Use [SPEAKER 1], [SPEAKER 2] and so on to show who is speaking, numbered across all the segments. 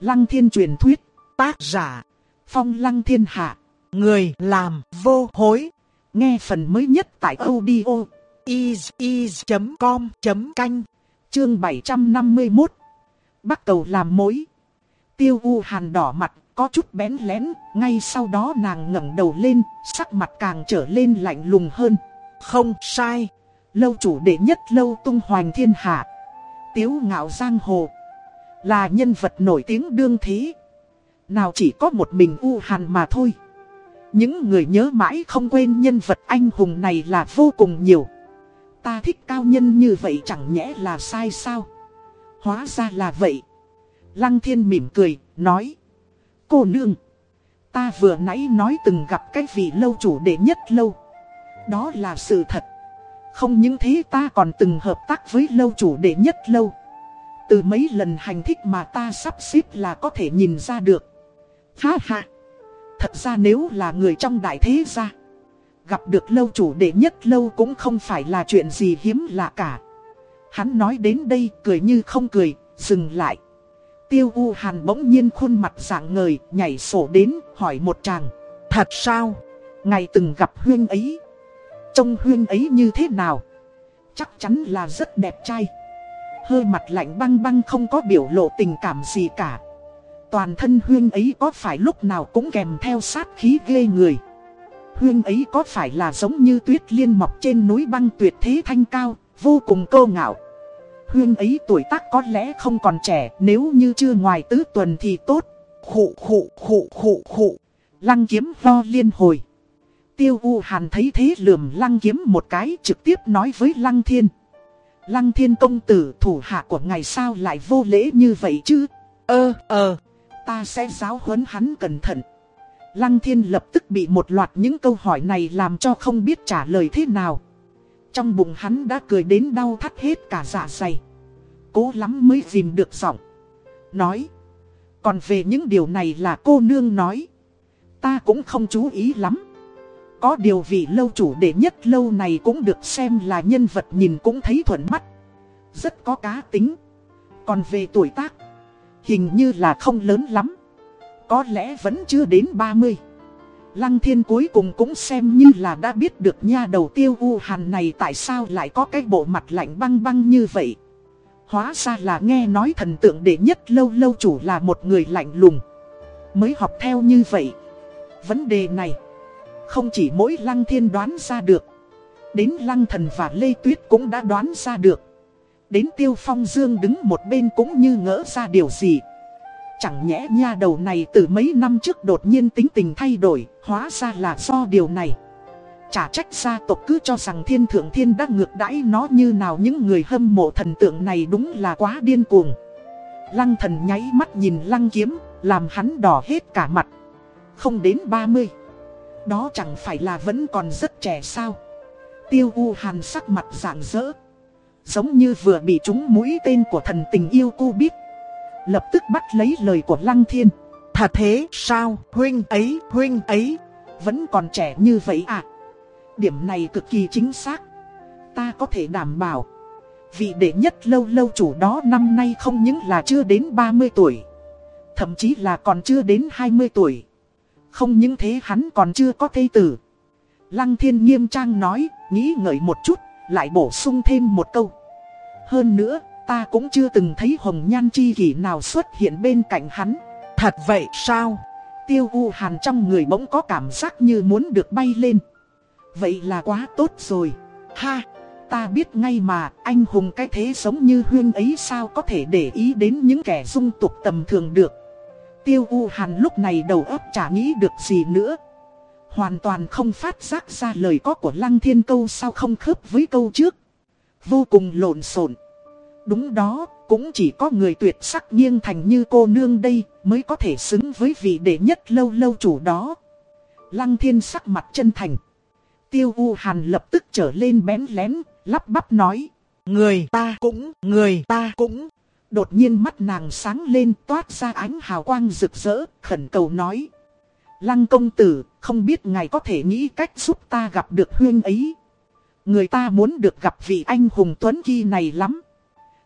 [SPEAKER 1] Lăng thiên truyền thuyết, tác giả, phong lăng thiên hạ, người làm vô hối. Nghe phần mới nhất tại audio is.com.canh, chương 751. Bắt đầu làm mối. Tiêu U Hàn đỏ mặt, có chút bén lén, ngay sau đó nàng ngẩng đầu lên, sắc mặt càng trở lên lạnh lùng hơn. Không sai, lâu chủ đệ nhất lâu tung hoành thiên hạ. Tiếu ngạo giang hồ, là nhân vật nổi tiếng đương thế. Nào chỉ có một mình U Hàn mà thôi. Những người nhớ mãi không quên nhân vật anh hùng này là vô cùng nhiều. Ta thích cao nhân như vậy chẳng nhẽ là sai sao? Hóa ra là vậy. Lăng thiên mỉm cười, nói. Cô nương, ta vừa nãy nói từng gặp cái vị lâu chủ đệ nhất lâu. Đó là sự thật. Không những thế ta còn từng hợp tác với lâu chủ đệ nhất lâu. Từ mấy lần hành thích mà ta sắp xếp là có thể nhìn ra được. Ha ha. Thật ra nếu là người trong đại thế gia Gặp được lâu chủ đệ nhất lâu cũng không phải là chuyện gì hiếm lạ cả Hắn nói đến đây cười như không cười, dừng lại Tiêu U Hàn bỗng nhiên khuôn mặt dạng ngời, nhảy sổ đến, hỏi một chàng Thật sao? Ngày từng gặp huyên ấy Trông huyên ấy như thế nào? Chắc chắn là rất đẹp trai Hơi mặt lạnh băng băng không có biểu lộ tình cảm gì cả. Toàn thân huyên ấy có phải lúc nào cũng kèm theo sát khí ghê người. Huyên ấy có phải là giống như tuyết liên mọc trên núi băng tuyệt thế thanh cao, vô cùng cơ ngạo? Huyên ấy tuổi tác có lẽ không còn trẻ nếu như chưa ngoài tứ tuần thì tốt. Khụ khụ khụ khụ khụ. Lăng kiếm lo liên hồi. Tiêu U Hàn thấy thế lườm lăng kiếm một cái trực tiếp nói với lăng thiên. Lăng thiên công tử, thủ hạ của ngài sao lại vô lễ như vậy chứ Ơ ờ ta sẽ giáo huấn hắn cẩn thận. Lăng thiên lập tức bị một loạt những câu hỏi này làm cho không biết trả lời thế nào. Trong bụng hắn đã cười đến đau thắt hết cả dạ dày. Cố lắm mới dìm được giọng. Nói. Còn về những điều này là cô nương nói. Ta cũng không chú ý lắm. Có điều vị lâu chủ đệ nhất lâu này cũng được xem là nhân vật nhìn cũng thấy thuận mắt. Rất có cá tính. Còn về tuổi tác. Hình như là không lớn lắm Có lẽ vẫn chưa đến 30 Lăng thiên cuối cùng cũng xem như là đã biết được nha đầu tiêu u hàn này tại sao lại có cái bộ mặt lạnh băng băng như vậy. Hóa ra là nghe nói thần tượng đệ nhất lâu lâu chủ là một người lạnh lùng. Mới học theo như vậy. Vấn đề này, không chỉ mỗi lăng thiên đoán ra được. Đến lăng thần và Lê Tuyết cũng đã đoán ra được. Đến tiêu phong dương đứng một bên cũng như ngỡ ra điều gì Chẳng nhẽ nha đầu này từ mấy năm trước đột nhiên tính tình thay đổi, Hóa ra là do điều này Chả trách gia tộc cứ cho rằng thiên thượng thiên đã ngược đãi nó như nào Những người hâm mộ thần tượng này đúng là quá điên cuồng Lăng thần nháy mắt nhìn lăng kiếm, Làm hắn đỏ hết cả mặt Không đến 30 đó chẳng phải là vẫn còn rất trẻ sao? Tiêu U Hàn sắc mặt rạng rỡ. Giống như vừa bị trúng mũi tên của thần tình yêu cô biết. Lập tức bắt lấy lời của Lăng Thiên. Thật thế sao huynh ấy huynh ấy? Vẫn còn trẻ như vậy à? Điểm này cực kỳ chính xác. Ta có thể đảm bảo. Vị đệ nhất lâu lâu chủ đó năm nay không những là chưa đến 30 tuổi Thậm chí là còn chưa đến 20 tuổi không những thế hắn còn chưa có thây tử Lăng thiên nghiêm trang nói Nghĩ ngợi một chút lại bổ sung thêm một câu. Hơn nữa, ta cũng chưa từng thấy hồng nhan chi kỷ nào xuất hiện bên cạnh hắn. Thật vậy sao? Tiêu U Hàn trong người bỗng có cảm giác như muốn được bay lên. Vậy là quá tốt rồi. Ha! Ta biết ngay mà anh hùng cái thế giống như huyên ấy sao có thể để ý đến những kẻ dung tục tầm thường được. Tiêu U Hàn lúc này đầu óc chả nghĩ được gì nữa. Hoàn toàn không phát giác ra lời có của Lăng Thiên câu sao không khớp với câu trước. Vô cùng lộn xộn. Đúng đó, cũng chỉ có người tuyệt sắc nghiêng thành như cô nương đây mới có thể xứng với vị đệ nhất lâu lâu chủ đó. Lăng Thiên sắc mặt chân thành. Tiêu U Hàn lập tức trở lên bén lén, lắp bắp nói. Người ta cũng, người ta cũng. Đột nhiên mắt nàng sáng lên toát ra ánh hào quang rực rỡ, khẩn cầu nói. Lăng công tử, không biết ngài có thể nghĩ cách giúp ta gặp được huyên ấy. Người ta muốn được gặp vị anh hùng tuấn kia này lắm.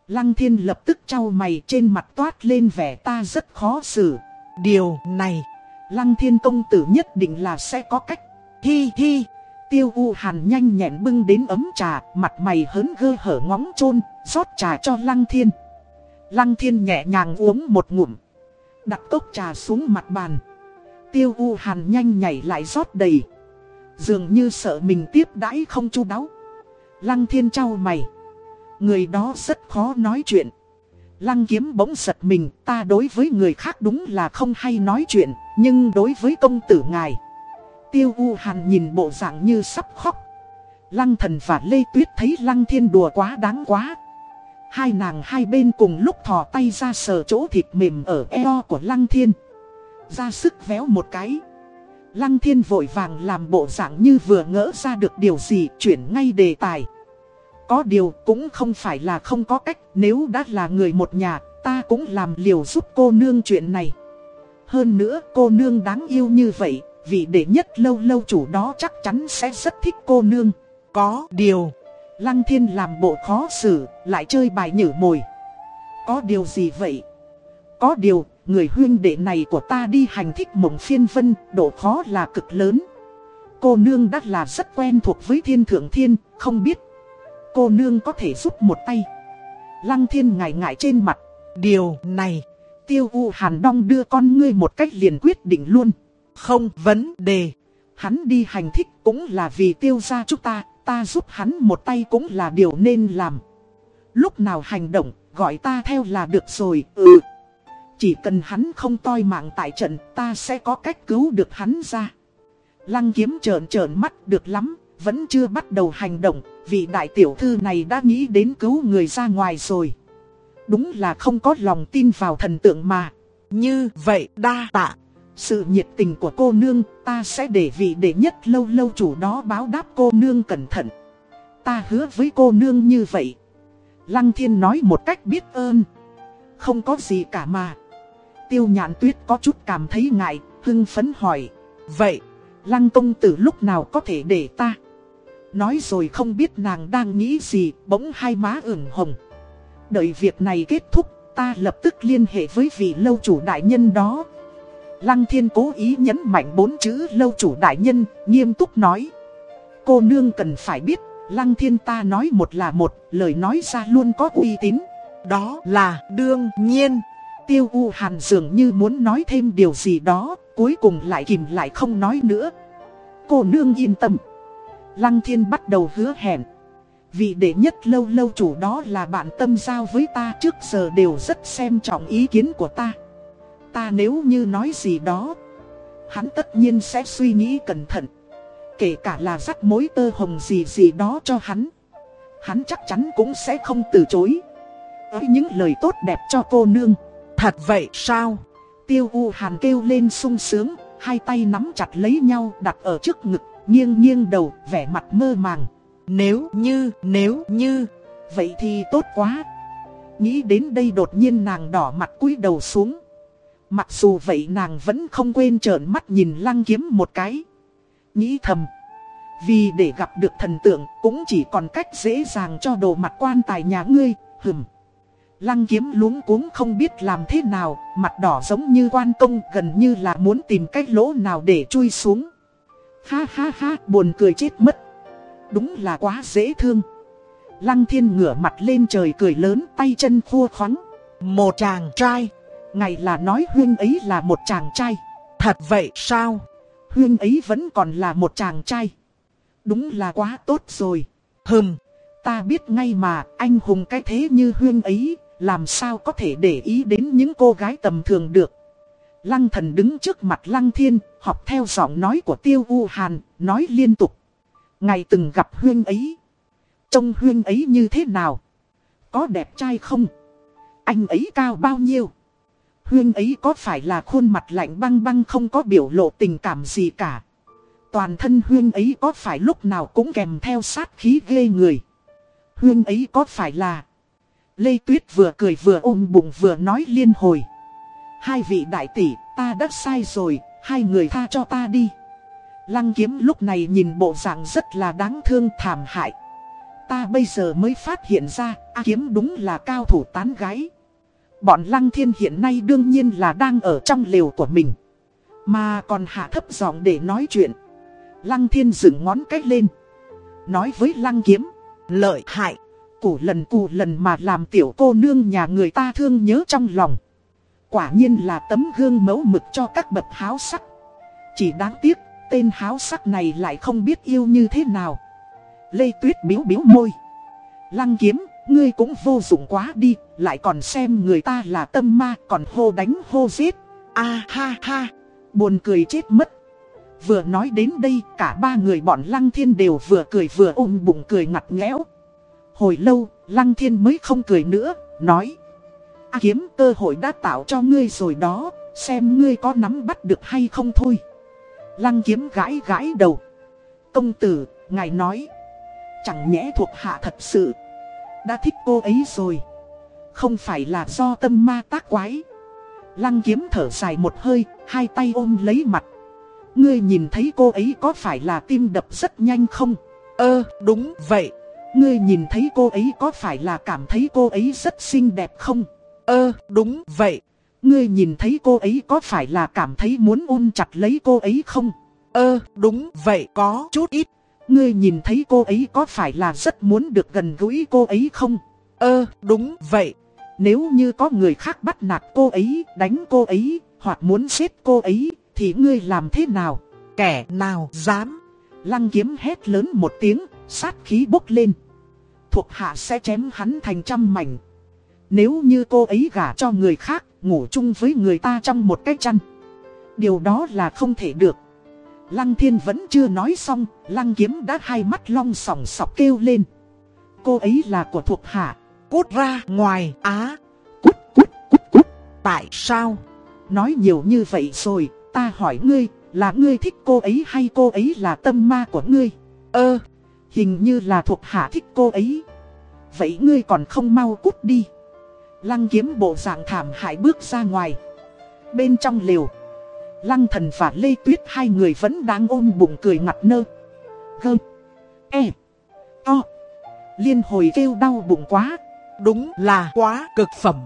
[SPEAKER 1] Lăng thiên lập tức trao mày trên mặt toát lên vẻ ta rất khó xử. Điều này, lăng thiên công tử nhất định là sẽ có cách. Hi hi, tiêu u hàn nhanh nhẹn bưng đến ấm trà, mặt mày hớn gơ hở ngóng chôn rót trà cho lăng thiên. Lăng thiên nhẹ nhàng uống một ngụm, đặt cốc trà xuống mặt bàn. Tiêu u hàn nhanh nhảy lại rót đầy. Dường như sợ mình tiếp đãi không chu đáo. Lăng thiên trao mày. Người đó rất khó nói chuyện. Lăng kiếm bỗng giật mình, ta đối với người khác đúng là không hay nói chuyện, nhưng đối với công tử ngài. Tiêu U Hàn nhìn bộ dạng như sắp khóc. Lăng thần và Lê Tuyết thấy Lăng thiên đùa quá đáng quá. Hai nàng hai bên cùng lúc thò tay ra sờ chỗ thịt mềm ở eo của Lăng thiên. Ra sức véo một cái. Lăng thiên vội vàng làm bộ dạng như vừa ngỡ ra được điều gì chuyển ngay đề tài. Có điều cũng không phải là không có cách nếu đã là người một nhà ta cũng làm liều giúp cô nương chuyện này. Hơn nữa cô nương đáng yêu như vậy vị đệ nhất lâu lâu chủ đó chắc chắn sẽ rất thích cô nương. Có điều, Lăng Thiên làm bộ khó xử, lại chơi bài nhử mồi. Có điều gì vậy? Có điều, người huyên đệ này của ta đi hành thích mộng phiên vân, độ khó là cực lớn. Cô nương đã là rất quen thuộc với thiên thượng thiên, không biết. Cô nương có thể giúp một tay. Lăng thiên ngại ngại trên mặt. Điều này, tiêu u hàn đong đưa con ngươi một cách liền quyết định luôn. Không vấn đề. Hắn đi hành thích cũng là vì tiêu gia chúng ta, ta giúp hắn một tay cũng là điều nên làm. Lúc nào hành động, gọi ta theo là được rồi, ừ. Chỉ cần hắn không toi mạng tại trận, ta sẽ có cách cứu được hắn ra. Lăng kiếm trợn trợn mắt được lắm, vẫn chưa bắt đầu hành động, vị đại tiểu thư này đã nghĩ đến cứu người ra ngoài rồi. Đúng là không có lòng tin vào thần tượng mà. Như vậy đa tạ. Sự nhiệt tình của cô nương ta sẽ để vị đệ nhất lâu lâu chủ đó báo đáp cô nương cẩn thận. Ta hứa với cô nương như vậy. Lăng thiên nói một cách biết ơn. Không có gì cả mà. Tiêu nhạn tuyết có chút cảm thấy ngại, hưng phấn hỏi. Vậy, lăng công tử lúc nào có thể để ta? Nói rồi không biết nàng đang nghĩ gì, bỗng hai má ửng hồng. Đợi việc này kết thúc, ta lập tức liên hệ với vị lâu chủ đại nhân đó. Lăng thiên cố ý nhấn mạnh bốn chữ lâu chủ đại nhân, nghiêm túc nói. Cô nương cần phải biết, lăng thiên ta nói một là một, lời nói ra luôn có uy tín. Đó là đương nhiên. Tiêu U Hàn dường như muốn nói thêm điều gì đó, cuối cùng lại kìm lại không nói nữa. Cô nương yên tâm. Lăng thiên bắt đầu hứa hẹn. Vị đệ nhất lâu lâu chủ đó là bạn tâm giao với ta trước giờ đều rất xem trọng ý kiến của ta ta nếu như nói gì đó Hắn tất nhiên sẽ suy nghĩ cẩn thận Kể cả là rắc mối tơ hồng gì gì đó cho hắn. Hắn chắc chắn cũng sẽ không từ chối. Với những lời tốt đẹp cho cô nương. Thật vậy sao? Tiêu U Hàn kêu lên sung sướng Hai tay nắm chặt lấy nhau đặt ở trước ngực Nghiêng nghiêng đầu vẻ mặt mơ màng. Nếu như, nếu như. Vậy thì tốt quá. Nghĩ đến đây đột nhiên nàng đỏ mặt cúi đầu xuống Mặc dù vậy nàng vẫn không quên trợn mắt nhìn lăng kiếm một cái. Nghĩ thầm. Vì để gặp được thần tượng cũng chỉ còn cách dễ dàng cho đồ mặt quan tài nhà ngươi, hừm. Lăng kiếm luống cuống không biết làm thế nào, mặt đỏ giống như quan công gần như là muốn tìm cách lỗ nào để chui xuống. Ha ha ha, buồn cười chết mất. Đúng là quá dễ thương. Lăng thiên ngửa mặt lên trời cười lớn tay chân khua khoắn. Một chàng trai. Ngày là nói Huyên ấy là một chàng trai. Thật vậy sao? Huyên ấy vẫn còn là một chàng trai. Đúng là quá tốt rồi. Hừm, ta biết ngay mà anh hùng cái thế như Huyên ấy, làm sao có thể để ý đến những cô gái tầm thường được. Lăng thần đứng trước mặt lăng thiên, học theo giọng nói của tiêu u hàn, nói liên tục. Ngày từng gặp Huyên ấy. Trông Huyên ấy như thế nào? Có đẹp trai không? Anh ấy cao bao nhiêu? Huyên ấy có phải là khuôn mặt lạnh băng băng không có biểu lộ tình cảm gì cả. Toàn thân Huyên ấy có phải lúc nào cũng kèm theo sát khí ghê người. Huyên ấy có phải là... Lê Tuyết vừa cười vừa ôm bụng vừa nói liên hồi. Hai vị đại tỷ, ta đã sai rồi, hai người tha cho ta đi. Lăng kiếm lúc này nhìn bộ dạng rất là đáng thương thảm hại. Ta bây giờ mới phát hiện ra, A Kiếm đúng là cao thủ tán gái. Bọn Lăng Thiên hiện nay đương nhiên là đang ở trong lều của mình. Mà còn hạ thấp giọng để nói chuyện. Lăng Thiên dựng ngón cách lên. Nói với Lăng Kiếm, lợi hại, củ lần củ lần mà làm tiểu cô nương nhà người ta thương nhớ trong lòng. Quả nhiên là tấm gương mẫu mực cho các bậc háo sắc. Chỉ đáng tiếc, tên háo sắc này lại không biết yêu như thế nào. Lê Tuyết biếu biếu môi. Lăng kiếm, ngươi cũng vô dụng quá đi, lại còn xem người ta là tâm ma, còn hô đánh hô giết. a ha ha, buồn cười chết mất. Vừa nói đến đây, cả ba người bọn Lăng Thiên đều vừa cười vừa ôm bụng cười ngặt nghẽo. Hồi lâu, Lăng Thiên mới không cười nữa, nói. A kiếm cơ hội đã tạo cho ngươi rồi đó, xem ngươi có nắm bắt được hay không thôi. Lăng kiếm gãi gãi đầu. Công tử, ngài nói. Chẳng nhẽ thuộc hạ thật sự đã thích cô ấy rồi Không phải là do tâm ma tác quái Lăng kiếm thở dài một hơi, Hai tay ôm lấy mặt Ngươi nhìn thấy cô ấy có phải là tim đập rất nhanh không? Ơ, đúng vậy Ngươi nhìn thấy cô ấy có phải là cảm thấy cô ấy rất xinh đẹp không? Ơ, đúng vậy Ngươi nhìn thấy cô ấy có phải là cảm thấy muốn ôm chặt lấy cô ấy không? Ơ, đúng vậy, có chút ít Ngươi nhìn thấy cô ấy có phải là rất muốn được gần gũi cô ấy không? Ơ, đúng vậy. Nếu như có người khác bắt nạt cô ấy, đánh cô ấy, hoặc muốn giết cô ấy, thì ngươi làm thế nào? Kẻ nào dám? Lăng kiếm hét lớn một tiếng, sát khí bốc lên. Thuộc hạ sẽ chém hắn thành trăm mảnh. Nếu như cô ấy gả cho người khác, ngủ chung với người ta trong một cái chăn. Điều đó là không thể được. Lăng thiên vẫn chưa nói xong, lăng kiếm đã hai mắt long sòng sọc kêu lên. Cô ấy là của thuộc hạ, cút ra ngoài, á, cút cút cút cút, tại sao? Nói nhiều như vậy rồi, ta hỏi ngươi, là ngươi thích cô ấy hay cô ấy là tâm ma của ngươi? Ơ, hình như là thuộc hạ thích cô ấy. Vậy ngươi còn không mau cút đi. Lăng kiếm bộ dạng thảm hại bước ra ngoài. Bên trong liều. Lăng thần và Lê Tuyết hai người vẫn đang ôm bụng cười ngặt nơ. Gơ. E. To. Liên hồi kêu đau bụng quá. Đúng là quá cực phẩm.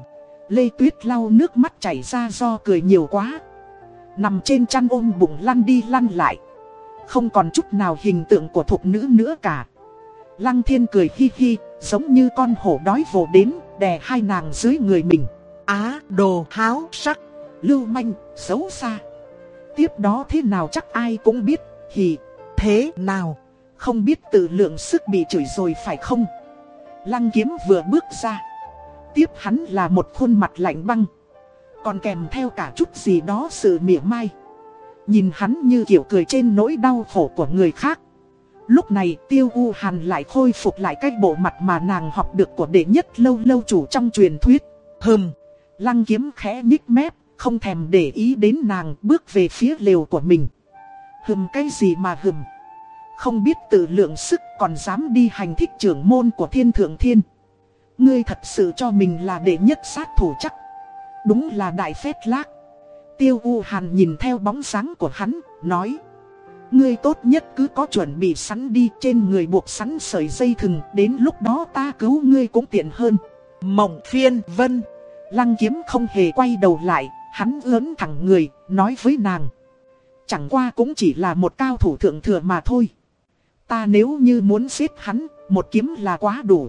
[SPEAKER 1] Lê Tuyết lau nước mắt chảy ra do cười nhiều quá. Nằm trên chăn ôm bụng lăn đi lăn lại. Không còn chút nào hình tượng của thục nữ nữa cả. Lăng thiên cười hi hi, giống như con hổ đói vồ đến, đè hai nàng dưới người mình. Á, đồ háo sắc, lưu manh, xấu xa tiếp đó thế nào chắc ai cũng biết, thì thế nào, không biết tự lượng sức bị chửi rồi phải không? Lăng kiếm vừa bước ra, tiếp hắn là một khuôn mặt lạnh băng, còn kèm theo cả chút gì đó sự mỉa mai. Nhìn hắn như kiểu cười trên nỗi đau khổ của người khác. Lúc này tiêu u hàn lại khôi phục lại cái bộ mặt mà nàng học được của đệ nhất lâu lâu chủ trong truyền thuyết. Hừm, lăng kiếm khẽ nhích mép, không thèm để ý đến nàng bước về phía lều của mình. Hừm cái gì mà hừm? Không biết tự lượng sức còn dám đi hành thích trưởng môn của thiên thượng thiên. Ngươi thật sự cho mình là đệ nhất sát thủ chắc. Đúng là đại phét lác. Tiêu U Hàn nhìn theo bóng sáng của hắn, nói. Ngươi tốt nhất cứ có chuẩn bị sẵn đi trên người buộc sẵn sợi dây thừng Đến lúc đó ta cứu ngươi cũng tiện hơn. Mộng phiên vân. Lăng kiếm không hề quay đầu lại Hắn lớn thẳng người, nói với nàng. Chẳng qua cũng chỉ là một cao thủ thượng thừa mà thôi. Ta nếu như muốn giết hắn, một kiếm là quá đủ.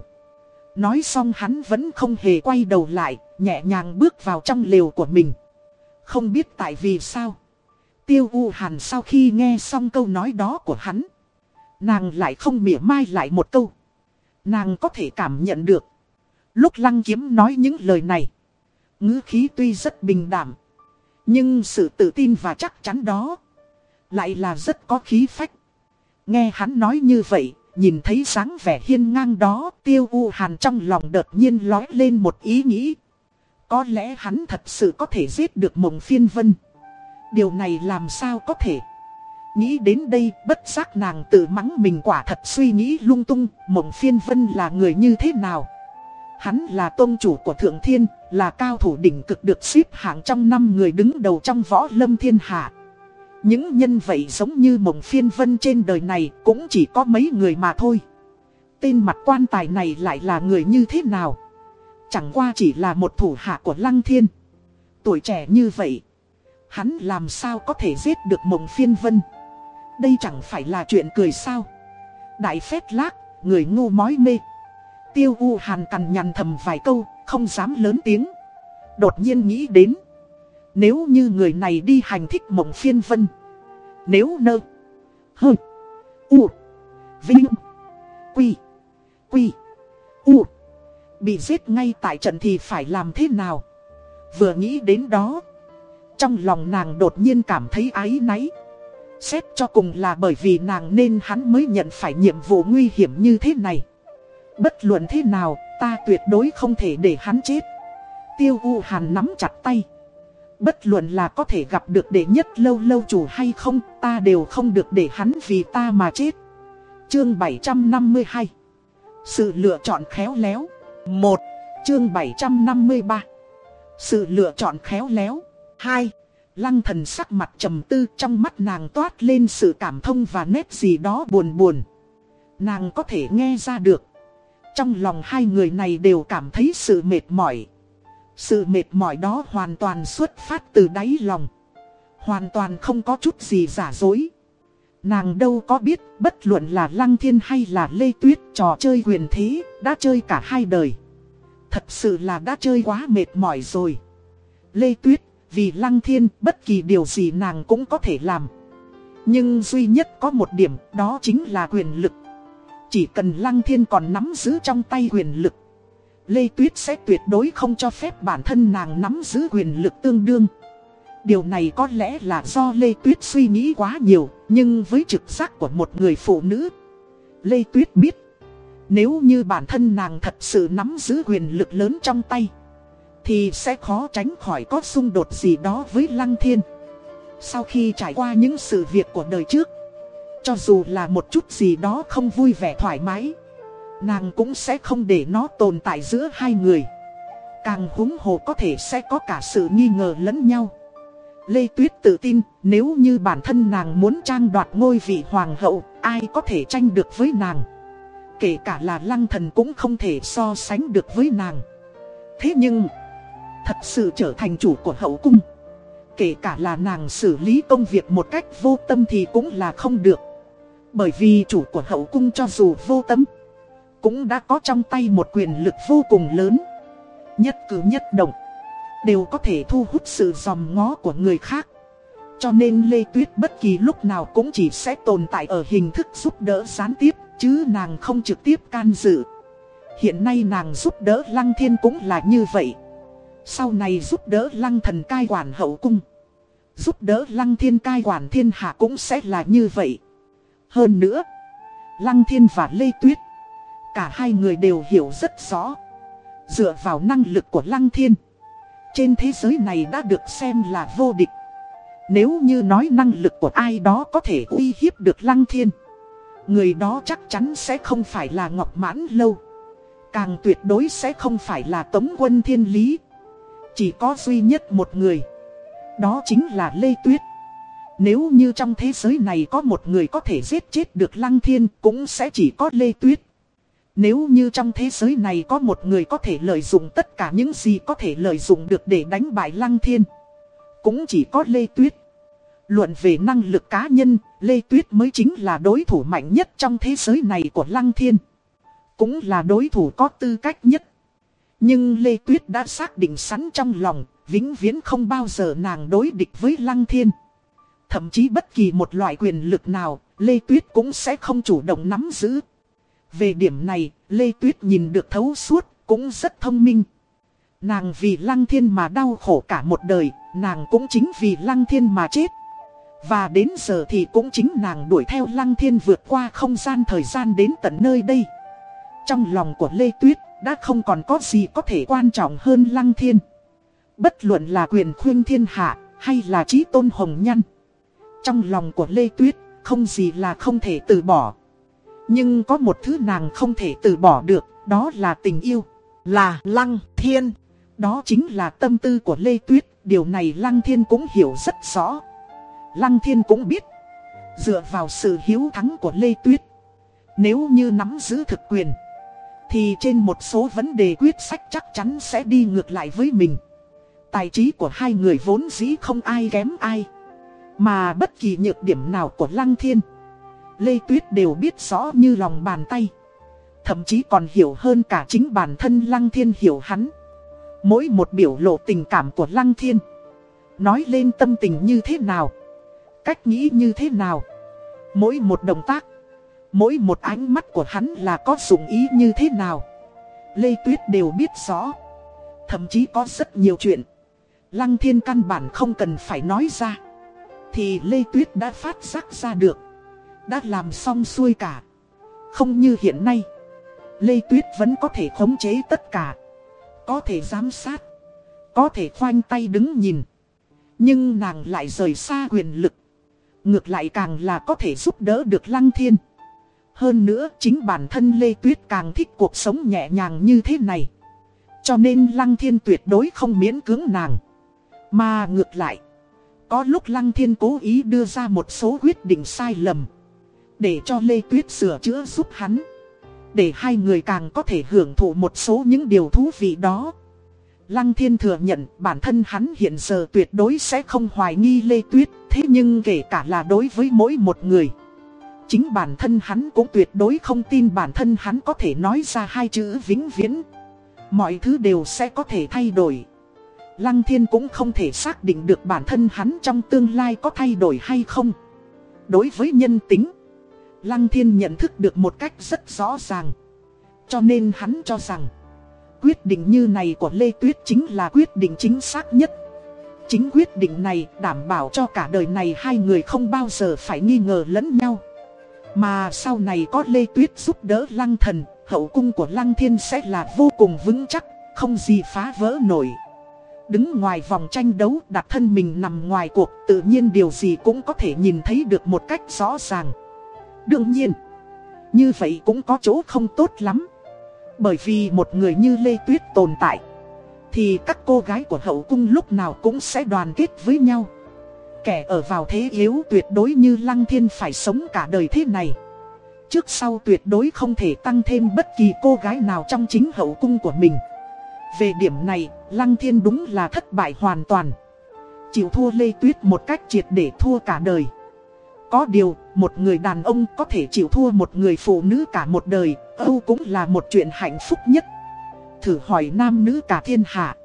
[SPEAKER 1] Nói xong hắn vẫn không hề quay đầu lại, nhẹ nhàng bước vào trong lều của mình. Không biết tại vì sao. Tiêu U Hàn sau khi nghe xong câu nói đó của hắn. Nàng lại không mỉa mai lại một câu. Nàng có thể cảm nhận được. Lúc lăng kiếm nói những lời này ngữ khí tuy rất bình đảm. Nhưng sự tự tin và chắc chắn đó lại là rất có khí phách. Nghe hắn nói như vậy, nhìn thấy dáng vẻ hiên ngang đó, tiêu u hàn trong lòng đột nhiên lói lên một ý nghĩ. Có lẽ hắn thật sự có thể giết được mộng phiên vân. Điều này làm sao có thể? Nghĩ đến đây, bất giác nàng tự mắng mình quả thật suy nghĩ lung tung, mộng phiên vân là người như thế nào? Hắn là tôn chủ của Thượng Thiên, là cao thủ đỉnh cực được xếp hạng trong năm người đứng đầu trong võ lâm thiên hạ. Những nhân vậy giống như mộng phiên vân trên đời này cũng chỉ có mấy người mà thôi. Tên mặt quan tài này lại là người như thế nào? Chẳng qua chỉ là một thủ hạ của Lăng Thiên. Tuổi trẻ như vậy, hắn làm sao có thể giết được mộng phiên vân? Đây chẳng phải là chuyện cười sao? Đại phét lác, người ngu mói mê. Tiêu U Hàn cằn nhằn thầm vài câu, không dám lớn tiếng. Đột nhiên nghĩ đến. Nếu như người này đi hành thích mộng phiên vân. Nếu nơ. Hơ. U. Vinh. Quy. Quy. U. Bị giết ngay tại trận thì phải làm thế nào? Vừa nghĩ đến đó. Trong lòng nàng đột nhiên cảm thấy áy náy. Xét cho cùng là bởi vì nàng nên hắn mới nhận phải nhiệm vụ nguy hiểm như thế này. Bất luận thế nào, ta tuyệt đối không thể để hắn chết. Tiêu U Hàn nắm chặt tay. Bất luận là có thể gặp được đệ nhất lâu lâu chủ hay không, ta đều không được để hắn vì ta mà chết. Chương 752 Sự lựa chọn khéo léo 1. Chương 753 Sự lựa chọn khéo léo 2. Lăng thần sắc mặt trầm tư trong mắt nàng toát lên sự cảm thông và nét gì đó buồn buồn. Nàng có thể nghe ra được. Trong lòng hai người này đều cảm thấy sự mệt mỏi. Sự mệt mỏi đó hoàn toàn xuất phát từ đáy lòng. Hoàn toàn không có chút gì giả dối. Nàng đâu có biết bất luận là Lăng Thiên hay là Lê Tuyết trò chơi quyền thế, đã chơi cả hai đời. Thật sự là đã chơi quá mệt mỏi rồi. Lê Tuyết, vì Lăng Thiên bất kỳ điều gì nàng cũng có thể làm. Nhưng duy nhất có một điểm đó chính là quyền lực. Chỉ cần Lăng Thiên còn nắm giữ trong tay quyền lực. Lê Tuyết sẽ tuyệt đối không cho phép bản thân nàng nắm giữ quyền lực tương đương. Điều này có lẽ là do Lê Tuyết suy nghĩ quá nhiều, nhưng với trực giác của một người phụ nữ, Lê Tuyết biết, nếu như bản thân nàng thật sự nắm giữ quyền lực lớn trong tay, thì sẽ khó tránh khỏi có xung đột gì đó với Lăng Thiên. Sau khi trải qua những sự việc của đời trước, cho dù là một chút gì đó không vui vẻ thoải mái, nàng cũng sẽ không để nó tồn tại giữa hai người. Càng húng hồ có thể sẽ có cả sự nghi ngờ lẫn nhau. Lê Tuyết tự tin, nếu như bản thân nàng muốn trang đoạt ngôi vị hoàng hậu, ai có thể tranh được với nàng. Kể cả là lăng thần cũng không thể so sánh được với nàng. Thế nhưng, thật sự trở thành chủ của hậu cung. Kể cả là nàng xử lý công việc một cách vô tâm thì cũng là không được. Bởi vì chủ của hậu cung cho dù vô tâm, cũng đã có trong tay một quyền lực vô cùng lớn. Nhất cử nhất động đều có thể thu hút sự dòm ngó của người khác. Cho nên Lê Tuyết bất kỳ lúc nào cũng chỉ sẽ tồn tại ở hình thức giúp đỡ gián tiếp, chứ nàng không trực tiếp can dự. Hiện nay nàng giúp đỡ Lăng Thiên cũng là như vậy. Sau này giúp đỡ Lăng Thần cai quản hậu cung. Giúp đỡ Lăng Thiên cai quản thiên hạ cũng sẽ là như vậy. Hơn nữa, Lăng Thiên và Lê Tuyết, cả hai người đều hiểu rất rõ. Dựa vào năng lực của Lăng Thiên trên thế giới này đã được xem là vô địch. Nếu như nói năng lực của ai đó có thể uy hiếp được Lăng Thiên, người đó chắc chắn sẽ không phải là Ngọc Mãn Lâu. Càng tuyệt đối sẽ không phải là Tống Quân Thiên Lý. Chỉ có duy nhất một người. Đó chính là Lê Tuyết. Nếu như trong thế giới này có một người có thể giết chết được Lăng Thiên cũng sẽ chỉ có Lê Tuyết. Nếu như trong thế giới này có một người có thể lợi dụng tất cả những gì có thể lợi dụng được để đánh bại Lăng Thiên Cũng chỉ có Lê Tuyết. Luận về năng lực cá nhân, Lê Tuyết mới chính là đối thủ mạnh nhất trong thế giới này của Lăng Thiên. Cũng là đối thủ có tư cách nhất. Nhưng Lê Tuyết đã xác định sẵn trong lòng, vĩnh viễn không bao giờ nàng đối địch với Lăng Thiên. Thậm chí bất kỳ một loại quyền lực nào, Lê Tuyết cũng sẽ không chủ động nắm giữ về điểm này, Lê Tuyết nhìn được thấu suốt, cũng rất thông minh. Nàng vì Lăng Thiên mà đau khổ cả một đời, nàng cũng chính vì Lăng Thiên mà chết. Và đến giờ thì cũng chính nàng đuổi theo Lăng Thiên vượt qua không gian thời gian đến tận nơi đây. Trong lòng của Lê Tuyết đã không còn có gì có thể quan trọng hơn Lăng Thiên. Bất luận là quyền khuyên thiên hạ hay là trí tôn hồng nhân. Trong lòng của Lê Tuyết không gì là không thể từ bỏ. Nhưng có một thứ nàng không thể từ bỏ được, đó là tình yêu, là Lăng Thiên. Đó chính là tâm tư của Lê Tuyết, điều này Lăng Thiên cũng hiểu rất rõ. Lăng Thiên cũng biết, dựa vào sự hiếu thắng của Lê Tuyết. Nếu như nắm giữ thực quyền Thì trên một số vấn đề quyết sách chắc chắn sẽ đi ngược lại với mình Tài trí của hai người vốn dĩ không ai kém ai mà bất kỳ nhược điểm nào của Lăng Thiên, Lê Tuyết đều biết rõ như lòng bàn tay. Thậm chí còn hiểu hơn cả chính bản thân Lăng Thiên hiểu hắn. Mỗi một biểu lộ tình cảm của Lăng Thiên, Nói lên tâm tình như thế nào, Cách nghĩ như thế nào, Mỗi một động tác, Mỗi một ánh mắt của hắn là có dụng ý như thế nào, Lê Tuyết đều biết rõ. Thậm chí có rất nhiều chuyện, Lăng thiên căn bản không cần phải nói ra. Thì Lê Tuyết đã phát giác ra được. Đã làm xong xuôi cả. Không như hiện nay. Lê Tuyết vẫn có thể khống chế tất cả. Có thể giám sát. Có thể khoanh tay đứng nhìn. Nhưng nàng lại rời xa quyền lực. Ngược lại càng là có thể giúp đỡ được Lăng Thiên. Hơn nữa chính bản thân Lê Tuyết càng thích cuộc sống nhẹ nhàng như thế này. Cho nên Lăng Thiên tuyệt đối không miễn cưỡng nàng. Mà ngược lại có lúc Lăng Thiên cố ý đưa ra một số quyết định sai lầm. Để cho Lê Tuyết sửa chữa giúp hắn. Để hai người càng có thể hưởng thụ một số những điều thú vị đó. Lăng Thiên thừa nhận bản thân hắn hiện giờ tuyệt đối sẽ không hoài nghi Lê Tuyết. Thế nhưng kể cả là đối với mỗi một người. Chính bản thân hắn cũng tuyệt đối không tin bản thân hắn có thể nói ra hai chữ vĩnh viễn. Mọi thứ đều sẽ có thể thay đổi. Lăng Thiên cũng không thể xác định được bản thân hắn trong tương lai có thay đổi hay không. Đối với nhân tính, Lăng Thiên nhận thức được một cách rất rõ ràng. Cho nên hắn cho rằng, Quyết định như này của Lê Tuyết chính là quyết định chính xác nhất. Chính quyết định này đảm bảo cho cả đời này hai người không bao giờ phải nghi ngờ lẫn nhau. Mà sau này có Lê Tuyết giúp đỡ Lăng Thần, Hậu cung của Lăng Thiên sẽ là vô cùng vững chắc, Không gì phá vỡ nổi. Đứng ngoài vòng tranh đấu, đặt thân mình nằm ngoài cuộc, Tự nhiên điều gì cũng có thể nhìn thấy được một cách rõ ràng. Đương nhiên, Như vậy cũng có chỗ không tốt lắm. Bởi vì một người như Lê Tuyết tồn tại, Thì các cô gái của hậu cung lúc nào cũng sẽ đoàn kết với nhau. Kẻ ở vào thế yếu tuyệt đối như Lăng Thiên phải sống cả đời thế này. Trước sau tuyệt đối không thể tăng thêm bất kỳ cô gái nào trong chính hậu cung của mình. Về điểm này, Lăng Thiên đúng là thất bại hoàn toàn Chịu thua Lê Tuyết một cách triệt để thua cả đời có điều, một người đàn ông có thể chịu thua một người phụ nữ cả một đời, Âu cũng là một chuyện hạnh phúc nhất. Thử hỏi nam nữ cả thiên hạ.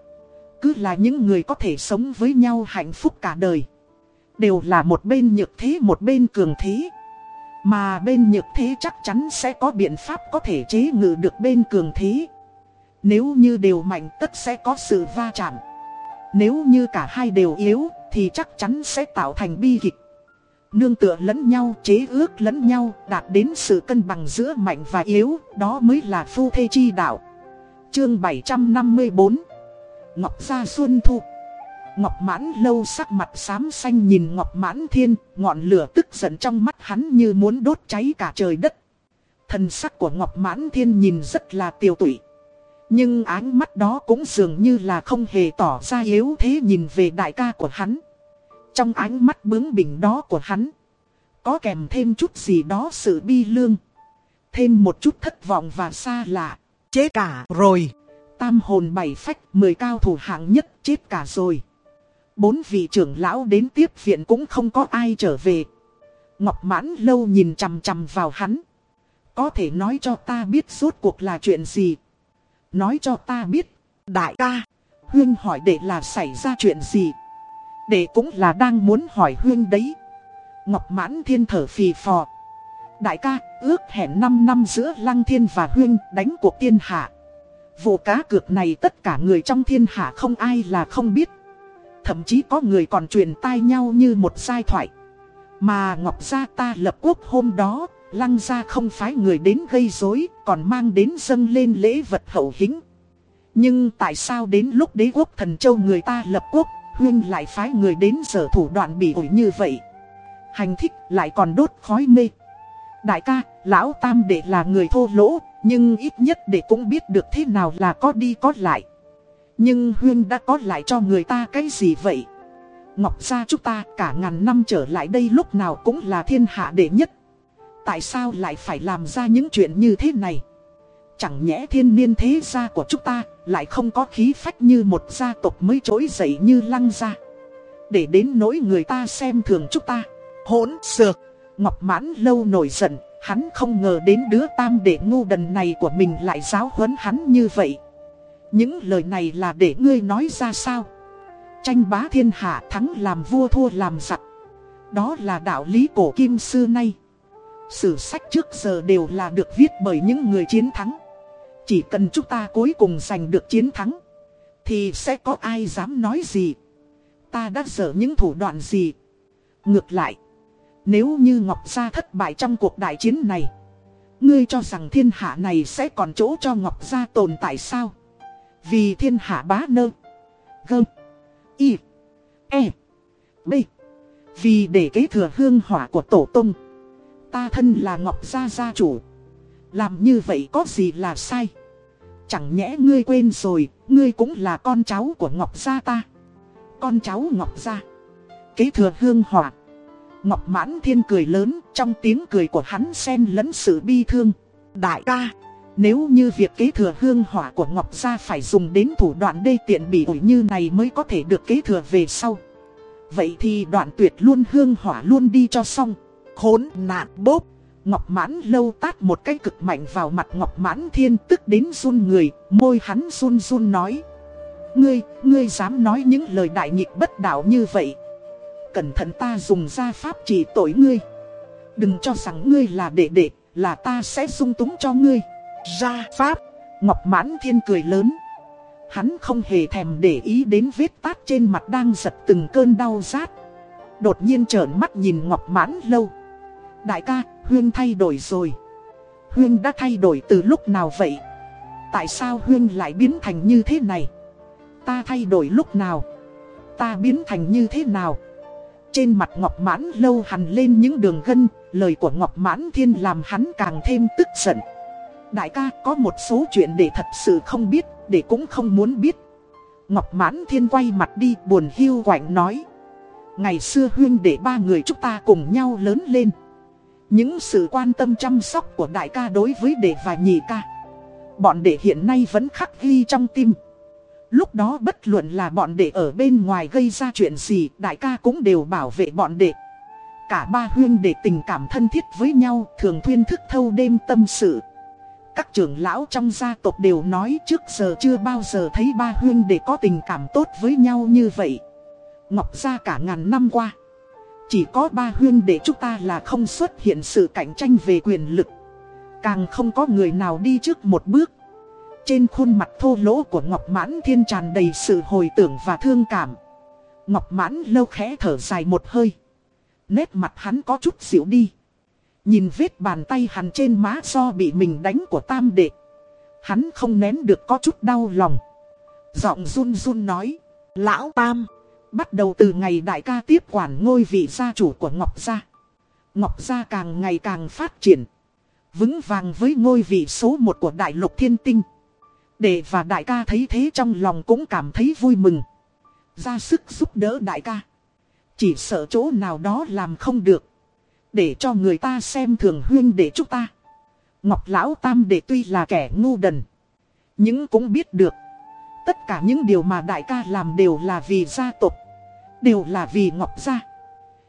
[SPEAKER 1] Cứ là những người có thể sống với nhau hạnh phúc cả đời. Đều là một bên nhược thế một bên cường thế. Mà bên nhược thế chắc chắn sẽ có biện pháp có thể chế ngự được bên cường thế. Nếu như đều mạnh tất sẽ có sự va chạm. Nếu như cả hai đều yếu thì chắc chắn sẽ tạo thành bi kịch. Nương tựa lẫn nhau, chế ước lẫn nhau, đạt đến sự cân bằng giữa mạnh và yếu, đó mới là phu thê chi đạo. Chương 754 Ngọc Gia Xuân Thu Ngọc Mãn lâu sắc mặt xám xanh nhìn Ngọc Mãn Thiên, ngọn lửa tức giận trong mắt hắn như muốn đốt cháy cả trời đất. Thần sắc của Ngọc Mãn Thiên nhìn rất là tiêu tụy. Nhưng ánh mắt đó cũng dường như là không hề tỏ ra yếu thế nhìn về đại ca của hắn. Trong ánh mắt bướng bỉnh đó của hắn, có kèm thêm chút gì đó sự bi lương. Thêm một chút thất vọng và xa lạ. Chết cả rồi. Tam hồn bảy phách, mười cao thủ hạng nhất chết cả rồi. Bốn vị trưởng lão đến tiếp viện cũng không có ai trở về. Ngọc mãn lâu nhìn chằm chằm vào hắn. Có thể nói cho ta biết suốt cuộc là chuyện gì. Nói cho ta biết. Đại ca. Huyên hỏi để là xảy ra chuyện gì. Đệ cũng là đang muốn hỏi Huyên đấy. Ngọc Mãn Thiên thở phì phò. Đại ca, ước hẹn 5 năm giữa Lăng Thiên và Huyên đánh cuộc tiên hạ. Vụ cá cược này tất cả người trong thiên hạ không ai là không biết. Thậm chí có người còn truyền tai nhau như một giai thoại. Mà Ngọc Gia ta lập quốc hôm đó, Lăng Gia không phái người đến gây rối, còn mang đến dâng lên lễ vật hậu hĩnh. Nhưng tại sao đến lúc đế quốc thần châu người ta lập quốc, Huyên lại phái người đến sở thủ đoạn bị ổi như vậy? Hành thích lại còn đốt khói mê. Đại ca, lão tam đệ là người thô lỗ Nhưng ít nhất để cũng biết được thế nào là có đi có lại. Nhưng Huyên đã có lại cho người ta cái gì vậy? Ngọc gia chúng ta cả ngàn năm trở lại đây lúc nào cũng là thiên hạ đệ nhất. Tại sao lại phải làm ra những chuyện như thế này? Chẳng nhẽ thiên niên thế gia của chúng ta lại không có khí phách như một gia tộc mới trỗi dậy như lăng gia. Để đến nỗi người ta xem thường chúng ta. Hỗn xược. Ngọc mãn lâu nổi giận. Hắn không ngờ đến đứa tam đệ ngu đần này của mình lại giáo huấn hắn như vậy. Những lời này là để ngươi nói ra sao? Tranh bá thiên hạ thắng làm vua thua làm giặc. Đó là đạo lý cổ kim xưa nay. Sử sách trước giờ đều là được viết bởi những người chiến thắng. Chỉ cần chúng ta cuối cùng giành được chiến thắng, Thì sẽ có ai dám nói gì? Ta đã dở những thủ đoạn gì? Ngược lại, Nếu như Ngọc Gia thất bại trong cuộc đại chiến này, Ngươi cho rằng thiên hạ này sẽ còn chỗ cho Ngọc Gia tồn tại sao? Vì thiên hạ bá nơ, Gơ, Y E B Vì để kế thừa hương hỏa của tổ tông Ta thân là Ngọc Gia gia chủ làm như vậy có gì là sai? Chẳng nhẽ ngươi quên rồi, ngươi cũng là con cháu của Ngọc Gia ta. Con cháu Ngọc Gia. Kế thừa hương hỏa. Ngọc Mãn Thiên cười lớn, trong tiếng cười của hắn xen lẫn sự bi thương. Đại ca, nếu như việc kế thừa hương hỏa của Ngọc Gia phải dùng đến thủ đoạn đê tiện bị ủi như này mới có thể được kế thừa về sau. Vậy thì đoạn tuyệt luôn hương hỏa luôn đi cho xong. Khốn nạn bốp. Ngọc mãn lâu tát một cái cực mạnh vào mặt Ngọc mãn thiên tức đến run người, môi hắn run run nói. Ngươi, ngươi dám nói những lời đại nghịch bất đạo như vậy. Cẩn thận ta dùng gia pháp chỉ tội ngươi. Đừng cho rằng ngươi là đệ đệ, là ta sẽ dung túng cho ngươi. Ra pháp, Ngọc mãn thiên cười lớn. Hắn không hề thèm để ý đến vết tát trên mặt đang giật từng cơn đau rát. Đột nhiên trợn mắt nhìn Ngọc mãn lâu. Đại ca, Huyên thay đổi rồi. Huyên đã thay đổi từ lúc nào vậy? Tại sao Huyên lại biến thành như thế này? Ta thay đổi lúc nào? Ta biến thành như thế nào? Trên mặt Ngọc Mãn lâu hằn lên những đường gân, lời của Ngọc Mãn Thiên làm hắn càng thêm tức giận. Đại ca có một số chuyện để thật sự không biết, để cũng không muốn biết. Ngọc Mãn Thiên quay mặt đi buồn hiu quạnh nói. Ngày xưa huyên để ba người chúng ta cùng nhau lớn lên. Những sự quan tâm chăm sóc của đại ca đối với đệ và nhị ca, Bọn đệ hiện nay vẫn khắc ghi trong tim. Lúc đó bất luận là bọn đệ ở bên ngoài gây ra chuyện gì, Đại ca cũng đều bảo vệ bọn đệ. Cả ba huyên đệ tình cảm thân thiết với nhau, Thường thuyên thức thâu đêm tâm sự. Các trưởng lão trong gia tộc đều nói trước giờ chưa bao giờ thấy ba huyên đệ có tình cảm tốt với nhau như vậy. Ngọc gia cả ngàn năm qua chỉ có ba huyên để chúng ta là không xuất hiện sự cạnh tranh về quyền lực. Càng không có người nào đi trước một bước. Trên khuôn mặt thô lỗ của Ngọc Mãn Thiên tràn đầy sự hồi tưởng và thương cảm. Ngọc Mãn lâu khẽ thở dài một hơi. Nét mặt hắn có chút xỉu đi. Nhìn vết bàn tay hắn trên má do bị mình đánh của tam đệ. Hắn không nén được có chút đau lòng. Giọng run run nói, Lão tam Bắt đầu từ ngày đại ca tiếp quản ngôi vị gia chủ của Ngọc Gia. Ngọc Gia càng ngày càng phát triển. Vững vàng với ngôi vị số một của đại lục thiên tinh. Để và đại ca thấy thế trong lòng cũng cảm thấy vui mừng. Ra sức giúp đỡ đại ca. Chỉ sợ chỗ nào đó làm không được. Để cho người ta xem thường huyên để chúng ta. Ngọc Lão Tam để tuy là kẻ ngu đần. Nhưng cũng biết được. Tất cả những điều mà đại ca làm đều là vì gia tộc Đều là vì Ngọc Gia.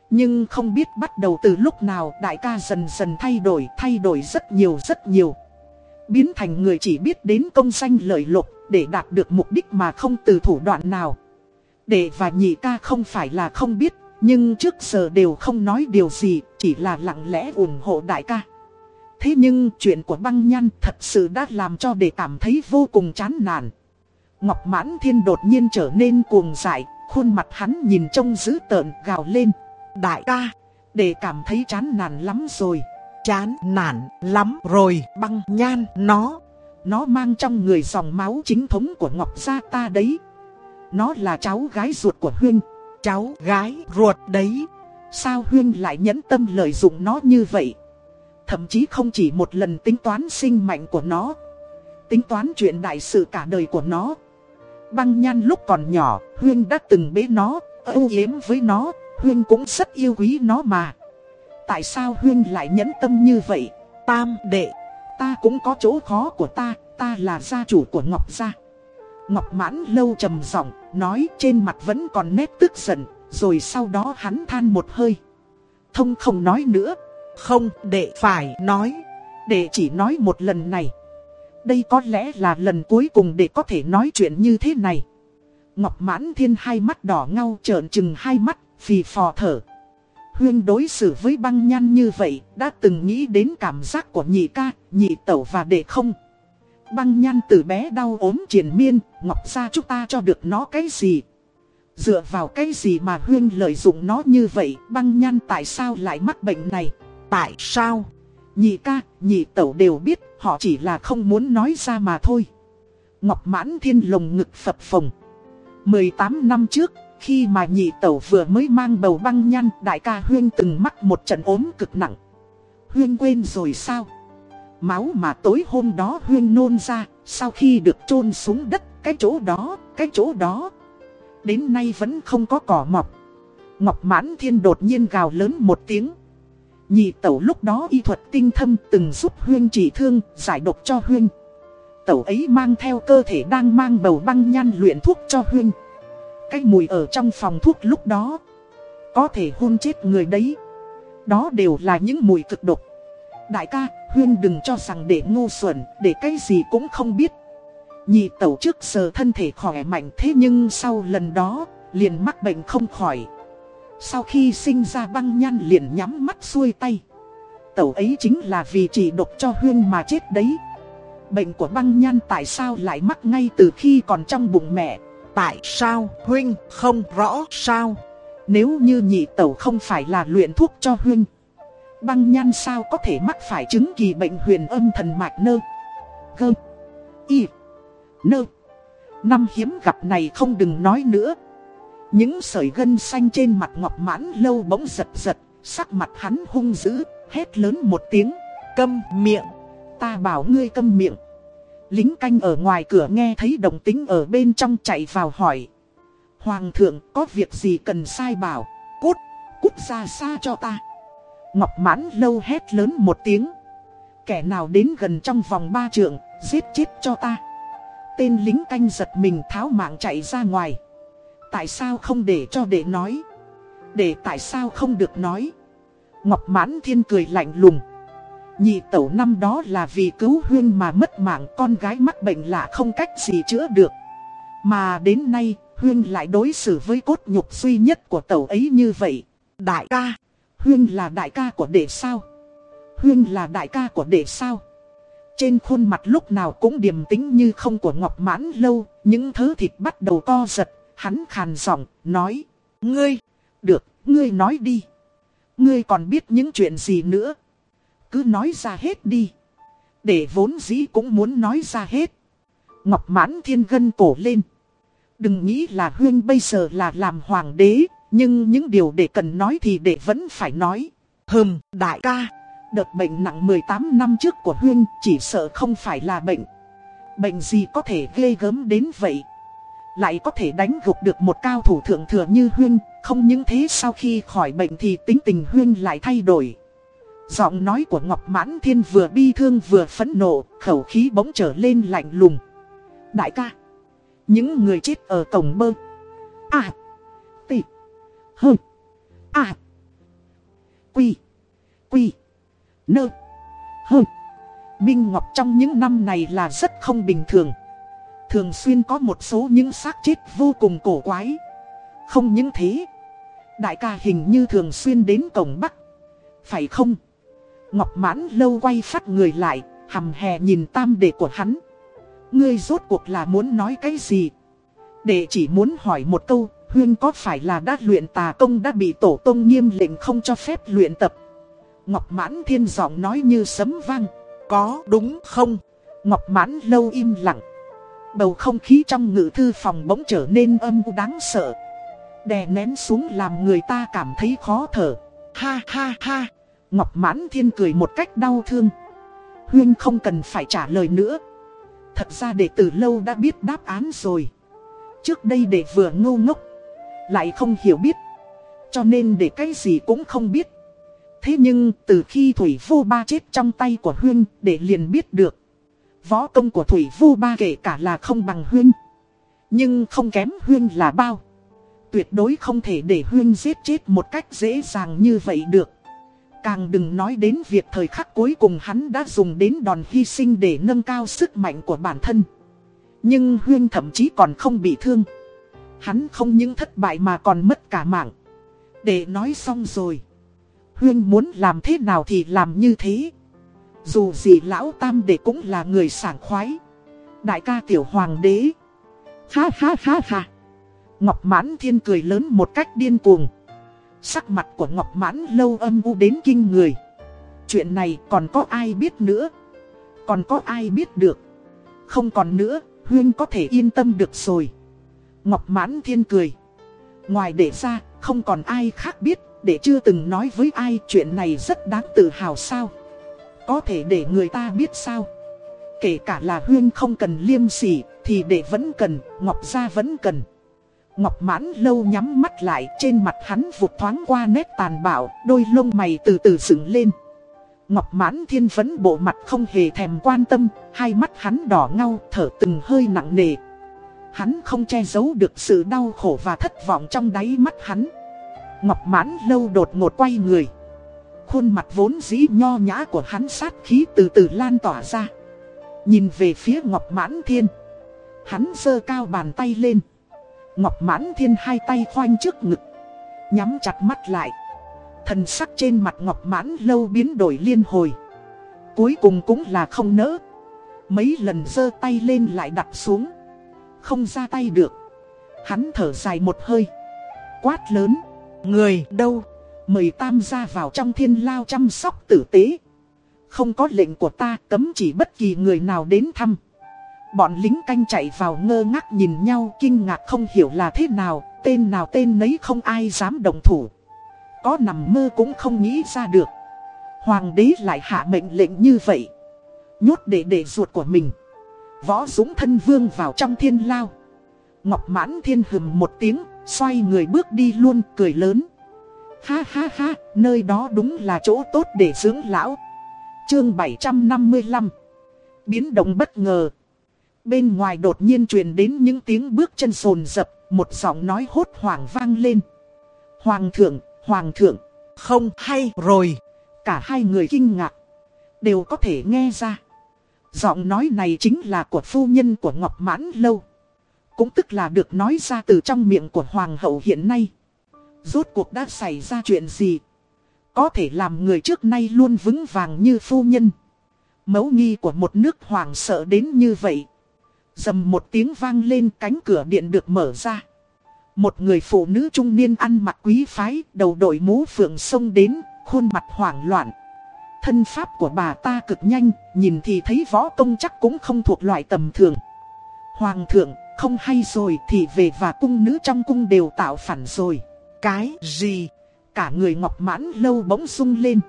[SPEAKER 1] Nhưng không biết bắt đầu từ lúc nào đại ca dần dần thay đổi Thay đổi rất nhiều rất nhiều. Biến thành người chỉ biết đến công danh lợi lộc Để đạt được mục đích mà không từ thủ đoạn nào. Đệ và nhị ca không phải là không biết, Nhưng trước giờ đều không nói điều gì, Chỉ là lặng lẽ ủng hộ đại ca. Thế nhưng chuyện của băng nhăn thật sự đã làm cho đệ cảm thấy vô cùng chán nản. Ngọc Mãn Thiên đột nhiên trở nên cuồng dại Khuôn mặt hắn nhìn trông dữ tợn gào lên. Đại ca, để cảm thấy chán nản lắm rồi. Chán nản lắm rồi, băng nhan nó. Nó mang trong người dòng máu chính thống của Ngọc Gia ta đấy. Nó là cháu gái ruột của Huyên. Cháu gái ruột đấy. Sao Huyên lại nhẫn tâm lợi dụng nó như vậy? Thậm chí không chỉ một lần tính toán sinh mạnh của nó. Tính toán chuyện đại sự cả đời của nó. Băng nhan lúc còn nhỏ, Huyên đã từng bế nó, âu yếm với nó, Huyên cũng rất yêu quý nó mà. Tại sao Huyên lại nhẫn tâm như vậy?
[SPEAKER 2] Tam đệ,
[SPEAKER 1] Ta cũng có chỗ khó của ta, ta là gia chủ của Ngọc Gia. Ngọc mãn lâu trầm giọng nói trên mặt vẫn còn nét tức giận, rồi sau đó hắn than một hơi. Thông không nói nữa,
[SPEAKER 2] không đệ phải nói.
[SPEAKER 1] đệ chỉ nói một lần này. Đây có lẽ là lần cuối cùng để có thể nói chuyện như thế này. Ngọc mãn thiên hai mắt đỏ ngau trợn trừng hai mắt, phì phò thở. Huyên đối xử với băng nhan như vậy, đã từng nghĩ đến cảm giác của nhị ca, nhị tẩu và đệ không. Băng nhan từ bé đau ốm triển miên, Ngọc ra chúng ta cho được nó cái gì? Dựa vào cái gì mà Huyên lợi dụng nó như vậy, băng nhan tại sao lại mắc bệnh này?
[SPEAKER 2] Tại sao?
[SPEAKER 1] Nhị ca, nhị tẩu đều biết, họ chỉ là không muốn nói ra mà thôi. Ngọc mãn thiên lồng ngực phập phồng. 18 năm trước, khi mà nhị tẩu vừa mới mang bầu băng nhăn, đại ca Huyên từng mắc một trận ốm cực nặng. Huyên quên rồi sao? Máu mà tối hôm đó Huyên nôn ra, sau khi được chôn xuống đất, cái chỗ đó, cái chỗ đó. Đến nay vẫn không có cỏ mọc. Ngọc mãn thiên đột nhiên gào lớn một tiếng. Nhị tẩu lúc đó y thuật tinh thâm từng giúp Huyên trị thương, giải độc cho Huyên. Tẩu ấy mang theo cơ thể đang mang bầu băng nhan luyện thuốc cho Huyên. Cái mùi ở trong phòng thuốc lúc đó Có thể hôn chết người đấy Đó đều là những mùi cực độc Đại ca, Huyên đừng cho rằng để ngu xuẩn Để cái gì cũng không biết Nhị tẩu trước giờ thân thể khỏe mạnh Thế nhưng sau lần đó Liền mắc bệnh không khỏi sau khi sinh ra băng nhan liền nhắm mắt xuôi tay. Tẩu ấy chính là vì chỉ độc cho Huyên mà chết đấy. Bệnh của băng nhan tại sao lại mắc ngay từ khi còn trong bụng mẹ?
[SPEAKER 2] Tại sao? Huynh không rõ sao?
[SPEAKER 1] Nếu như nhị tẩu không phải là luyện thuốc cho Huynh Băng nhan sao có thể mắc phải chứng kỳ bệnh huyền âm thần mạch nơ? Gơ, Y, Nơ. Năm hiếm gặp này không đừng nói nữa. Những sợi gân xanh trên mặt ngọc mãn lâu bỗng giật giật Sắc mặt hắn hung dữ Hét lớn một tiếng Câm miệng Ta bảo ngươi câm miệng Lính canh ở ngoài cửa nghe thấy đồng tính ở bên trong chạy vào hỏi. Hoàng thượng có việc gì cần sai bảo, cút, cút ra xa cho ta. Ngọc mãn lâu hét lớn một tiếng. Kẻ nào đến gần trong vòng ba trượng, giết chết cho ta. Tên lính canh giật mình tháo mạng chạy ra ngoài. Tại sao không để cho để nói? Để tại sao không được nói? Ngọc mãn thiên cười lạnh lùng. Nhị tẩu năm đó là vì cứu huyên mà mất mạng con gái mắc bệnh lạ không cách gì chữa được. Mà đến nay, huyên lại đối xử với cốt nhục duy nhất của tẩu ấy như vậy. Đại ca, huyên là đại ca của đệ sao? Huyên là đại ca của đệ sao? Trên khuôn mặt lúc nào cũng điềm tĩnh như không của Ngọc Mãn Lâu, những thứ thịt bắt đầu co giật, hắn khàn giọng, nói. Ngươi, được, ngươi nói đi. Ngươi còn biết những chuyện gì nữa? cứ nói ra hết đi. Để vốn dĩ cũng muốn nói ra hết. Ngọc mãn thiên gân cổ lên. Đừng nghĩ là Huyên bây giờ là làm hoàng đế, nhưng những điều để cần nói thì để vẫn phải nói. Hừm, đại ca, đợt bệnh nặng 18 năm trước của Huyên chỉ sợ không phải là bệnh. Bệnh gì có thể ghê gớm đến vậy? Lại có thể đánh gục được một cao thủ thượng thừa như Huyên, không những thế sau khi khỏi bệnh thì tính tình Huyên lại thay đổi. Giọng nói của Ngọc Mãn Thiên vừa bi thương vừa phẫn nộ, khẩu khí bỗng trở lên lạnh lùng. Đại ca, những người chết ở cổng bơ. À, tị, hơ, à, quy, quy, nơ, hơ. Minh Ngọc trong những năm này là rất không bình thường. Thường xuyên có một số những xác chết vô cùng cổ quái. Không những thế, đại ca hình như thường xuyên đến cổng Bắc. Phải không? Ngọc mãn lâu quay phát người lại, hầm hè nhìn tam đệ của hắn. Ngươi rốt cuộc là muốn nói cái gì? Đệ chỉ muốn hỏi một câu, Huyên có phải là đã luyện tà công đã bị tổ tông nghiêm lệnh không cho phép luyện tập? Ngọc mãn thiên giọng nói như sấm vang. Có đúng không? Ngọc mãn lâu im lặng. Bầu không khí trong ngự thư phòng bỗng trở nên âm u đáng sợ. Đè nén xuống làm người ta cảm thấy khó thở. Ha ha ha. Ngọc Mãn Thiên cười một cách đau thương. Huyên không cần phải trả lời nữa. Thật ra đệ tử lâu đã biết đáp án rồi. Trước đây đệ vừa ngô ngốc. Lại không hiểu biết. Cho nên để cái gì cũng không biết. Thế nhưng từ khi Thủy Vô Ba chết trong tay của Huyên, đệ liền biết được. Võ công của Thủy vu Ba kể cả là không bằng Huyên. Nhưng không kém Huyên là bao. Tuyệt đối không thể để Huyên giết chết một cách dễ dàng như vậy được. Càng đừng nói đến việc thời khắc cuối cùng hắn đã dùng đến đòn hy sinh để nâng cao sức mạnh của bản thân. Nhưng Huyên thậm chí còn không bị thương. Hắn không những thất bại mà còn mất cả mạng. Để nói xong rồi. Huyên muốn làm thế nào thì làm như thế. Dù gì lão tam đệ cũng là người sảng khoái. Đại ca tiểu hoàng đế. Ha ha ha ha. Ngọc mãn thiên cười lớn một cách điên cuồng. Sắc mặt của Ngọc mãn lâu âm u đến kinh người. Chuyện này còn có ai biết nữa. Còn có ai biết được. Không còn nữa, Huyên có thể yên tâm được rồi. Ngọc mãn thiên cười. Ngoài để ra, không còn ai khác biết để chưa từng nói với ai chuyện này rất đáng tự hào sao có thể để người ta biết sao? Kể cả là Huyên không cần liêm sỉ Thì đệ vẫn cần, Ngọc Gia vẫn cần. Ngọc mãn lâu nhắm mắt lại Trên mặt hắn vụt thoáng qua nét tàn bạo Đôi lông mày từ từ dựng lên. Ngọc mãn thiên vấn bộ mặt không hề thèm quan tâm Hai mắt hắn đỏ ngau thở từng hơi nặng nề. Hắn không che giấu được sự đau khổ và thất vọng trong đáy mắt hắn. Ngọc mãn lâu đột ngột quay người. Khuôn mặt vốn dĩ nho nhã của hắn sát khí từ từ lan tỏa ra. Nhìn về phía Ngọc mãn thiên, Hắn giơ cao bàn tay lên. Ngọc mãn thiên hai tay khoanh trước ngực, Nhắm chặt mắt lại. Thần sắc trên mặt Ngọc mãn lâu biến đổi liên hồi. Cuối cùng cũng là không nỡ. Mấy lần giơ tay lên lại đặt xuống, Không ra tay được. Hắn thở dài một hơi, Quát lớn, Người đâu? Mời tam gia vào trong thiên lao chăm sóc tử tế. Không có lệnh của ta cấm chỉ bất kỳ người nào đến thăm. Bọn lính canh chạy vào ngơ ngác nhìn nhau kinh ngạc không hiểu là thế nào, tên nào tên nấy không ai dám đồng thủ. Có nằm mơ cũng không nghĩ ra được. Hoàng đế lại hạ mệnh lệnh như vậy. Nhốt để để ruột của mình. Võ dũng thân vương vào trong thiên lao. Ngọc mãn thiên hừm một tiếng Xoay người bước đi luôn cười lớn Ha ha ha, nơi đó đúng là chỗ tốt để dưỡng lão. Chương 755 Biến động bất ngờ. Bên ngoài đột nhiên truyền đến những tiếng bước chân sồn dập Một giọng nói hốt hoảng vang lên. Hoàng thượng, hoàng thượng. Không hay rồi. Cả hai người kinh ngạc. Đều có thể nghe ra. Giọng nói này chính là của phu nhân của Ngọc Mãn Lâu. Cũng tức là được nói ra từ trong miệng của hoàng hậu hiện nay. Rốt cuộc đã xảy ra chuyện gì? Có thể làm người trước nay luôn vững vàng như phu nhân. Mấu nghi của một nước hoàng sợ đến như vậy. Dầm một tiếng vang lên cánh cửa điện được mở ra. Một người phụ nữ trung niên ăn mặc quý phái, đầu đội mũ phượng sông đến, khuôn mặt hoảng loạn. Thân pháp của bà ta cực nhanh, nhìn thì thấy võ công chắc cũng không thuộc loại tầm thường. Hoàng thượng, không hay rồi thì về và cung nữ trong cung đều tạo phản rồi. Cái gì? Cả người ngọc mãn lâu bỗng sung lên.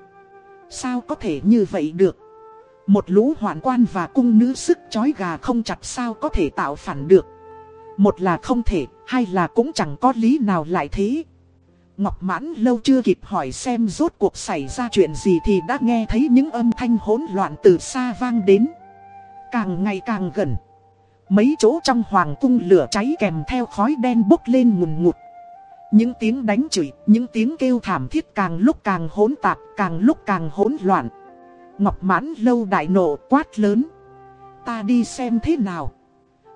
[SPEAKER 1] Sao có thể như vậy được? Một lũ hoạn quan và cung nữ sức chói gà không chặt sao có thể tạo phản được. Một là không thể, hai là cũng chẳng có lý nào lại thế. Ngọc mãn lâu chưa kịp hỏi xem rốt cuộc xảy ra chuyện gì thì đã nghe thấy những âm thanh hỗn loạn từ xa vang đến. Càng ngày càng gần. Mấy chỗ trong hoàng cung lửa cháy kèm theo khói đen bốc lên ngùn ngụt. Những tiếng đánh chửi, những tiếng kêu thảm thiết càng lúc càng hỗn tạp, càng lúc càng hỗn loạn. Ngọc mãn lâu đại nộ quát lớn. Ta đi xem thế nào.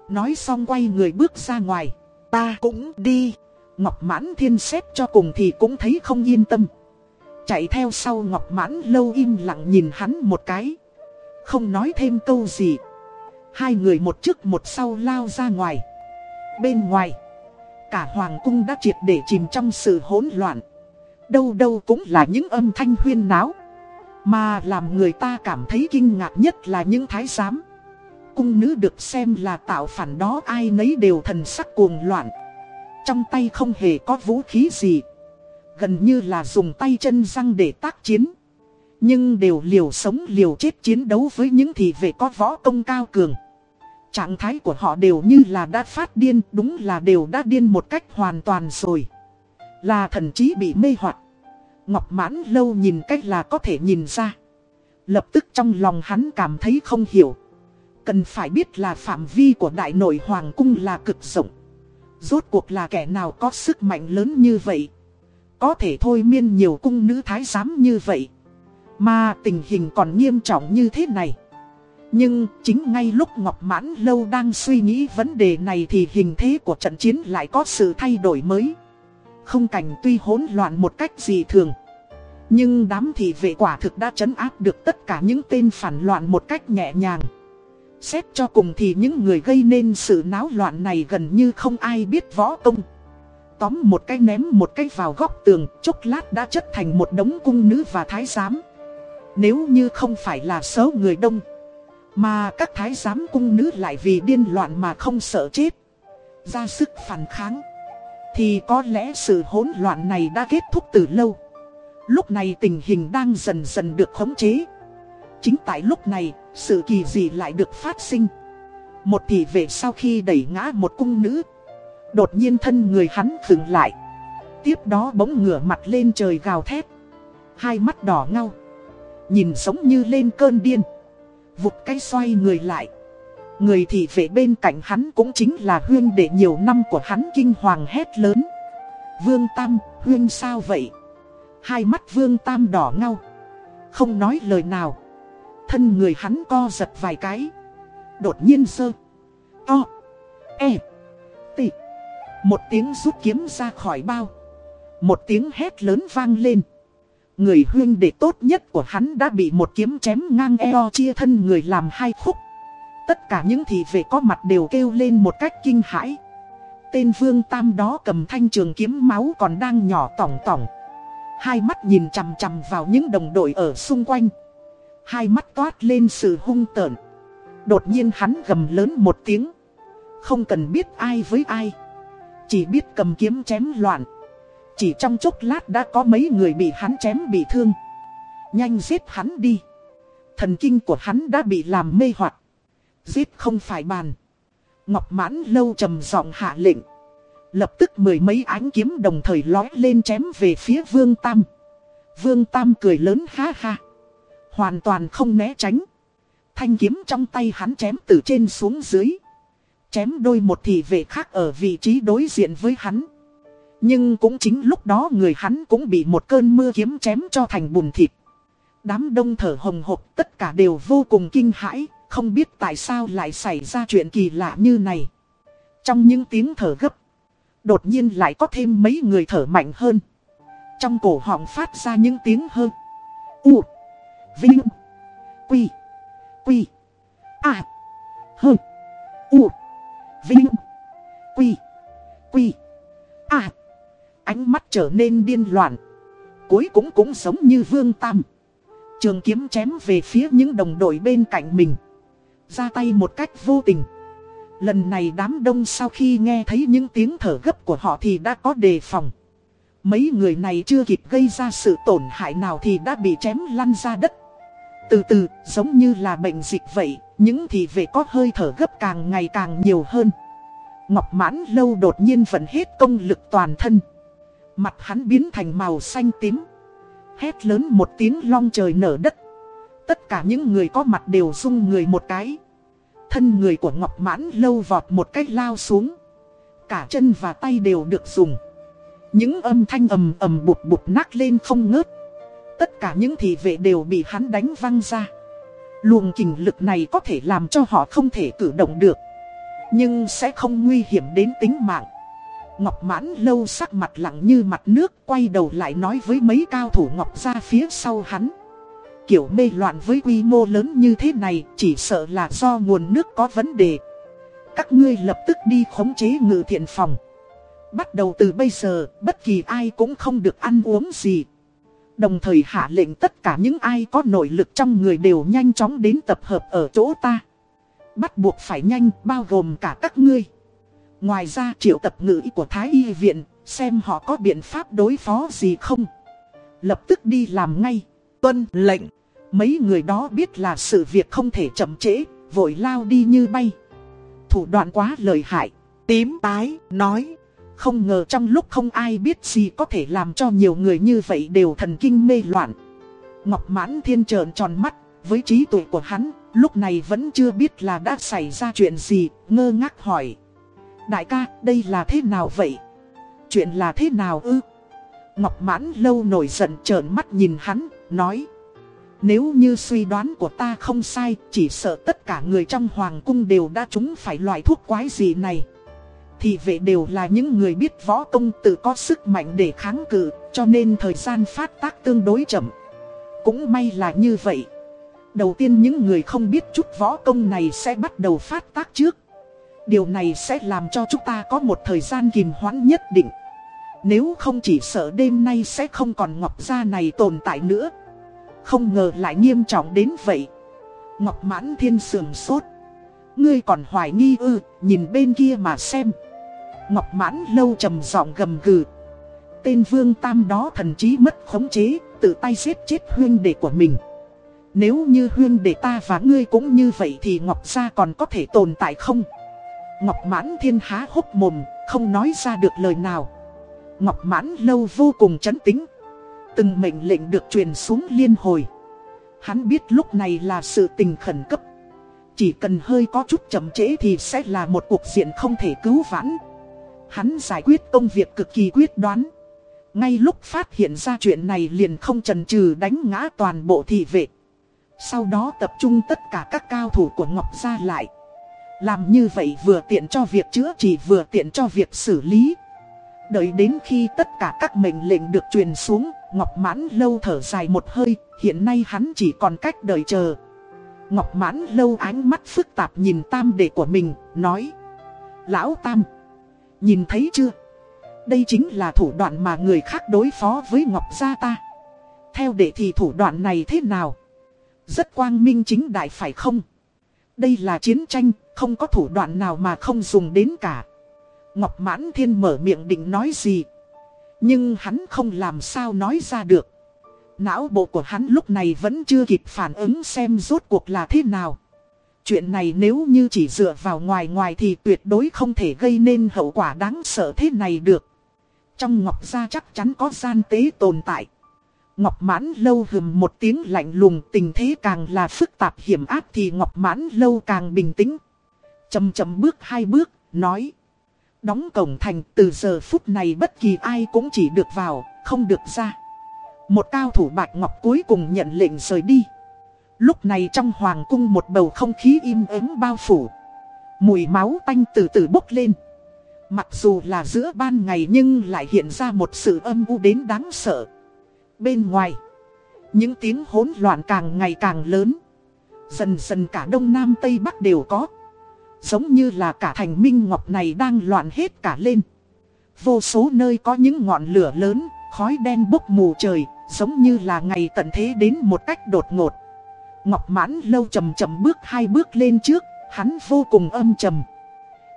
[SPEAKER 1] Nói xong quay người bước ra ngoài. Ta cũng đi. Ngọc mãn thiên xếp cho cùng thì cũng thấy không yên tâm. Chạy theo sau Ngọc mãn lâu im lặng nhìn hắn một cái. Không nói thêm câu gì. Hai người một trước một sau lao ra ngoài. Bên ngoài, cả hoàng cung đã triệt để chìm trong sự hỗn loạn. Đâu đâu cũng là những âm thanh huyên náo. Mà làm người ta cảm thấy kinh ngạc nhất là những thái giám. Cung nữ được xem là tạo phản đó, ai nấy đều thần sắc cuồng loạn. Trong tay không hề có vũ khí gì. Gần như là dùng tay chân răng để tác chiến. Nhưng đều liều sống liều chết chiến đấu với những thị vệ có võ công cao cường. Trạng thái của họ đều như là đã phát điên, đúng là đều đã điên một cách hoàn toàn rồi. Là thần trí bị mê hoặc. Ngọc mãn lâu nhìn cách là có thể nhìn ra. Lập tức trong lòng hắn cảm thấy không hiểu. Cần phải biết là phạm vi của đại nội hoàng cung là cực rộng. Rốt cuộc là kẻ nào có sức mạnh lớn như vậy. Có thể thôi miên nhiều cung nữ thái giám như vậy. Mà tình hình còn nghiêm trọng như thế này. Nhưng chính ngay lúc Ngọc Mãn Lâu đang suy nghĩ vấn đề này thì hình thế của trận chiến lại có sự thay đổi mới. Không cảnh tuy hỗn loạn một cách gì thường. Nhưng đám thị vệ quả thực đã trấn áp được tất cả những tên phản loạn một cách nhẹ nhàng. Xét cho cùng thì những người gây nên sự náo loạn này gần như không ai biết võ công. Tóm một cái ném một cái vào góc tường, chốc lát đã chất thành một đống cung nữ và thái giám. Nếu như không phải là số người đông, mà các thái giám cung nữ lại vì điên loạn mà không sợ chết, ra sức phản kháng, thì có lẽ sự hỗn loạn này đã kết thúc từ lâu. Lúc này tình hình đang dần dần được khống chế. Chính tại lúc này, sự kỳ dị lại được phát sinh. Một thị vệ sau khi đẩy ngã một cung nữ, đột nhiên thân người hắn khựng lại. Tiếp đó bỗng ngửa mặt lên trời gào thét. Hai mắt đỏ ngau. Nhìn giống như lên cơn điên. Vụt cái xoay người lại. Người thị vệ bên cạnh hắn cũng chính là huyên để nhiều năm của hắn kinh hoàng hét lớn. Vương Tam, huyên sao vậy? Hai mắt Vương Tam đỏ ngau. Không nói lời nào. Thân người hắn co giật vài cái. Đột nhiên sơ. To. E. T. Một tiếng rút kiếm ra khỏi bao. Một tiếng hét lớn vang lên. Người huyên đệ tốt nhất của hắn đã bị một kiếm chém ngang eo chia thân người làm hai khúc. Tất cả những thị vệ có mặt đều kêu lên một cách kinh hãi. Tên vương tam đó cầm thanh trường kiếm máu còn đang nhỏ tỏng tỏng. Hai mắt nhìn chằm chằm vào những đồng đội ở xung quanh. Hai mắt toát lên sự hung tợn. Đột nhiên hắn gầm lớn một tiếng. Không cần biết ai với ai. Chỉ biết cầm kiếm chém loạn. Chỉ trong chốc lát đã có mấy người bị hắn chém bị thương. Nhanh giết hắn đi. Thần kinh của hắn đã bị làm mê hoặc. Giết không phải bàn. Ngọc mãn lâu trầm giọng hạ lệnh. Lập tức mười mấy ánh kiếm đồng thời lói lên chém về phía Vương Tam. Vương Tam cười lớn ha ha. Hoàn toàn không né tránh. Thanh kiếm trong tay hắn chém từ trên xuống dưới. Chém đôi một thị vệ khác ở vị trí đối diện với hắn. Nhưng cũng chính lúc đó người hắn cũng bị một cơn mưa kiếm chém cho thành bùn thịt. Đám đông thở hồng hộc tất cả đều vô cùng kinh hãi, không biết tại sao lại xảy ra chuyện kỳ lạ như này. Trong những tiếng thở gấp, đột nhiên lại có thêm mấy người thở mạnh hơn. Trong cổ họng phát ra những tiếng hơn. U. Vinh. Quy. Quy. À. Hơn. U. Vinh. Quy. Quy. À. Ánh mắt trở nên điên loạn. Cuối cũng cũng giống như Vương Tam. Trường kiếm chém về phía những đồng đội bên cạnh mình. Ra tay một cách vô tình. Lần này đám đông sau khi nghe thấy những tiếng thở gấp của họ thì đã có đề phòng. Mấy người này chưa kịp gây ra sự tổn hại nào thì đã bị chém lăn ra đất. Từ từ, giống như là bệnh dịch vậy, những thị vệ có hơi thở gấp càng ngày càng nhiều hơn. Ngọc mãn lâu đột nhiên vẫn hết công lực toàn thân. Mặt hắn biến thành màu xanh tím. Hét lớn một tiếng long trời nở đất. Tất cả những người có mặt đều rung người một cái. Thân người của Ngọc Mãn lâu vọt một cách lao xuống. Cả chân và tay đều được dùng. Những âm thanh ầm ầm bụt bụt nát lên không ngớt. Tất cả những thị vệ đều bị hắn đánh văng ra. Luồng kình lực này có thể làm cho họ không thể cử động được. Nhưng sẽ không nguy hiểm đến tính mạng. Ngọc mãn lâu sắc mặt lặng như mặt nước quay đầu lại nói với mấy cao thủ Ngọc ra phía sau hắn. Kiểu mê loạn với quy mô lớn như thế này chỉ sợ là do nguồn nước có vấn đề. Các ngươi lập tức đi khống chế ngự thiện phòng. Bắt đầu từ bây giờ, bất kỳ ai cũng không được ăn uống gì. Đồng thời hạ lệnh tất cả những ai có nội lực trong người đều nhanh chóng đến tập hợp ở chỗ ta. Bắt buộc phải nhanh, bao gồm cả các ngươi. Ngoài ra triệu tập ngữ của Thái Y Viện, xem họ có biện pháp đối phó gì không. Lập tức đi làm ngay. Tuân lệnh. Mấy người đó biết là sự việc không thể chậm trễ, vội lao đi như bay. Thủ đoạn quá lời hại. Tím tái, nói. Không ngờ trong lúc không ai biết gì có thể làm cho nhiều người như vậy đều thần kinh mê loạn. Ngọc mãn thiên trợn tròn mắt, với trí tuệ của hắn, lúc này vẫn chưa biết là đã xảy ra chuyện gì, ngơ ngác hỏi. Đại ca, đây là thế nào vậy? Chuyện là thế nào ư? Ngọc mãn lâu nổi giận trợn mắt nhìn hắn, nói. Nếu như suy đoán của ta không sai, chỉ sợ tất cả người trong hoàng cung đều đã trúng phải loại thuốc quái gì này. Thì vệ đều là những người biết võ công tự có sức mạnh để kháng cự, cho nên thời gian phát tác tương đối chậm. Cũng may là như vậy. Đầu tiên những người không biết chút võ công này sẽ bắt đầu phát tác trước. Điều này sẽ làm cho chúng ta có một thời gian kìm hoãn nhất định. Nếu không chỉ sợ đêm nay sẽ không còn Ngọc Gia này tồn tại nữa. Không ngờ lại nghiêm trọng đến vậy. Ngọc Mãn Thiên sườn sốt. Ngươi còn hoài nghi ư, nhìn bên kia mà xem. Ngọc Mãn lâu trầm giọng gầm gừ. Tên Vương Tam đó thần trí mất khống chế, tự tay giết chết huyên đệ của mình. Nếu như huyên đệ ta và ngươi cũng như vậy thì Ngọc Gia còn có thể tồn tại không? Ngọc Mãn Thiên há hốc mồm, không nói ra được lời nào. Ngọc Mãn Lâu vô cùng chấn tĩnh. Từng mệnh lệnh được truyền xuống liên hồi. Hắn biết lúc này là sự tình khẩn cấp. Chỉ cần hơi có chút chậm trễ thì sẽ là một cuộc diện không thể cứu vãn. Hắn giải quyết công việc cực kỳ quyết đoán. Ngay lúc phát hiện ra chuyện này liền không chần chừ đánh ngã toàn bộ thị vệ. Sau đó tập trung tất cả các cao thủ của Ngọc Gia lại. Làm như vậy vừa tiện cho việc chữa trị vừa tiện cho việc xử lý. Đợi đến khi tất cả các mệnh lệnh được truyền xuống, Ngọc Mãn Lâu thở dài một hơi, hiện nay hắn chỉ còn cách đợi chờ. Ngọc Mãn Lâu ánh mắt phức tạp nhìn tam đệ của mình, nói Lão Tam, nhìn thấy chưa? Đây chính là thủ đoạn mà người khác đối phó với Ngọc Gia ta. Theo đệ thì thủ đoạn này thế nào? Rất quang minh chính đại phải không? Đây là chiến tranh, không có thủ đoạn nào mà không dùng đến cả. Ngọc Mãn Thiên mở miệng định nói gì. Nhưng hắn không làm sao nói ra được. Não bộ của hắn lúc này vẫn chưa kịp phản ứng xem rốt cuộc là thế nào. Chuyện này nếu như chỉ dựa vào ngoài ngoài thì tuyệt đối không thể gây nên hậu quả đáng sợ thế này được. Trong Ngọc Gia chắc chắn có gian tế tồn tại. Ngọc Mãn Lâu hừm một tiếng lạnh lùng tình thế càng là phức tạp hiểm áp thì Ngọc Mãn Lâu càng bình tĩnh. Chầm chầm bước hai bước, nói. Đóng cổng thành từ giờ phút này bất kỳ ai cũng chỉ được vào, không được ra. Một cao thủ bạch ngọc cuối cùng nhận lệnh rời đi. Lúc này trong hoàng cung một bầu không khí im ắng bao phủ. Mùi máu tanh từ từ bốc lên. Mặc dù là giữa ban ngày nhưng lại hiện ra một sự âm u đến đáng sợ. Bên ngoài, những tiếng hỗn loạn càng ngày càng lớn. Dần dần cả đông nam tây bắc đều có. Giống như là cả thành minh ngọc này đang loạn hết cả lên. Vô số nơi có những ngọn lửa lớn, khói đen bốc mù trời, giống như là ngày tận thế đến một cách đột ngột. Ngọc mãn lâu chầm chầm bước hai bước lên trước, hắn vô cùng âm trầm.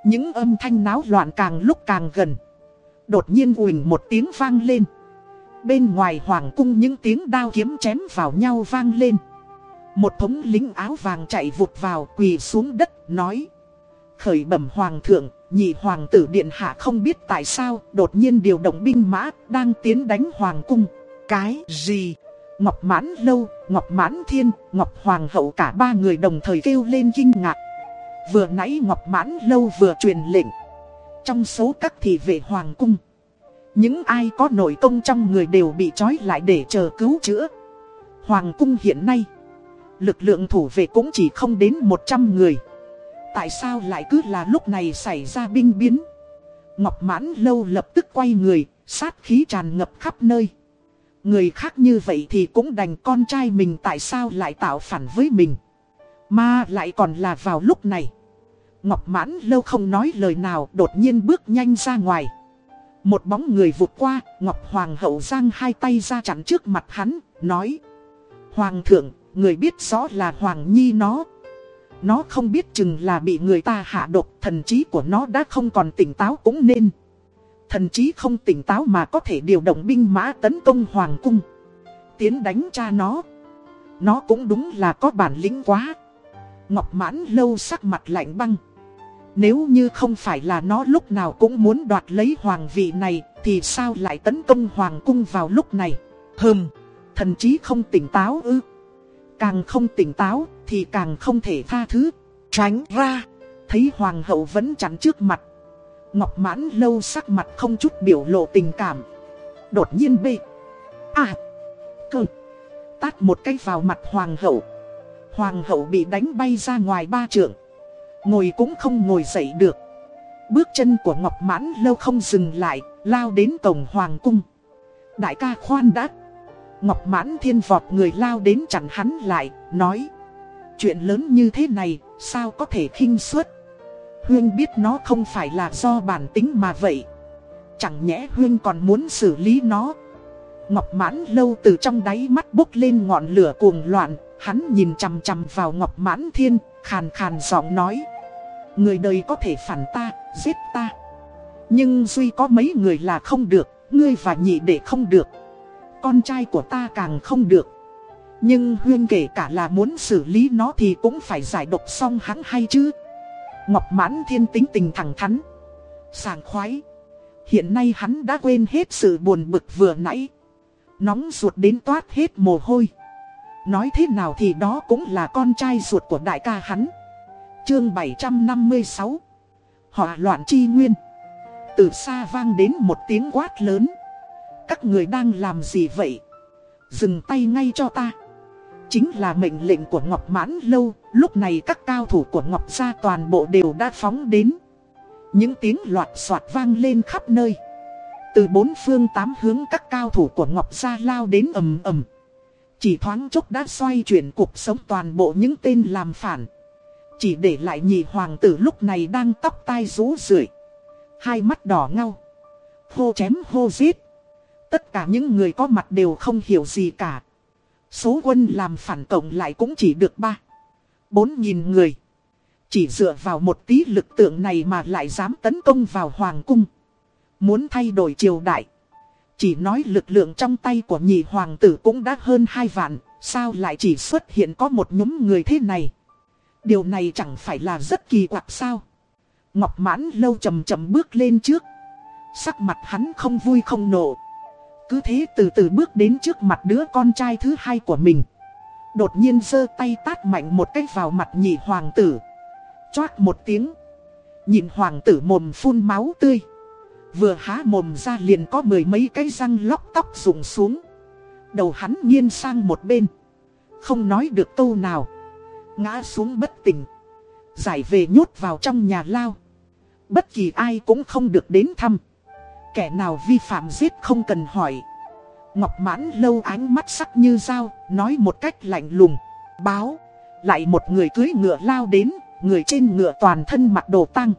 [SPEAKER 1] Những âm thanh náo loạn càng lúc càng gần. Đột nhiên quỳnh một tiếng vang lên. Bên ngoài hoàng cung những tiếng đao kiếm chém vào nhau vang lên. Một thống lính áo vàng chạy vụt vào quỳ xuống đất nói. Khởi bẩm hoàng thượng, nhị hoàng tử điện hạ không biết tại sao đột nhiên điều động binh mã đang tiến đánh hoàng cung. Cái gì? Ngọc Mãn Lâu, Ngọc Mãn Thiên, Ngọc Hoàng hậu cả ba người đồng thời kêu lên kinh ngạc. Vừa nãy Ngọc Mãn Lâu vừa truyền lệnh. Trong số các thị vệ hoàng cung, những ai có nội công trong người đều bị trói lại để chờ cứu chữa. Hoàng cung hiện nay, lực lượng thủ vệ cũng chỉ không đến 100 người. Tại sao lại cứ là lúc này xảy ra binh biến? Ngọc mãn lâu lập tức quay người, sát khí tràn ngập khắp nơi. Người khác như vậy thì cũng đành con trai mình tại sao lại tạo phản với mình. Mà lại còn là vào lúc này. Ngọc mãn lâu không nói lời nào đột nhiên bước nhanh ra ngoài. Một bóng người vụt qua, Ngọc Hoàng hậu giang hai tay ra chắn trước mặt hắn, nói. Hoàng thượng, người biết rõ là Hoàng Nhi nó. Nó không biết chừng là bị người ta hạ độc, thần trí của nó đã không còn tỉnh táo cũng nên. Thần trí không tỉnh táo mà có thể điều động binh mã tấn công Hoàng cung. Tiến đánh cha nó. Nó cũng đúng là có bản lĩnh quá. Ngọc mãn lâu sắc mặt lạnh băng. Nếu như không phải là nó lúc nào cũng muốn đoạt lấy hoàng vị này Thì sao lại tấn công hoàng cung vào lúc này? Hừm, thần chí không tỉnh táo ư? Càng không tỉnh táo thì càng không thể tha thứ.
[SPEAKER 2] Tránh ra!
[SPEAKER 1] Thấy hoàng hậu vẫn chắn trước mặt. Ngọc mãn lâu sắc mặt không chút biểu lộ tình cảm. Đột nhiên bê. À Cơ! Tát một cái vào mặt hoàng hậu. Hoàng hậu bị đánh bay ra ngoài ba trượng. Ngồi cũng không ngồi dậy được. Bước chân của Ngọc Mãn lâu không dừng lại, Lao đến cổng hoàng cung. Đại ca khoan đã. Ngọc Mãn thiên vọt người lao đến chặn hắn lại, Nói, Chuyện lớn như thế này, Sao có thể khinh suất? Huyên biết nó không phải là do bản tính mà vậy. Chẳng nhẽ Huyên còn muốn xử lý nó? Ngọc Mãn lâu từ trong đáy mắt bốc lên ngọn lửa cuồng loạn, Hắn nhìn chằm chằm vào Ngọc Mãn Thiên, Khàn khàn giọng nói Người đời có thể phản ta, giết ta. Nhưng duy có mấy người là không được Ngươi và nhị để không được. Con trai của ta càng không được. Nhưng Huyên kể cả là muốn xử lý nó thì cũng phải giải độc xong hắn hay chứ. Ngọc Mãn Thiên tính tình thẳng thắn. Sàng khoái. Hiện nay hắn đã quên hết sự buồn bực vừa nãy. Nóng ruột đến toát hết mồ hôi. Nói thế nào thì đó cũng là con trai ruột của đại ca hắn. Chương 756 Họa loạn chi nguyên. Từ xa vang đến một tiếng quát lớn. Các người đang làm gì vậy? Dừng tay ngay cho ta. Chính là mệnh lệnh của Ngọc Mãn Lâu, Lúc này các cao thủ của Ngọc Gia toàn bộ đều đã phóng đến. Những tiếng loạt soạt vang lên khắp nơi. Từ bốn phương tám hướng các cao thủ của Ngọc Gia lao đến ầm ầm. Chỉ thoáng chốc đã xoay chuyển cuộc sống toàn bộ những tên làm phản. Chỉ để lại nhị hoàng tử lúc này đang tóc tai rú rượi. Hai mắt đỏ ngau. Hô chém hô giết. Tất cả những người có mặt đều không hiểu gì cả. Số quân làm phản cộng lại cũng chỉ được ba, bốn nghìn người. Chỉ dựa vào một tí lực tượng này mà lại dám tấn công vào hoàng cung. Muốn thay đổi triều đại. Chỉ nói lực lượng trong tay của nhị hoàng tử cũng đã hơn hai vạn, Sao lại chỉ xuất hiện có một nhóm người thế này? Điều này chẳng phải là rất kỳ quặc sao? Ngọc mãn lâu chầm chầm bước lên trước. Sắc mặt hắn không vui không nộ. Cứ thế từ từ bước đến trước mặt đứa con trai thứ hai của mình. Đột nhiên giơ tay tát mạnh một cái vào mặt nhị hoàng tử. Choát một tiếng. Nhìn hoàng tử mồm phun máu tươi. Vừa há mồm ra liền có mười mấy cái răng lóc tóc rụng xuống. Đầu hắn nghiêng sang một bên. Không nói được câu nào. Ngã xuống bất tỉnh. Giải về nhốt vào trong nhà lao. Bất kỳ ai cũng không được đến thăm. Kẻ nào vi phạm giết không cần hỏi. Ngọc mãn lâu ánh mắt sắc như dao, Nói một cách lạnh lùng. Báo, Lại một người cưới ngựa lao đến, Người trên ngựa toàn thân mặc đồ tăng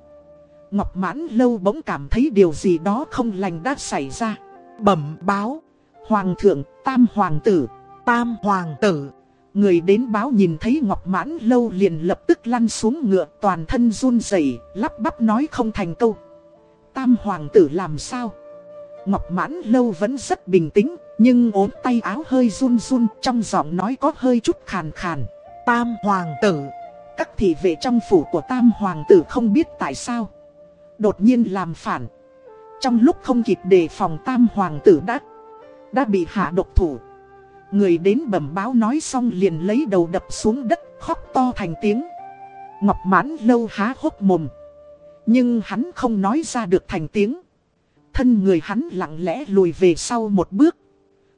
[SPEAKER 1] Ngọc mãn lâu bỗng cảm thấy điều gì đó không lành đã xảy ra. Bẩm báo, Hoàng thượng, tam hoàng tử,
[SPEAKER 2] Tam hoàng tử.
[SPEAKER 1] Người đến báo nhìn thấy Ngọc Mãn Lâu liền lập tức lăn xuống ngựa toàn thân run rẩy lắp bắp nói không thành câu. Tam hoàng tử làm sao? Ngọc mãn lâu vẫn rất bình tĩnh, nhưng ốm tay áo hơi run run trong giọng nói có hơi chút khàn khàn.
[SPEAKER 2] Tam hoàng tử.
[SPEAKER 1] Các thị vệ trong phủ của tam hoàng tử không biết tại sao. Đột nhiên làm phản. Trong lúc không kịp đề phòng tam hoàng tử đã, đã bị hạ độc thủ. Người đến bẩm báo nói xong liền lấy đầu đập xuống đất, khóc to thành tiếng. Ngọc mãn lâu há hốc mồm. Nhưng hắn không nói ra được thành tiếng. Thân người hắn lặng lẽ lùi về sau một bước.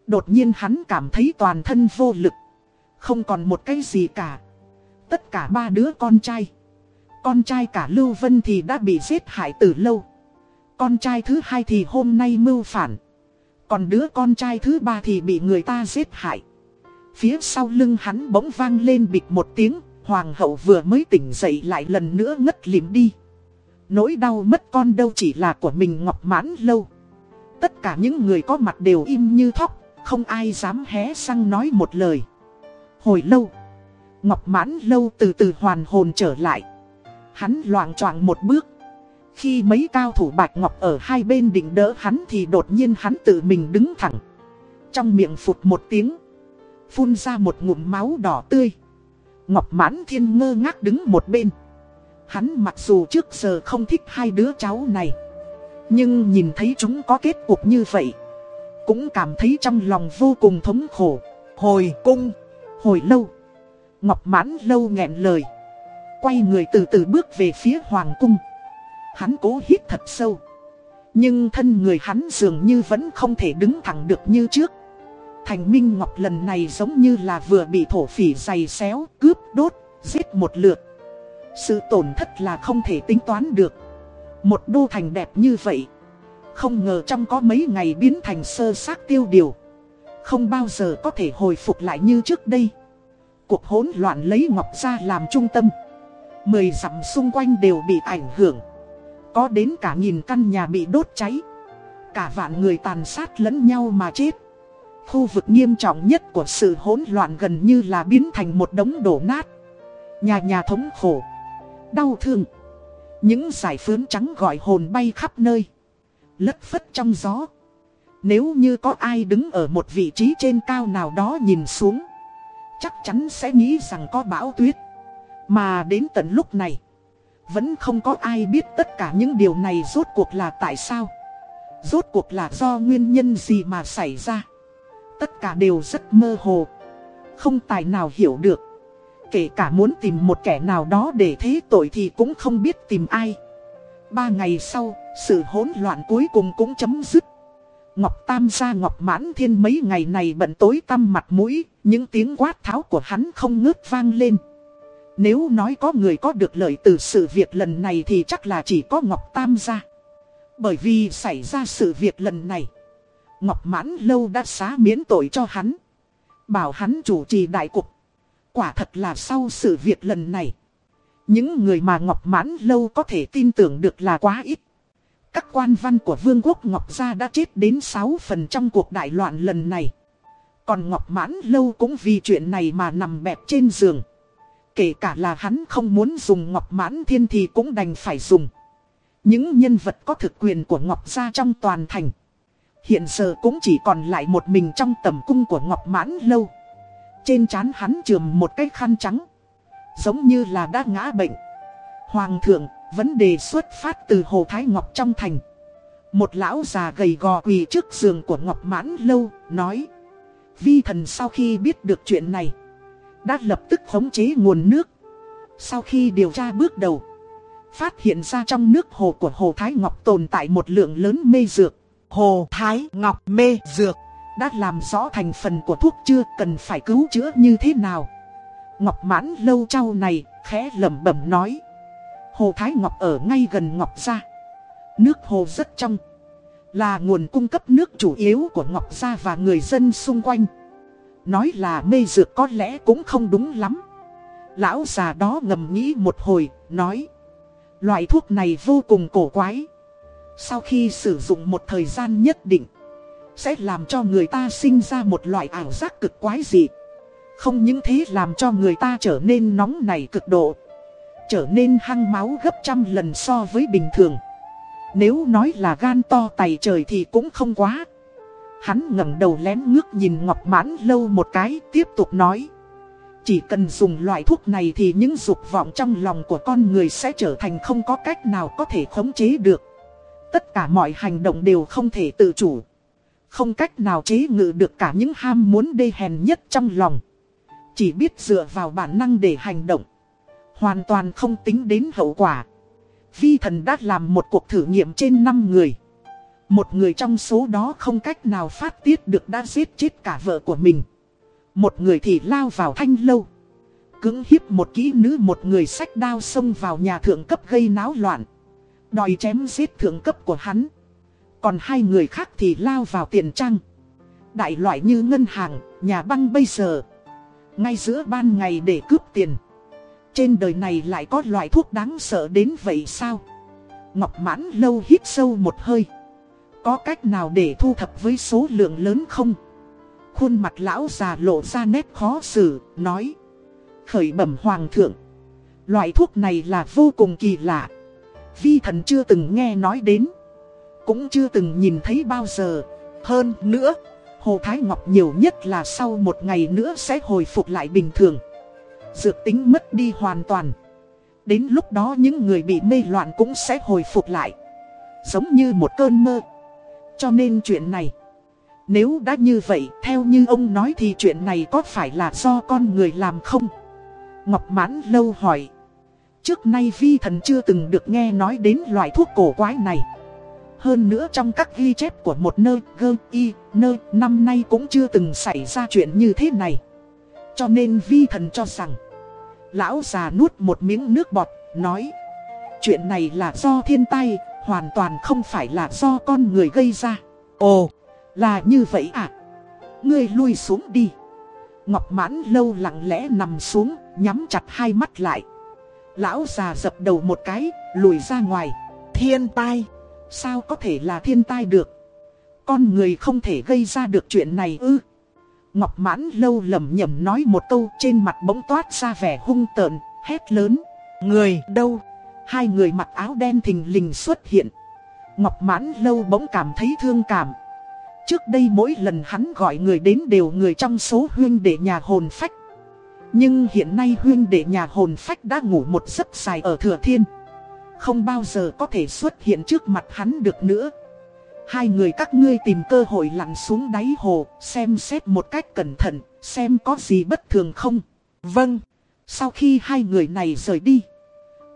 [SPEAKER 1] Đột nhiên hắn cảm thấy toàn thân vô lực. Không còn một cái gì cả. Tất cả ba đứa con trai. Con trai cả Lưu Vân thì đã bị giết hại từ lâu. Con trai thứ hai thì hôm nay mưu phản. Còn đứa con trai thứ ba thì bị người ta giết hại. Phía sau lưng hắn bỗng vang lên bịch một tiếng. Hoàng hậu vừa mới tỉnh dậy lại lần nữa ngất lìm đi. Nỗi đau mất con đâu chỉ là của mình Ngọc Mãn Lâu Tất cả những người có mặt đều im như thóc, Không ai dám hé răng nói một lời Hồi lâu, Ngọc Mãn Lâu từ từ hoàn hồn trở lại Hắn loạn choạng một bước khi mấy cao thủ Bạch Ngọc ở hai bên định đỡ hắn Thì đột nhiên hắn tự mình đứng thẳng. Trong miệng phụt một tiếng, Phun ra một ngụm máu đỏ tươi. Ngọc Mãn Thiên ngơ ngác đứng một bên. Hắn mặc dù trước giờ không thích hai đứa cháu này, Nhưng nhìn thấy chúng có kết cục như vậy, Cũng cảm thấy trong lòng vô cùng thống khổ.
[SPEAKER 2] Hồi cung,
[SPEAKER 1] Hồi lâu, Ngọc mãn lâu nghẹn lời, Quay người từ từ bước về phía hoàng cung. Hắn cố hít thật sâu. Nhưng thân người hắn dường như vẫn không thể đứng thẳng được như trước. Thành Minh Ngọc lần này giống như là vừa bị thổ phỉ giày xéo, cướp, đốt, giết một lượt. Sự tổn thất là không thể tính toán được. Một đô thành đẹp như vậy Không ngờ trong có mấy ngày biến thành sơ xác tiêu điều. Không bao giờ có thể hồi phục lại như trước đây. Cuộc hỗn loạn lấy Ngọc ra làm trung tâm. Mười dặm xung quanh đều bị ảnh hưởng. Có đến cả nghìn căn nhà bị đốt cháy. Cả vạn người tàn sát lẫn nhau mà chết. Khu vực nghiêm trọng nhất của sự hỗn loạn gần như là biến thành một đống đổ nát. Nhà nhà thống khổ, Đau thương. Những giải phướn trắng gọi hồn bay khắp nơi. Lất phất trong gió. Nếu như có ai đứng ở một vị trí trên cao nào đó nhìn xuống, Chắc chắn sẽ nghĩ rằng có bão tuyết. Mà đến tận lúc này vẫn không có ai biết tất cả những điều này rốt cuộc là tại sao. Rốt cuộc là do nguyên nhân gì mà xảy ra. Tất cả đều rất mơ hồ. Không tài nào hiểu được. Kể cả muốn tìm một kẻ nào đó để thế tội thì cũng không biết tìm ai. Ba ngày sau, sự hỗn loạn cuối cùng cũng chấm dứt. Ngọc Tam gia Ngọc Mãn Thiên mấy ngày này bận tối tăm mặt mũi Những tiếng quát tháo của hắn không ngớt vang lên. Nếu nói có người có được lợi từ sự việc lần này thì chắc là chỉ có Ngọc Tam gia Bởi vì xảy ra sự việc lần này, Ngọc Mãn Lâu đã xá miễn tội cho hắn. Bảo hắn chủ trì đại cục. Quả thật là sau sự việc lần này. Những người mà Ngọc Mãn Lâu có thể tin tưởng được là quá ít. Các quan văn của Vương quốc Ngọc Gia đã chết đến 6 phần trong cuộc đại loạn lần này. Còn Ngọc Mãn Lâu cũng vì chuyện này mà nằm bẹp trên giường. Kể cả là hắn không muốn dùng Ngọc Mãn Thiên thì cũng đành phải dùng. Những nhân vật có thực quyền của Ngọc Gia trong toàn thành. Hiện giờ cũng chỉ còn lại một mình trong tầm cung của Ngọc Mãn Lâu Trên trán hắn trường một cái khăn trắng Giống như là đã ngã bệnh Hoàng thượng, vấn đề xuất phát từ Hồ Thái Ngọc trong thành Một lão già gầy gò quỳ trước giường của Ngọc Mãn Lâu, nói Vi thần sau khi biết được chuyện này đã lập tức khống chế nguồn nước. Sau khi điều tra bước đầu, Phát hiện ra trong nước hồ của Hồ Thái Ngọc tồn tại một lượng lớn mê dược. Hồ Thái Ngọc mê dược Đã làm rõ thành phần của thuốc chưa cần phải cứu chữa như thế nào. Ngọc mãn lâu trao này khẽ lẩm bẩm nói, Hồ Thái Ngọc ở ngay gần Ngọc Gia. Nước hồ rất trong, Là nguồn cung cấp nước chủ yếu của Ngọc Gia và người dân xung quanh. Nói là mê dược có lẽ cũng không đúng lắm. Lão già đó ngầm nghĩ một hồi, nói. Loại thuốc này vô cùng cổ quái. Sau khi sử dụng một thời gian nhất định Sẽ làm cho người ta sinh ra một loại ảo giác cực quái dị. Không những thế làm cho người ta trở nên nóng nảy cực độ Trở nên hăng máu gấp trăm lần so với bình thường. Nếu nói là gan to tày trời thì cũng không quá. Hắn ngẩng đầu lén ngước nhìn Ngọc Mãn lâu một cái, tiếp tục nói Chỉ cần dùng loại thuốc này thì những dục vọng trong lòng của con người sẽ trở thành không có cách nào có thể khống chế được Tất cả mọi hành động đều không thể tự chủ. Không cách nào chế ngự được cả những ham muốn đê hèn nhất trong lòng. Chỉ biết dựa vào bản năng để hành động. Hoàn toàn không tính đến hậu quả. Vi thần đã làm một cuộc thử nghiệm trên 5 người. Một người trong số đó không cách nào phát tiết được đã giết chết cả vợ của mình. Một người thì lao vào thanh lâu. Cứng hiếp một kỹ nữ một người sách đao xông vào nhà thượng cấp gây náo loạn. Đòi chém giết thượng cấp của hắn Còn hai người khác thì lao vào tiền trang Đại loại như ngân hàng, nhà băng bây giờ Ngay giữa ban ngày để cướp tiền Trên đời này lại có loại thuốc đáng sợ đến vậy sao Ngọc mãn lâu hít sâu một hơi có cách nào để thu thập với số lượng lớn không? Khuôn mặt lão già lộ ra nét khó xử, nói Khởi bẩm hoàng thượng Loại thuốc này là vô cùng kỳ lạ. Vi thần chưa từng nghe nói đến Cũng chưa từng nhìn thấy bao giờ. Hơn nữa Hồ Thái Ngọc nhiều nhất là sau một ngày nữa sẽ hồi phục lại bình thường. Dược tính mất đi hoàn toàn. Đến lúc đó những người bị mê loạn cũng sẽ hồi phục lại. Giống như một cơn mơ. Cho nên chuyện này Nếu đã như vậy theo như ông nói thì chuyện này có phải là do con người làm không? Ngọc mãn lâu hỏi. Trước nay vi thần chưa từng được nghe nói đến loại thuốc cổ quái này. Hơn nữa trong các ghi chép của một nơi gơ y nơi năm nay cũng chưa từng xảy ra chuyện như thế này. Cho nên vi thần cho rằng Lão già nuốt một miếng nước bọt, nói Chuyện này là do thiên tai, hoàn toàn không phải là do con người gây ra. Ồ, là như vậy à? Ngươi lui xuống đi. Ngọc mãn lâu lặng lẽ nằm xuống, nhắm chặt hai mắt lại. Lão già dập đầu một cái, lùi ra ngoài. Thiên tai, sao có thể là thiên tai được? Con người không thể gây ra được chuyện này ư? Ngọc mãn lâu lầm nhầm nói một câu trên mặt bỗng toát ra vẻ hung tợn, hét lớn. Người đâu? Hai người mặc áo đen thình lình xuất hiện. Ngọc mãn lâu bỗng cảm thấy thương cảm. Trước đây mỗi lần hắn gọi người đến đều người trong số huyên đệ nhà hồn phách. Nhưng hiện nay huyên đệ nhà hồn phách đã ngủ một giấc dài ở thừa thiên. Không bao giờ có thể xuất hiện trước mặt hắn được nữa. Hai người các ngươi tìm cơ hội lặn xuống đáy hồ, xem xét một cách cẩn thận, xem có gì bất thường không. Vâng, sau khi hai người này rời đi,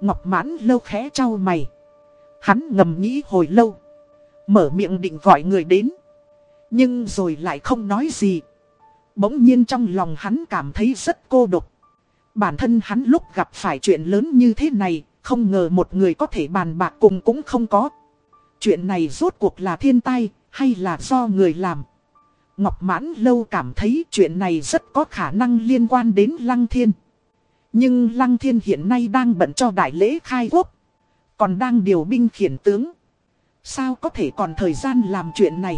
[SPEAKER 1] Ngọc Mãn lâu khẽ trao mày. Hắn ngầm nghĩ hồi lâu, mở miệng định gọi người đến. Nhưng rồi lại không nói gì. Bỗng nhiên trong lòng hắn cảm thấy rất cô độc. Bản thân hắn lúc gặp phải chuyện lớn như thế này, không ngờ một người có thể bàn bạc cùng cũng không có. Chuyện này rốt cuộc là thiên tai hay là do người làm? Ngọc Mãn Lâu cảm thấy chuyện này rất có khả năng liên quan đến Lăng Thiên. Nhưng Lăng Thiên hiện nay đang bận cho đại lễ khai quốc. Còn đang điều binh khiển tướng. Sao có thể còn thời gian làm chuyện này?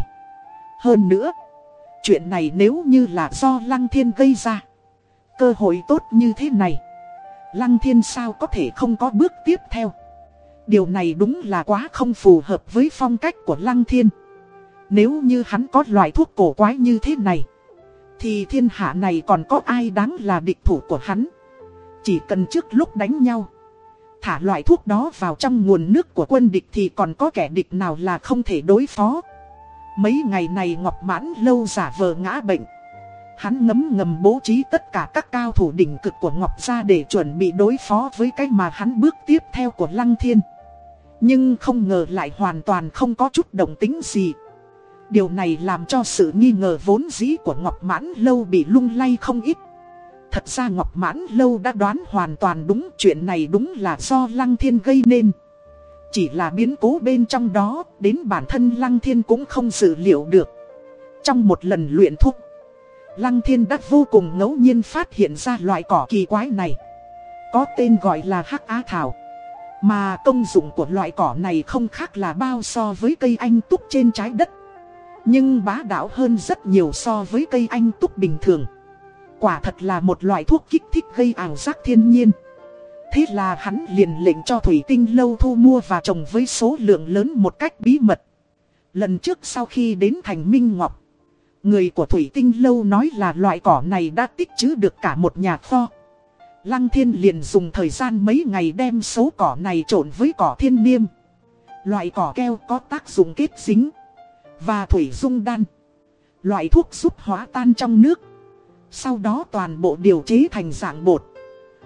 [SPEAKER 1] Hơn nữa, chuyện này nếu như là do Lăng Thiên gây ra. Cơ hội tốt như thế này. Lăng Thiên sao có thể không có bước tiếp theo? Điều này đúng là quá không phù hợp với phong cách của Lăng Thiên. Nếu như hắn có loại thuốc cổ quái như thế này, thì thiên hạ này còn có ai đáng là địch thủ của hắn. Chỉ cần trước lúc đánh nhau, thả loại thuốc đó vào trong nguồn nước của quân địch thì còn có kẻ địch nào là không thể đối phó. Mấy ngày này Ngọc Mãn lâu giả vờ ngã bệnh. Hắn ngấm ngầm bố trí tất cả các cao thủ đỉnh cực của Ngọc Gia để chuẩn bị đối phó với cái mà hắn bước tiếp theo của Lăng Thiên. Nhưng không ngờ lại hoàn toàn không có chút động tính gì. Điều này làm cho sự nghi ngờ vốn dĩ của Ngọc Mãn Lâu bị lung lay không ít. Thật ra Ngọc Mãn Lâu đã đoán hoàn toàn đúng chuyện này đúng là do Lăng Thiên gây nên. Chỉ là biến cố bên trong đó, đến bản thân Lăng Thiên cũng không dự liệu được. Trong một lần luyện thuốc, Lăng Thiên đã vô cùng ngẫu nhiên phát hiện ra loại cỏ kỳ quái này. Có tên gọi là Hắc Á Thảo. Mà công dụng của loại cỏ này không khác là bao so với cây anh túc trên trái đất. Nhưng bá đạo hơn rất nhiều so với cây anh túc bình thường. Quả thật là một loại thuốc kích thích gây ảo giác thiên nhiên. Thế là hắn liền lệnh cho Thủy Tinh Lâu thu mua và trồng với số lượng lớn một cách bí mật. Lần trước sau khi đến thành Minh Ngọc, người của Thủy Tinh Lâu nói là loại cỏ này đã tích trữ được cả một nhà kho. Lăng thiên liền dùng thời gian mấy ngày đem số cỏ này trộn với cỏ thiên niêm. Loại cỏ keo có tác dụng kết dính. Và thủy dung đan. Loại thuốc giúp hóa tan trong nước. Sau đó toàn bộ điều chế thành dạng bột.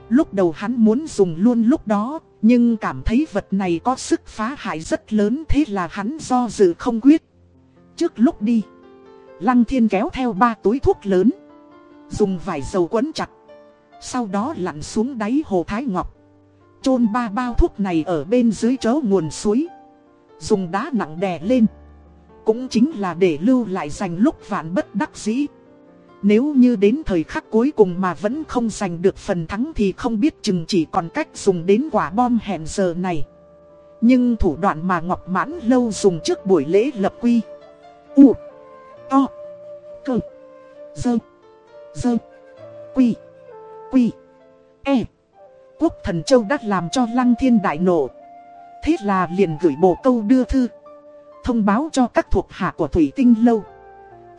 [SPEAKER 1] Lúc đầu hắn muốn dùng luôn lúc đó, nhưng cảm thấy vật này có sức phá hại rất lớn thế là hắn do dự không quyết. Trước lúc đi, Lăng Thiên kéo theo ba túi thuốc lớn. Dùng vải dầu quấn chặt. Sau đó lặn xuống đáy hồ Thái Ngọc chôn ba bao thuốc này ở bên dưới chỗ nguồn suối Dùng đá nặng đè lên Cũng chính là để lưu lại dành lúc vạn bất đắc dĩ nếu như đến thời khắc cuối cùng mà vẫn không giành được phần thắng Thì không biết chừng chỉ còn cách dùng đến quả bom hẹn giờ này Nhưng thủ đoạn mà Ngọc Mãn Lâu dùng trước buổi lễ lập quy U To Cơ Dơ Dơ Quy Quy. E. Quốc thần châu đã làm cho lăng thiên đại nộ. Thế là liền gửi bộ câu đưa thư. Thông báo cho các thuộc hạ của Thủy Tinh Lâu.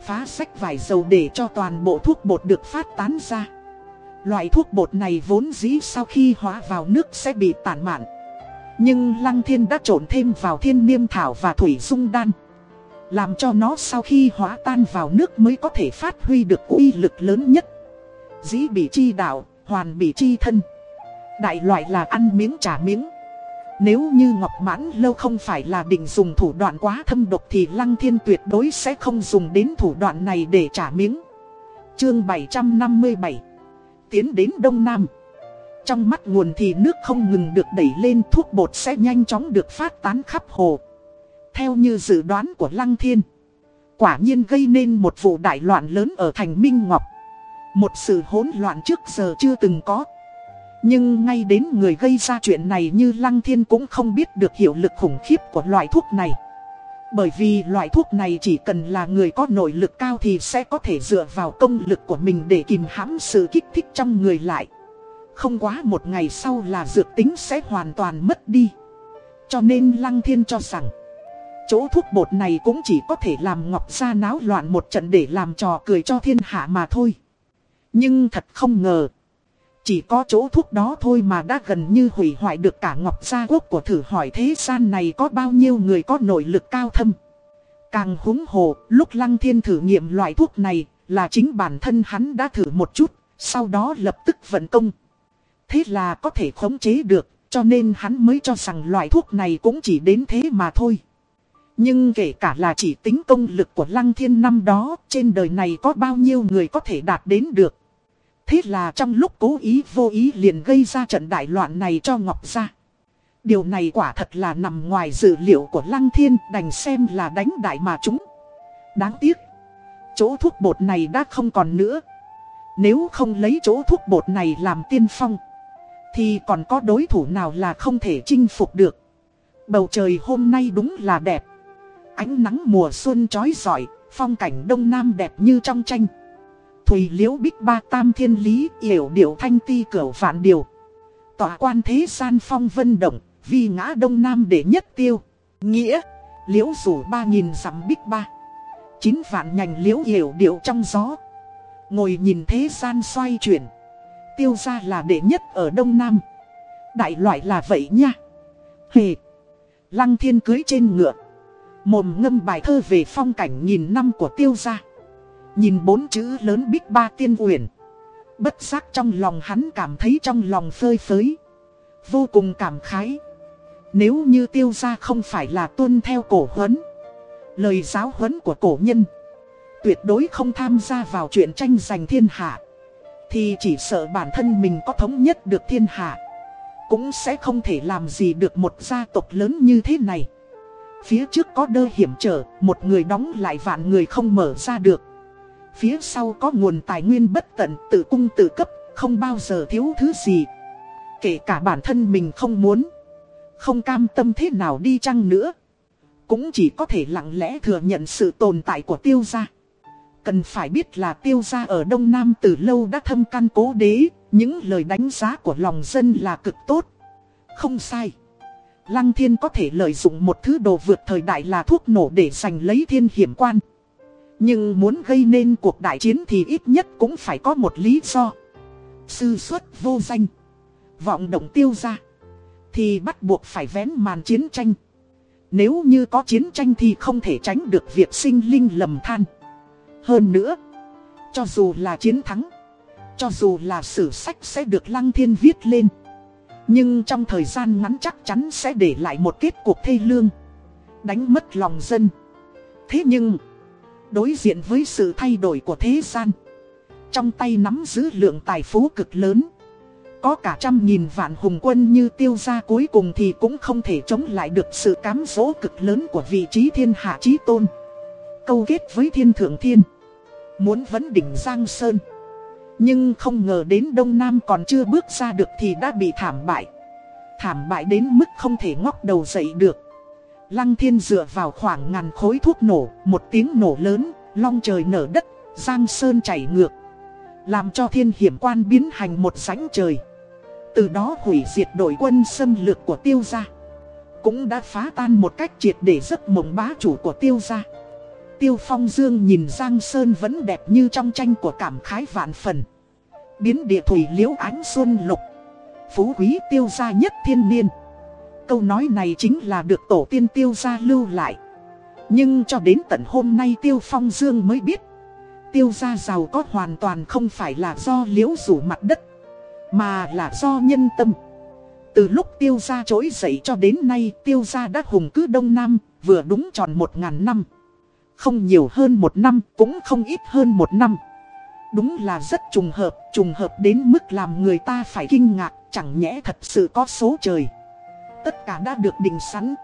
[SPEAKER 1] Phá sách vải dầu để cho toàn bộ thuốc bột được phát tán ra. Loại thuốc bột này vốn dĩ sau khi hóa vào nước sẽ bị tản mạn. Nhưng Lăng Thiên đã trộn thêm vào thiên niêm thảo và thủy dung đan. Làm cho nó sau khi hóa tan vào nước mới có thể phát huy được uy lực lớn nhất. Dĩ bị chi đạo, hoàn bị chi thân. Đại loại là ăn miếng trả miếng. Nếu như Ngọc Mãn Lâu không phải là định dùng thủ đoạn quá thâm độc thì Lăng Thiên tuyệt đối sẽ không dùng đến thủ đoạn này để trả miếng. Chương 757 Tiến đến Đông Nam Trong mắt nguồn thì nước không ngừng được đẩy lên, thuốc bột sẽ nhanh chóng được phát tán khắp hồ. Theo như dự đoán của Lăng Thiên, Quả nhiên gây nên một vụ đại loạn lớn ở thành Minh Ngọc Một sự hỗn loạn trước giờ chưa từng có nhưng ngay đến người gây ra chuyện này như Lăng Thiên cũng không biết được hiệu lực khủng khiếp của loại thuốc này. Bởi vì loại thuốc này chỉ cần là người có nội lực cao thì sẽ có thể dựa vào công lực của mình để kìm hãm sự kích thích trong người lại. Không quá một ngày sau là dược tính sẽ hoàn toàn mất đi. Cho nên Lăng Thiên cho rằng, chỗ thuốc bột này cũng chỉ có thể làm Ngọc Gia náo loạn một trận để làm trò cười cho thiên hạ mà thôi. Nhưng thật không ngờ. Chỉ có chỗ thuốc đó thôi mà đã gần như hủy hoại được cả ngọc gia quốc của thử hỏi thế gian này có bao nhiêu người có nội lực cao thâm. Càng húng hồ, lúc Lăng Thiên thử nghiệm loại thuốc này là chính bản thân hắn đã thử một chút, sau đó lập tức vận công. Thế là có thể khống chế được, cho nên hắn mới cho rằng loại thuốc này cũng chỉ đến thế mà thôi. Nhưng kể cả là chỉ tính công lực của Lăng Thiên năm đó, trên đời này có bao nhiêu người có thể đạt đến được. Thế là trong lúc cố ý vô ý liền gây ra trận đại loạn này cho Ngọc Gia. Điều này quả thật là nằm ngoài dự liệu của Lăng Thiên đành xem là đánh đại mà chúng. Đáng tiếc, chỗ thuốc bột này đã không còn nữa. Nếu không lấy chỗ thuốc bột này làm tiên phong, thì còn có đối thủ nào là không thể chinh phục được. Bầu trời hôm nay đúng là đẹp. Ánh nắng mùa xuân trói rọi, phong cảnh đông nam đẹp như trong tranh. Thùy liễu bích ba tam thiên lý yểu điệu thanh ti cửu vạn điều. Tỏa quan thế gian phong vân động, vì ngã đông nam để nhất tiêu. Nghĩa, liễu rủ ba nghìn dặm bích ba. Chín vạn nhành liễu yểu điệu trong gió. Ngồi nhìn thế gian xoay chuyển. Tiêu ra là đệ nhất ở đông nam. Đại loại là vậy nha. Hề. Lăng thiên cưới trên ngựa. Mồm ngâm bài thơ về phong cảnh nghìn năm của tiêu gia. Nhìn bốn chữ lớn bích ba tiên uyển. Bất giác trong lòng hắn cảm thấy trong lòng phơi phới. Vô cùng cảm khái. Nếu như tiêu gia không phải là tuân theo cổ huấn. Lời giáo huấn của cổ nhân. Tuyệt đối không tham gia vào chuyện tranh giành thiên hạ. Thì chỉ sợ bản thân mình có thống nhất được thiên hạ. Cũng sẽ không thể làm gì được một gia tộc lớn như thế này. Phía trước có đơ hiểm trở, một người đóng lại vạn người không mở ra được. Phía sau có nguồn tài nguyên bất tận tự cung tự cấp, không bao giờ thiếu thứ gì. Kể cả bản thân mình không muốn, không cam tâm thế nào đi chăng nữa. Cũng chỉ có thể lặng lẽ thừa nhận sự tồn tại của tiêu gia. Cần phải biết là tiêu gia ở Đông Nam từ lâu đã thâm căn cố đế, những lời đánh giá của lòng dân là cực tốt. Không sai. Lăng thiên có thể lợi dụng một thứ đồ vượt thời đại là thuốc nổ để giành lấy thiên hiểm quan. Nhưng muốn gây nên cuộc đại chiến thì ít nhất cũng phải có một lý do. Sư xuất vô danh. Vọng động tiêu ra. Thì bắt buộc phải vén màn chiến tranh. Nếu như có chiến tranh thì không thể tránh được việc sinh linh lầm than. Hơn nữa, cho dù là chiến thắng, cho dù là sử sách sẽ được Lăng Thiên viết lên. Nhưng trong thời gian ngắn chắc chắn sẽ để lại một kết cuộc thê lương. Đánh mất lòng dân. Thế nhưng... Đối diện với sự thay đổi của thế gian. Trong tay nắm giữ lượng tài phú cực lớn. Có cả trăm nghìn vạn hùng quân như tiêu gia cuối cùng thì cũng không thể chống lại được sự cám dỗ cực lớn của vị trí thiên hạ trí tôn. Câu kết với thiên thượng thiên. Muốn vấn đỉnh Giang Sơn. Nhưng không ngờ đến Đông Nam còn chưa bước ra được thì đã bị thảm bại. Thảm bại đến mức không thể ngóc đầu dậy được. Lăng thiên dựa vào khoảng ngàn khối thuốc nổ, một tiếng nổ lớn, long trời nở đất, giang sơn chảy ngược. Làm cho thiên hiểm quan biến hành một sánh trời. Từ đó hủy diệt đội quân xâm lược của tiêu gia. Cũng đã phá tan một cách triệt để giấc mộng bá chủ của tiêu gia. Tiêu phong dương nhìn giang sơn vẫn đẹp như trong tranh của cảm khái vạn phần. Biến địa thủy liễu ánh xuân lục Phú quý tiêu gia nhất thiên niên Câu nói này chính là được tổ tiên tiêu gia lưu lại. Nhưng cho đến tận hôm nay tiêu phong dương mới biết Tiêu gia giàu có hoàn toàn không phải là do liễu rủ mặt đất Mà là do nhân tâm. Từ lúc tiêu gia trỗi dậy cho đến nay tiêu gia đã hùng cứ đông nam Vừa đúng tròn một ngàn năm. Không nhiều hơn một năm cũng không ít hơn một năm. Đúng là rất trùng hợp, trùng hợp đến mức làm người ta phải kinh ngạc, chẳng nhẽ thật sự có số trời. Tất cả đã được định sẵn.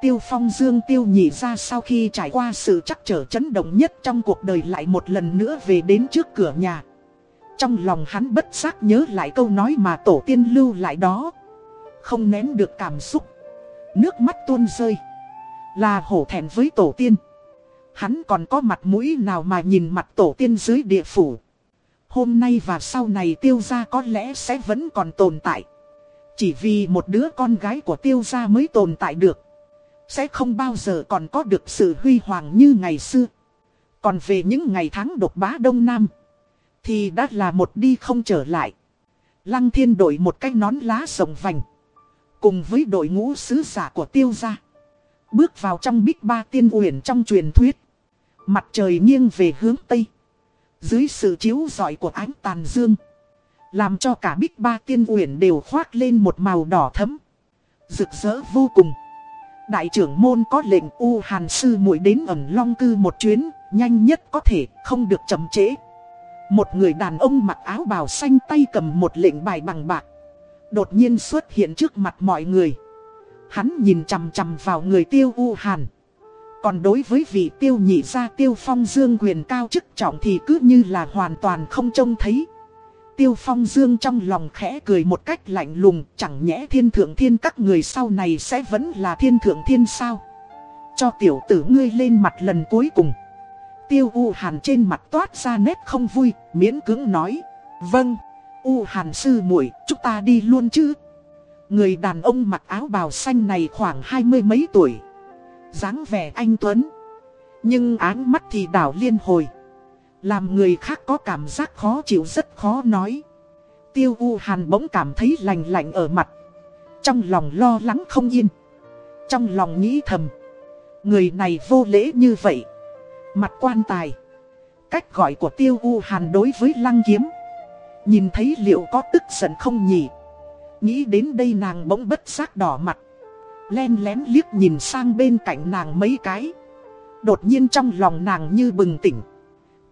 [SPEAKER 1] Tiêu phong dương tiêu nhị ra sau khi trải qua sự chắc trở chấn động nhất trong cuộc đời lại một lần nữa về đến trước cửa nhà. Trong lòng hắn bất giác nhớ lại câu nói mà tổ tiên lưu lại đó. Không nén được cảm xúc. Nước mắt tuôn rơi. Là hổ thẹn với tổ tiên. Hắn còn có mặt mũi nào mà nhìn mặt tổ tiên dưới địa phủ. Hôm nay và sau này tiêu gia có lẽ sẽ vẫn còn tồn tại. Chỉ vì một đứa con gái của tiêu gia mới tồn tại được. Sẽ không bao giờ còn có được sự huy hoàng như ngày xưa. Còn về những ngày tháng độc bá Đông Nam. Thì đã là một đi không trở lại. Lăng thiên đổi một cái nón lá rồng vành. Cùng với đội ngũ sứ giả của tiêu gia. Bước vào trong bích ba tiên uyển trong truyền thuyết. Mặt trời nghiêng về hướng Tây. Dưới sự chiếu rọi của ánh tàn dương. Làm cho cả bích ba tiên uyển đều khoác lên một màu đỏ thấm. Rực rỡ vô cùng. Đại trưởng môn có lệnh U Hàn Sư muội đến ẩn long cư một chuyến, nhanh nhất có thể, không được chậm trễ. Một người đàn ông mặc áo bào xanh tay cầm một lệnh bài bằng bạc. Đột nhiên xuất hiện trước mặt mọi người. Hắn nhìn chằm chằm vào người tiêu U Hàn. Còn đối với vị tiêu nhị gia tiêu phong dương quyền cao chức trọng thì cứ như là hoàn toàn không trông thấy. Tiêu phong dương trong lòng khẽ cười một cách lạnh lùng chẳng nhẽ thiên thượng thiên các người sau này sẽ vẫn là thiên thượng thiên sao. Cho tiểu tử ngươi lên mặt lần cuối cùng. Tiêu U Hàn trên mặt toát ra nét không vui, miễn cưỡng nói. Vâng, U Hàn sư muội chúng ta đi luôn chứ. Người đàn ông mặc áo bào xanh này khoảng hai mươi mấy tuổi dáng vẻ anh Tuấn. Nhưng áng mắt thì đảo liên hồi. Làm người khác có cảm giác khó chịu rất khó nói. Tiêu U Hàn bỗng cảm thấy lành lạnh ở mặt. Trong lòng lo lắng không yên. Trong lòng nghĩ thầm. Người này vô lễ như vậy. Mặt quan tài. Cách gọi của Tiêu U Hàn đối với lăng kiếm. Nhìn thấy liệu có tức giận không nhỉ? Nghĩ đến đây nàng bỗng bất giác đỏ mặt. Len lén liếc nhìn sang bên cạnh nàng mấy cái Đột nhiên trong lòng nàng như bừng tỉnh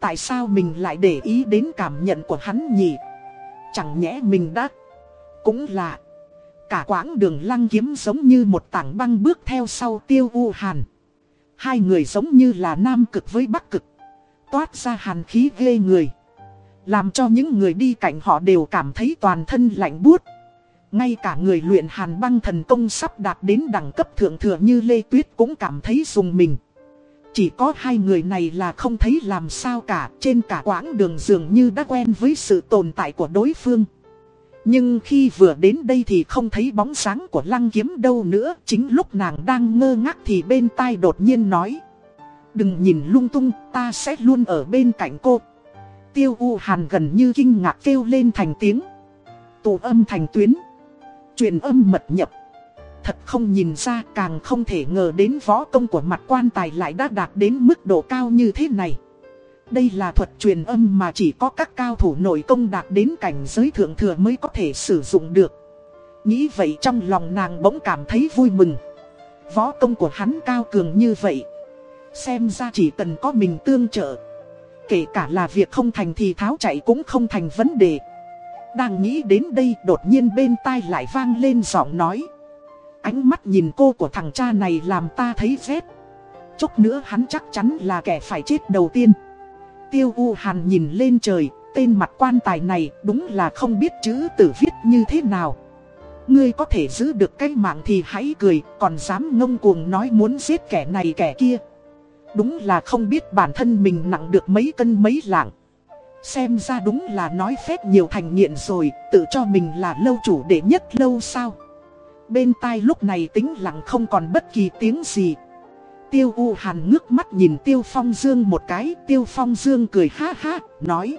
[SPEAKER 1] Tại sao mình lại để ý đến cảm nhận của hắn nhỉ? Chẳng nhẽ mình đã? Cũng là. Cả quãng đường lăng kiếm giống như một tảng băng bước theo sau tiêu u hàn. Hai người giống như là nam cực với bắc cực. Toát ra hàn khí ghê người. Làm cho những người đi cạnh họ đều cảm thấy toàn thân lạnh buốt. Ngay cả người luyện hàn băng thần công sắp đạt đến đẳng cấp thượng thừa như Lê Tuyết cũng cảm thấy dùng mình. Chỉ có hai người này là không thấy làm sao cả, trên cả quãng đường dường như đã quen với sự tồn tại của đối phương. Nhưng khi vừa đến đây thì không thấy bóng sáng của lăng kiếm đâu nữa, chính lúc nàng đang ngơ ngác thì bên tai đột nhiên nói. Đừng nhìn lung tung, ta sẽ luôn ở bên cạnh cô. Tiêu U Hàn gần như kinh ngạc kêu lên thành tiếng. Tụ âm thành tuyến truyền âm mật nhập. Thật không nhìn ra càng không thể ngờ đến võ công của mặt quan tài lại đã đạt đến mức độ cao như thế này. Đây là thuật truyền âm mà chỉ có các cao thủ nội công đạt đến cảnh giới thượng thừa mới có thể sử dụng được. Nghĩ vậy trong lòng nàng bỗng cảm thấy vui mừng. Võ công của hắn cao cường như vậy. Xem ra chỉ cần có mình tương trợ. Kể cả là việc không thành thì tháo chạy cũng không thành vấn đề. Đang nghĩ đến đây đột nhiên bên tai lại vang lên giọng nói Ánh mắt nhìn cô của thằng cha này làm ta thấy rét. Chút nữa hắn chắc chắn là kẻ phải chết đầu tiên. Tiêu U Hàn nhìn lên trời Tên mặt quan tài này đúng là không biết chữ tử viết như thế nào. Ngươi có thể giữ được cái mạng thì hãy cười Còn dám ngông cuồng nói muốn giết kẻ này kẻ kia. Đúng là không biết bản thân mình nặng được mấy cân mấy lạng. Xem ra đúng là nói phép nhiều thành nghiện rồi, tự cho mình là lâu chủ đệ nhất lâu sao. Bên tai lúc này tính lặng không còn bất kỳ tiếng gì. Tiêu U Hàn ngước mắt nhìn Tiêu Phong Dương một cái, Tiêu Phong Dương cười ha ha, nói.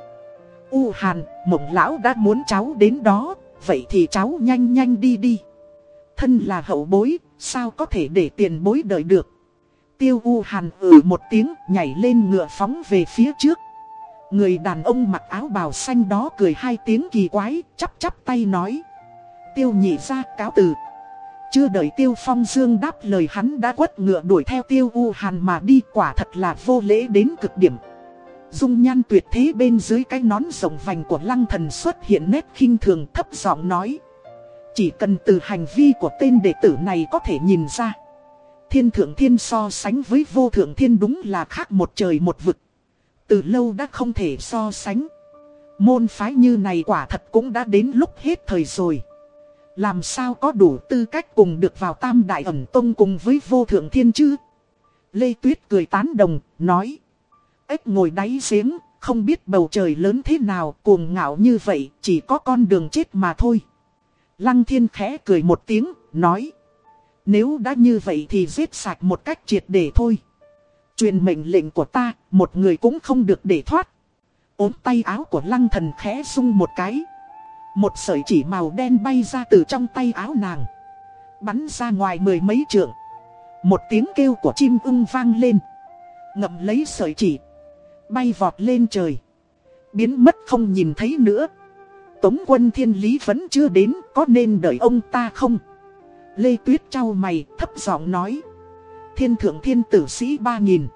[SPEAKER 1] U Hàn, mộng lão đã muốn cháu đến đó, vậy thì cháu nhanh nhanh đi đi. Thân là hậu bối, sao có thể để tiền bối đợi được. Tiêu U Hàn ừ một tiếng, nhảy lên ngựa phóng về phía trước. Người đàn ông mặc áo bào xanh đó cười hai tiếng kỳ quái, chắp chắp tay nói. Tiêu nhị ra cáo từ. Chưa đợi Tiêu Phong Dương đáp lời hắn đã quất ngựa đuổi theo Tiêu U Hàn mà đi, quả thật là vô lễ đến cực điểm. Dung nhan tuyệt thế bên dưới cái nón rồng vành của lăng thần xuất hiện nét khinh thường thấp giọng nói. Chỉ cần từ hành vi của tên đệ tử này có thể nhìn ra. Thiên thượng thiên so sánh với vô thượng thiên đúng là khác một trời một vực. Từ lâu đã không thể so sánh. Môn phái như này quả thật cũng đã đến lúc hết thời rồi. Làm sao có đủ tư cách cùng được vào tam đại ẩn tông cùng với vô thượng thiên chứ? Lê Tuyết cười tán đồng, nói. Ếch ngồi đáy giếng, không biết bầu trời lớn thế nào, cuồng ngạo như vậy, chỉ có con đường chết mà thôi. Lăng thiên khẽ cười một tiếng, nói. Nếu đã như vậy thì giết sạch một cách triệt để thôi. Truyền mệnh lệnh của ta, một người cũng không được để thoát. ốm tay áo của lăng thần khẽ sung một cái. Một sợi chỉ màu đen bay ra từ trong tay áo nàng. Bắn ra ngoài mười mấy trượng. Một tiếng kêu của chim ưng vang lên. Ngậm lấy sợi chỉ. Bay vọt lên trời. Biến mất không nhìn thấy nữa. Tống quân thiên lý vẫn chưa đến, có nên đợi ông ta không? Lê Tuyết trao mày, thấp giọng nói. Thiên thượng thiên tử sĩ ba nghìn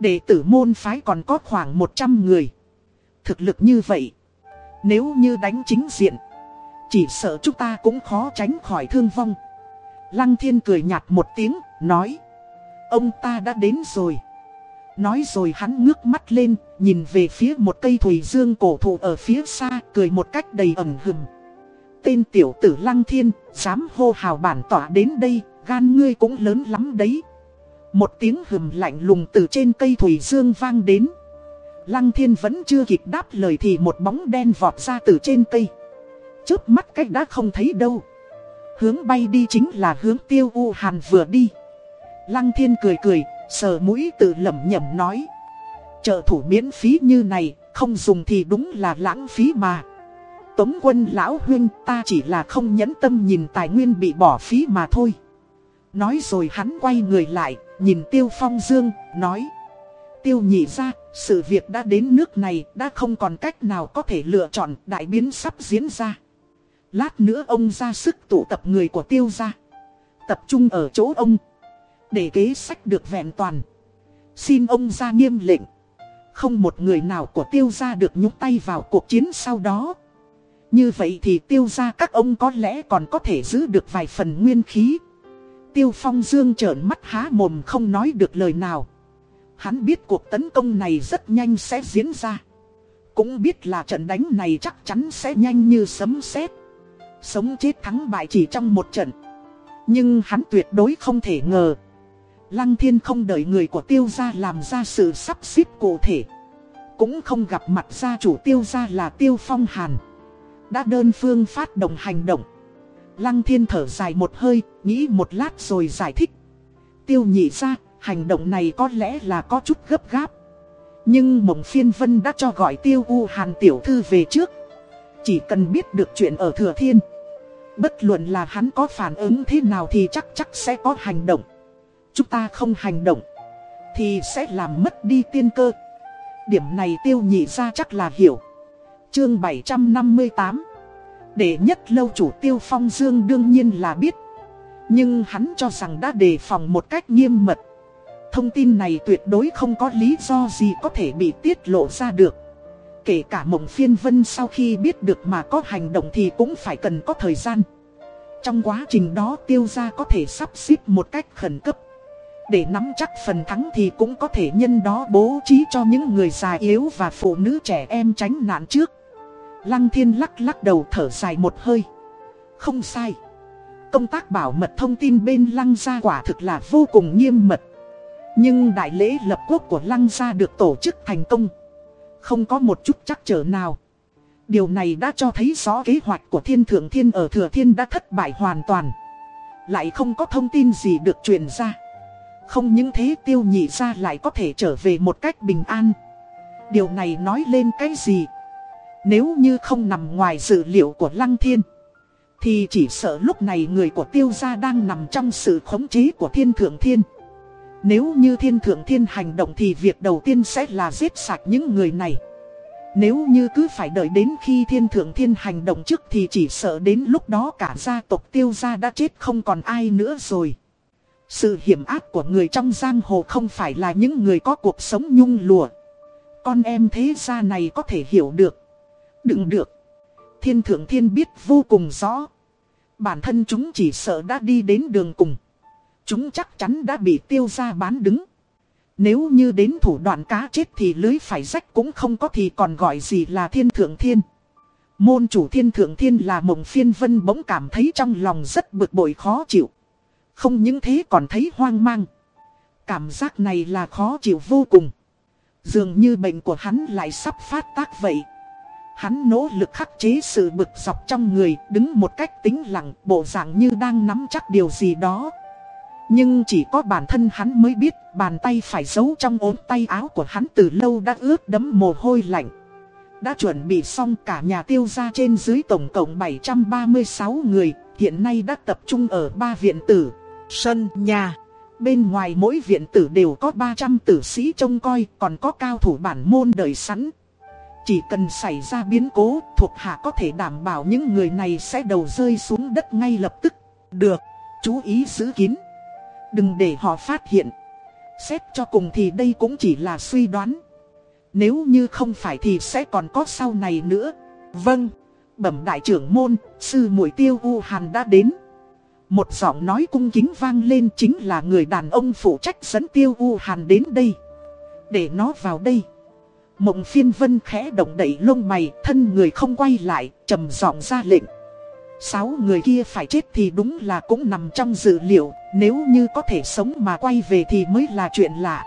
[SPEAKER 1] Đệ tử môn phái còn có khoảng 100 người. Thực lực như vậy. Nếu như đánh chính diện. Chỉ sợ chúng ta cũng khó tránh khỏi thương vong. Lăng thiên cười nhạt một tiếng, nói. Ông ta đã đến rồi. Nói rồi hắn ngước mắt lên, nhìn về phía một cây thủy dương cổ thụ ở phía xa, cười một cách đầy ẩn hừm. Tên tiểu tử Lăng Thiên, dám hô hào bản tỏa đến đây, gan ngươi cũng lớn lắm đấy. Một tiếng hừm lạnh lùng từ trên cây thủy dương vang đến. Lăng Thiên vẫn chưa kịp đáp lời thì một bóng đen vọt ra từ trên cây. Trước mắt cách đã không thấy đâu. Hướng bay đi chính là hướng tiêu u hàn vừa đi. Lăng Thiên cười cười, Sờ mũi tự lẩm nhẩm nói. Trợ thủ miễn phí như này, không dùng thì đúng là lãng phí mà. Tống quân lão huynh ta chỉ là không nhẫn tâm nhìn tài nguyên bị bỏ phí mà thôi. Nói rồi hắn quay người lại, nhìn Tiêu Phong Dương, nói. Tiêu nhị ra, sự việc đã đến nước này, đã không còn cách nào có thể lựa chọn, đại biến sắp diễn ra. Lát nữa ông ra sức tụ tập người của tiêu gia, Tập trung ở chỗ ông. Để kế sách được vẹn toàn. Xin ông ra nghiêm lệnh. Không một người nào của tiêu gia được nhúc tay vào cuộc chiến sau đó. Như vậy thì tiêu gia các ông có lẽ còn có thể giữ được vài phần nguyên khí. Tiêu phong dương trợn mắt há mồm không nói được lời nào. Hắn biết cuộc tấn công này rất nhanh sẽ diễn ra. Cũng biết là trận đánh này chắc chắn sẽ nhanh như sấm sét. Sống chết thắng bại chỉ trong một trận. Nhưng hắn tuyệt đối không thể ngờ. Lăng thiên không đợi người của tiêu gia làm ra sự sắp xếp cụ thể. Cũng không gặp mặt gia chủ tiêu gia là tiêu phong hàn. Đã đơn phương phát động hành động. Lăng thiên thở dài một hơi, nghĩ một lát rồi giải thích. Tiêu nhị ra, hành động này có lẽ là có chút gấp gáp. Nhưng mộng phiên vân đã cho gọi tiêu u hàn tiểu thư về trước. Chỉ cần biết được chuyện ở thừa thiên. Bất luận là hắn có phản ứng thế nào thì chắc chắc sẽ có hành động. Chúng ta không hành động, Thì sẽ làm mất đi tiên cơ. Điểm này tiêu nhị ra chắc là hiểu. Chương 758 Để nhất lâu chủ tiêu phong dương đương nhiên là biết. Nhưng hắn cho rằng đã đề phòng một cách nghiêm mật. Thông tin này tuyệt đối không có lý do gì có thể bị tiết lộ ra được Kể cả mộng phiên vân sau khi biết được mà có hành động thì cũng phải cần có thời gian Trong quá trình đó tiêu gia có thể sắp xếp một cách khẩn cấp để nắm chắc phần thắng thì cũng có thể nhân đó bố trí cho những người già yếu và phụ nữ trẻ em tránh nạn trước. Lăng thiên lắc lắc đầu thở dài một hơi. Không sai. Công tác bảo mật thông tin bên lăng gia quả thực là vô cùng nghiêm mật. Nhưng đại lễ lập quốc của lăng gia được tổ chức thành công. Không có một chút chắc trở nào. Điều này đã cho thấy rõ kế hoạch của thiên thượng thiên ở thừa thiên đã thất bại hoàn toàn. Lại không có thông tin gì được truyền ra. Không những thế, tiêu nhị ra lại có thể trở về một cách bình an Điều này nói lên cái gì? Nếu như không nằm ngoài dự liệu của Lăng Thiên, Thì chỉ sợ lúc này người của tiêu gia đang nằm trong sự khống chế của thiên thượng thiên nếu như thiên thượng thiên hành động thì việc đầu tiên sẽ là giết sạch những người này Nếu như cứ phải đợi đến khi thiên thượng thiên hành động trước thì chỉ sợ đến lúc đó cả gia tộc tiêu gia đã chết không còn ai nữa rồi sự hiểm ác của người trong giang hồ không phải là những người có cuộc sống nhung lụa. Con em thế gia này có thể hiểu được. Đừng được. Thiên thượng thiên biết vô cùng rõ. Bản thân chúng chỉ sợ đã đi đến đường cùng. Chúng chắc chắn đã bị tiêu ra bán đứng. Nếu như đến thủ đoạn cá chết thì lưới phải rách cũng không có thì còn gọi gì là thiên thượng thiên. Môn chủ thiên thượng thiên là mộng phiên vân bỗng cảm thấy trong lòng rất bực bội khó chịu. Không những thế còn thấy hoang mang. Cảm giác này là khó chịu vô cùng. Dường như bệnh của hắn lại sắp phát tác vậy. Hắn nỗ lực khắc chế sự bực dọc trong người, đứng một cách tĩnh lặng, bộ dạng như đang nắm chắc điều gì đó. Nhưng chỉ có bản thân hắn mới biết, bàn tay phải giấu trong ốm tay áo của hắn từ lâu đã ướt đẫm mồ hôi lạnh. Đã chuẩn bị xong cả nhà tiêu gia trên dưới tổng cộng 736 người, hiện nay đã tập trung ở ba viện tử sân, nhà. Bên ngoài mỗi viện tử đều có 300 tử sĩ trông coi, còn có cao thủ bản môn đợi sẵn. Chỉ cần xảy ra biến cố, thuộc hạ có thể đảm bảo những người này sẽ đầu rơi xuống đất ngay lập tức. Được, chú ý giữ kín. Đừng để họ phát hiện. Xét cho cùng thì đây cũng chỉ là suy đoán. Nếu như không phải thì sẽ còn có sau này nữa. Vâng, bẩm đại trưởng môn, sư muội tiêu U Hàn đã đến. Một giọng nói cung kính vang lên chính là người đàn ông phụ trách dẫn tiêu u hàn đến đây. Để nó vào đây. Mộng phiên vân khẽ động đẩy lông mày, thân người không quay lại, trầm giọng ra lệnh. Sáu người kia phải chết thì đúng là cũng nằm trong dự liệu, nếu như có thể sống mà quay về thì mới là chuyện lạ.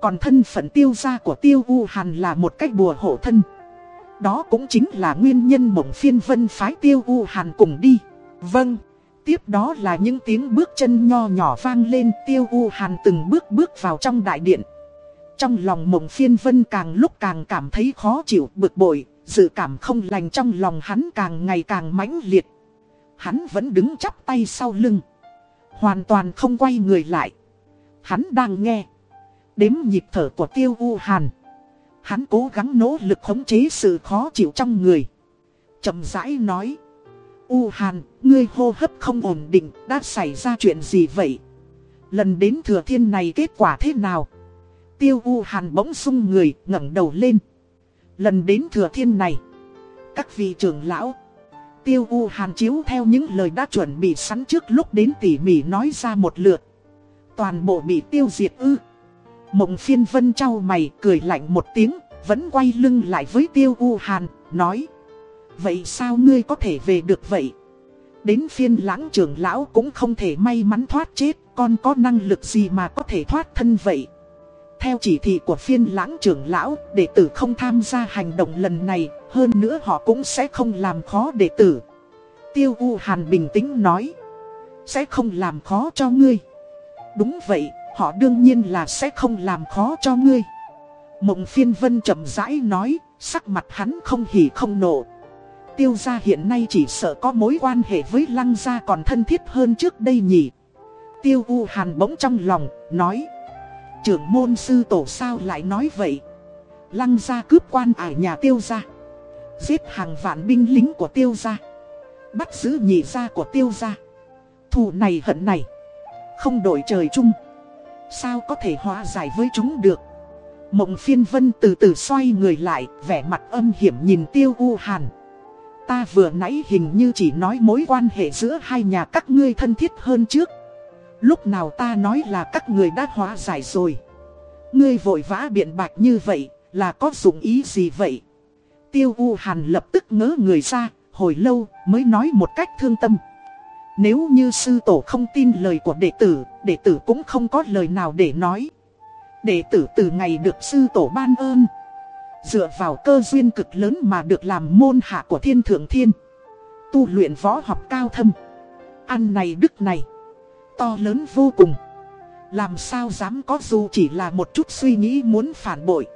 [SPEAKER 1] Còn thân phận tiêu gia của tiêu u hàn là một cách bùa hộ thân. Đó cũng chính là nguyên nhân mộng phiên vân phái tiêu u hàn cùng đi. Vâng. Tiếp đó là những tiếng bước chân nho nhỏ vang lên tiêu u hàn từng bước bước vào trong đại điện. Trong lòng mộng phiên vân càng lúc càng cảm thấy khó chịu bực bội, dự cảm không lành trong lòng hắn càng ngày càng mãnh liệt. Hắn vẫn đứng chắp tay sau lưng. Hoàn toàn không quay người lại. Hắn đang nghe. Đếm nhịp thở của tiêu u hàn. Hắn cố gắng nỗ lực khống chế sự khó chịu trong người. chậm rãi nói. U Hàn, ngươi hô hấp không ổn định, đã xảy ra chuyện gì vậy? Lần đến thừa thiên này kết quả thế nào? Tiêu U Hàn bỗng sung người, ngẩng đầu lên. Lần đến thừa thiên này, các vị trưởng lão, Tiêu U Hàn chiếu theo những lời đã chuẩn bị sẵn trước lúc đến tỉ mỉ nói ra một lượt. Toàn bộ bị tiêu diệt ư. Mộng phiên vân trao mày cười lạnh một tiếng, vẫn quay lưng lại với Tiêu U Hàn, nói. Vậy sao ngươi có thể về được vậy? Đến phiên lãng trưởng lão cũng không thể may mắn thoát chết, con có năng lực gì mà có thể thoát thân vậy? Theo chỉ thị của phiên lãng trưởng lão, đệ tử không tham gia hành động lần này, hơn nữa họ cũng sẽ không làm khó đệ tử. Tiêu U Hàn bình tĩnh nói, sẽ không làm khó cho ngươi. Đúng vậy, họ đương nhiên là sẽ không làm khó cho ngươi. Mộng phiên vân chậm rãi nói, sắc mặt hắn không hỉ không nộ. Tiêu gia hiện nay chỉ sợ có mối quan hệ với lăng gia còn thân thiết hơn trước đây nhỉ. Tiêu U Hàn bỗng trong lòng, nói. Trưởng môn sư tổ sao lại nói vậy? Lăng gia cướp quan ải nhà tiêu gia. Giết hàng vạn binh lính của tiêu gia. Bắt giữ nhị gia của tiêu gia. Thù này hận này. Không đổi trời chung. Sao có thể hóa giải với chúng được? Mộng phiên vân từ từ xoay người lại, vẻ mặt âm hiểm nhìn tiêu U Hàn. Ta vừa nãy hình như chỉ nói mối quan hệ giữa hai nhà các ngươi thân thiết hơn trước. Lúc nào ta nói là các người đã hóa giải rồi. Ngươi vội vã biện bạch như vậy, là có dụng ý gì vậy? Tiêu U Hàn lập tức ngỡ người ra, hồi lâu mới nói một cách thương tâm. Nếu như sư tổ không tin lời của đệ tử, đệ tử cũng không có lời nào để nói. Đệ tử từ ngày được sư tổ ban ơn. Dựa vào cơ duyên cực lớn mà được làm môn hạ của thiên thượng thiên Tu luyện võ học cao thâm Ăn này đức này To lớn vô cùng Làm sao dám có dù chỉ là một chút suy nghĩ muốn phản bội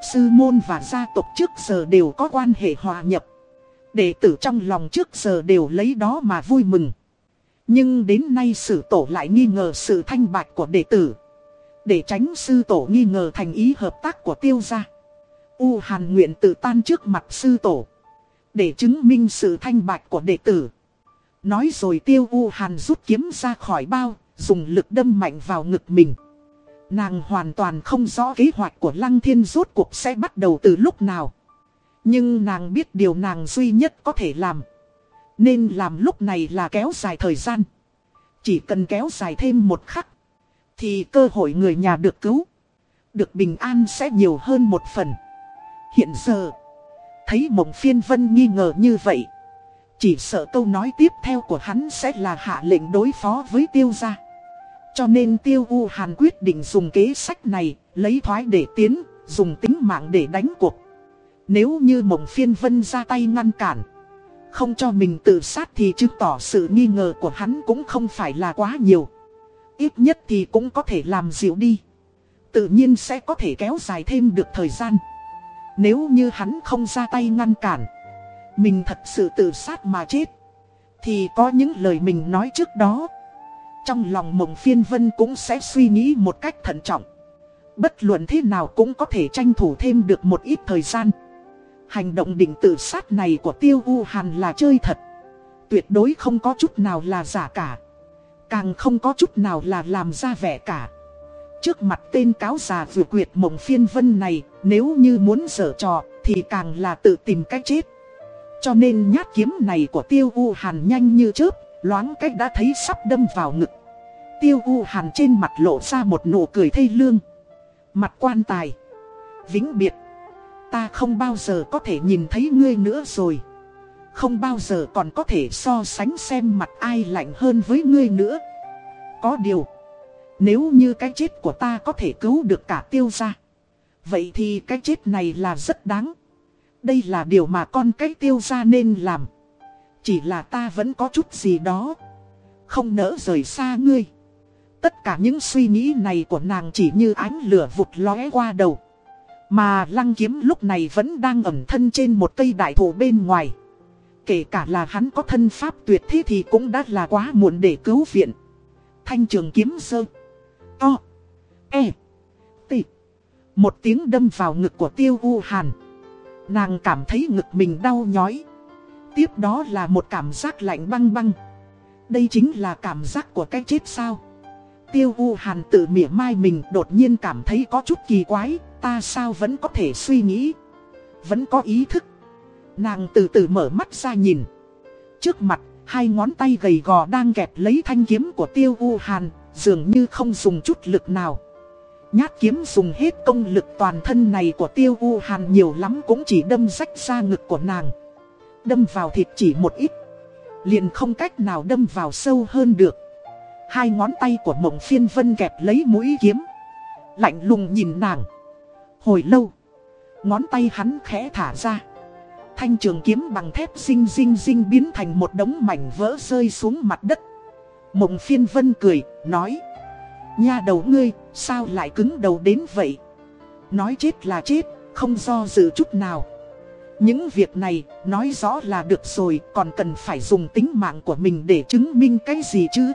[SPEAKER 1] sư môn và gia tộc trước giờ đều có quan hệ hòa nhập. Đệ tử trong lòng trước giờ đều lấy đó mà vui mừng. Nhưng đến nay sử tổ lại nghi ngờ sự thanh bạch của đệ tử. Để tránh sư tổ nghi ngờ thành ý hợp tác của tiêu gia. U Hàn nguyện tự tan trước mặt sư tổ. Để chứng minh sự thanh bạch của đệ tử. Nói rồi tiêu U Hàn rút kiếm ra khỏi bao, dùng lực đâm mạnh vào ngực mình. Nàng hoàn toàn không rõ kế hoạch của Lăng Thiên rốt cuộc sẽ bắt đầu từ lúc nào. Nhưng nàng biết điều nàng duy nhất có thể làm. Nên làm lúc này là kéo dài thời gian. Chỉ cần kéo dài thêm một khắc. Thì cơ hội người nhà được cứu. Được bình an sẽ nhiều hơn một phần. Hiện giờ. Thấy mộng phiên vân nghi ngờ như vậy. Chỉ sợ câu nói tiếp theo của hắn sẽ là hạ lệnh đối phó với tiêu gia. Cho nên tiêu u hàn quyết định dùng kế sách này, lấy thoái để tiến, dùng tính mạng để đánh cuộc. Nếu như mộng phiên vân ra tay ngăn cản, không cho mình tự sát thì chứng tỏ sự nghi ngờ của hắn cũng không phải là quá nhiều. Ít nhất thì cũng có thể làm dịu đi. Tự nhiên sẽ có thể kéo dài thêm được thời gian. Nếu như hắn không ra tay ngăn cản, mình thật sự tự sát mà chết. Thì có những lời mình nói trước đó. Trong lòng mộng phiên vân cũng sẽ suy nghĩ một cách thận trọng. Bất luận thế nào cũng có thể tranh thủ thêm được một ít thời gian. Hành động định tự sát này của Tiêu U Hàn là chơi thật. Tuyệt đối không có chút nào là giả cả. Càng không có chút nào là làm ra vẻ cả. Trước mặt tên cáo già vừa quyệt mộng phiên vân này, nếu như muốn dở trò, thì càng là tự tìm cách chết. Cho nên nhát kiếm này của Tiêu U Hàn nhanh như chớp, loáng cách đã thấy sắp đâm vào ngực. Tiêu U Hàn trên mặt lộ ra một nụ cười thê lương. Mặt quan tài. Vĩnh biệt. Ta không bao giờ có thể nhìn thấy ngươi nữa rồi. Không bao giờ còn có thể so sánh xem mặt ai lạnh hơn với ngươi nữa. Có điều. Nếu như cái chết của ta có thể cứu được cả tiêu gia. Vậy thì cái chết này là rất đáng. Đây là điều mà con cái tiêu gia nên làm. Chỉ là ta vẫn có chút gì đó. Không nỡ rời xa ngươi. Tất cả những suy nghĩ này của nàng chỉ như ánh lửa vụt lóe qua đầu. Mà lăng kiếm lúc này vẫn đang ẩn thân trên một cây đại thụ bên ngoài. Kể cả là hắn có thân pháp tuyệt thế thì cũng đã là quá muộn để cứu viện. Thanh trường kiếm sơ. To. E. T. Một tiếng đâm vào ngực của tiêu u hàn. Nàng cảm thấy ngực mình đau nhói. Tiếp đó là một cảm giác lạnh băng băng. Đây chính là cảm giác của cái chết sao. Tiêu U Hàn tự mỉa mai mình đột nhiên cảm thấy có chút kỳ quái, ta sao vẫn có thể suy nghĩ, vẫn có ý thức. Nàng từ từ mở mắt ra nhìn. Trước mặt, hai ngón tay gầy gò đang kẹp lấy thanh kiếm của Tiêu U Hàn, dường như không dùng chút lực nào. Nhát kiếm dùng hết công lực toàn thân này của Tiêu U Hàn nhiều lắm cũng chỉ đâm rách ra ngực của nàng. Đâm vào thịt chỉ một ít, liền không cách nào đâm vào sâu hơn được. Hai ngón tay của mộng phiên vân kẹp lấy mũi kiếm. Lạnh lùng nhìn nàng. Hồi lâu Ngón tay hắn khẽ thả ra. Thanh trường kiếm bằng thép xinh xinh xinh biến thành một đống mảnh vỡ rơi xuống mặt đất. Mộng phiên vân cười, nói Nha đầu ngươi, sao lại cứng đầu đến vậy Nói chết là chết, không do dự chút nào Những việc này, nói rõ là được rồi Còn cần phải dùng tính mạng của mình để chứng minh cái gì chứ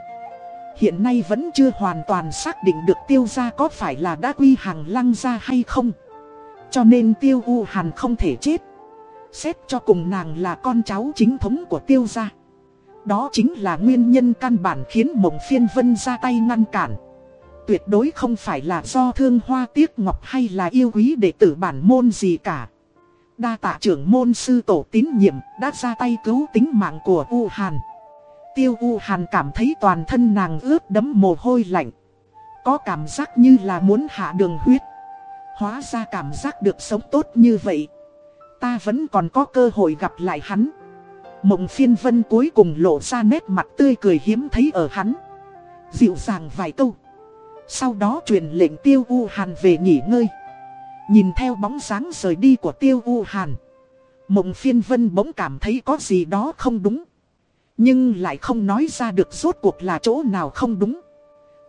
[SPEAKER 1] Hiện nay vẫn chưa hoàn toàn xác định được tiêu gia có phải là đã quy hàng lăng gia hay không. Cho nên tiêu u hàn không thể chết. Xét cho cùng nàng là con cháu chính thống của tiêu gia. Đó chính là nguyên nhân căn bản khiến mộng phiên vân ra tay ngăn cản. Tuyệt đối không phải là do thương hoa tiếc ngọc hay là yêu quý đệ tử bản môn gì cả. Đa tạ trưởng môn sư tổ tín nhiệm đã ra tay cứu tính mạng của U Hàn. Tiêu U Hàn cảm thấy toàn thân nàng ướt đẫm mồ hôi lạnh. Có cảm giác như là muốn hạ đường huyết. Hóa ra cảm giác được sống tốt như vậy. Ta vẫn còn có cơ hội gặp lại hắn. Mộng phiên vân cuối cùng lộ ra nét mặt tươi cười hiếm thấy ở hắn. Dịu dàng vài câu. Sau đó truyền lệnh Tiêu U Hàn về nghỉ ngơi. Nhìn theo bóng dáng rời đi của Tiêu U Hàn. Mộng phiên vân bỗng cảm thấy có gì đó không đúng. Nhưng lại không nói ra được rốt cuộc là chỗ nào không đúng.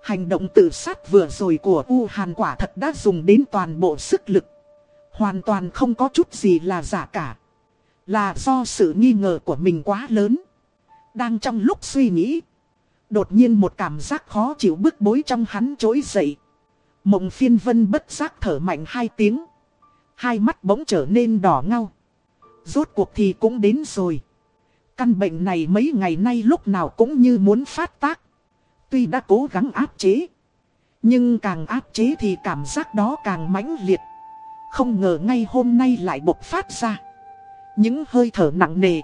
[SPEAKER 1] Hành động tự sát vừa rồi của U Hàn quả thật đã dùng đến toàn bộ sức lực. Hoàn toàn không có chút gì là giả cả. Là do sự nghi ngờ của mình quá lớn. Đang trong lúc suy nghĩ. Đột nhiên một cảm giác khó chịu bức bối trong hắn trỗi dậy. Mộng phiên vân bất giác thở mạnh hai tiếng. Hai mắt bỗng trở nên đỏ ngao. Rốt cuộc thì cũng đến rồi. Căn bệnh này mấy ngày nay lúc nào cũng như muốn phát tác. Tuy đã cố gắng áp chế. Nhưng càng áp chế thì cảm giác đó càng mãnh liệt. Không ngờ ngay hôm nay lại bộc phát ra. Những hơi thở nặng nề.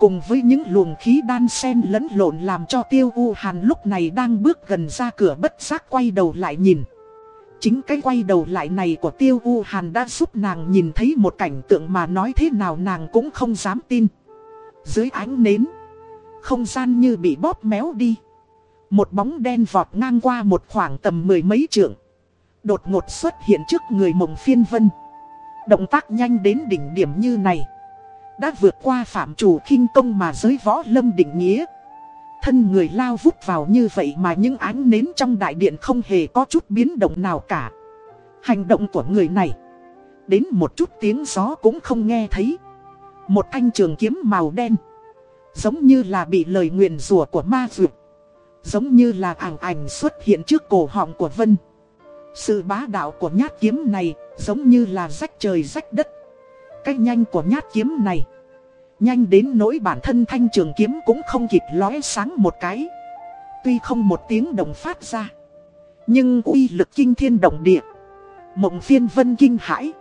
[SPEAKER 1] Cùng với những luồng khí đan sen lẫn lộn làm cho tiêu u hàn lúc này đang bước gần ra cửa bất giác quay đầu lại nhìn. Chính cái quay đầu lại này của tiêu u hàn đã giúp nàng nhìn thấy một cảnh tượng mà nói thế nào nàng cũng không dám tin. Dưới ánh nến, không gian như bị bóp méo đi. Một bóng đen vọt ngang qua một khoảng tầm mười mấy trượng. Đột ngột xuất hiện trước người mộng phiên vân. Động tác nhanh đến đỉnh điểm như này. Đã vượt qua phạm chủ khinh công mà giới võ lâm định nghĩa. Thân người lao vút vào như vậy mà những ánh nến trong đại điện không hề có chút biến động nào cả. Hành động của người này. Đến một chút tiếng gió cũng không nghe thấy. Một thanh trường kiếm màu đen. Giống như là bị lời nguyền rủa của ma dược. Giống như là ảng ảnh xuất hiện trước cổ họng của Vân. Sự bá đạo của nhát kiếm này giống như là rách trời rách đất. Cách nhanh của nhát kiếm này. Nhanh đến nỗi bản thân thanh trường kiếm cũng không kịp lóe sáng một cái. Tuy không một tiếng động phát ra. Nhưng uy lực kinh thiên động địa. Mộng phiên vân kinh hãi.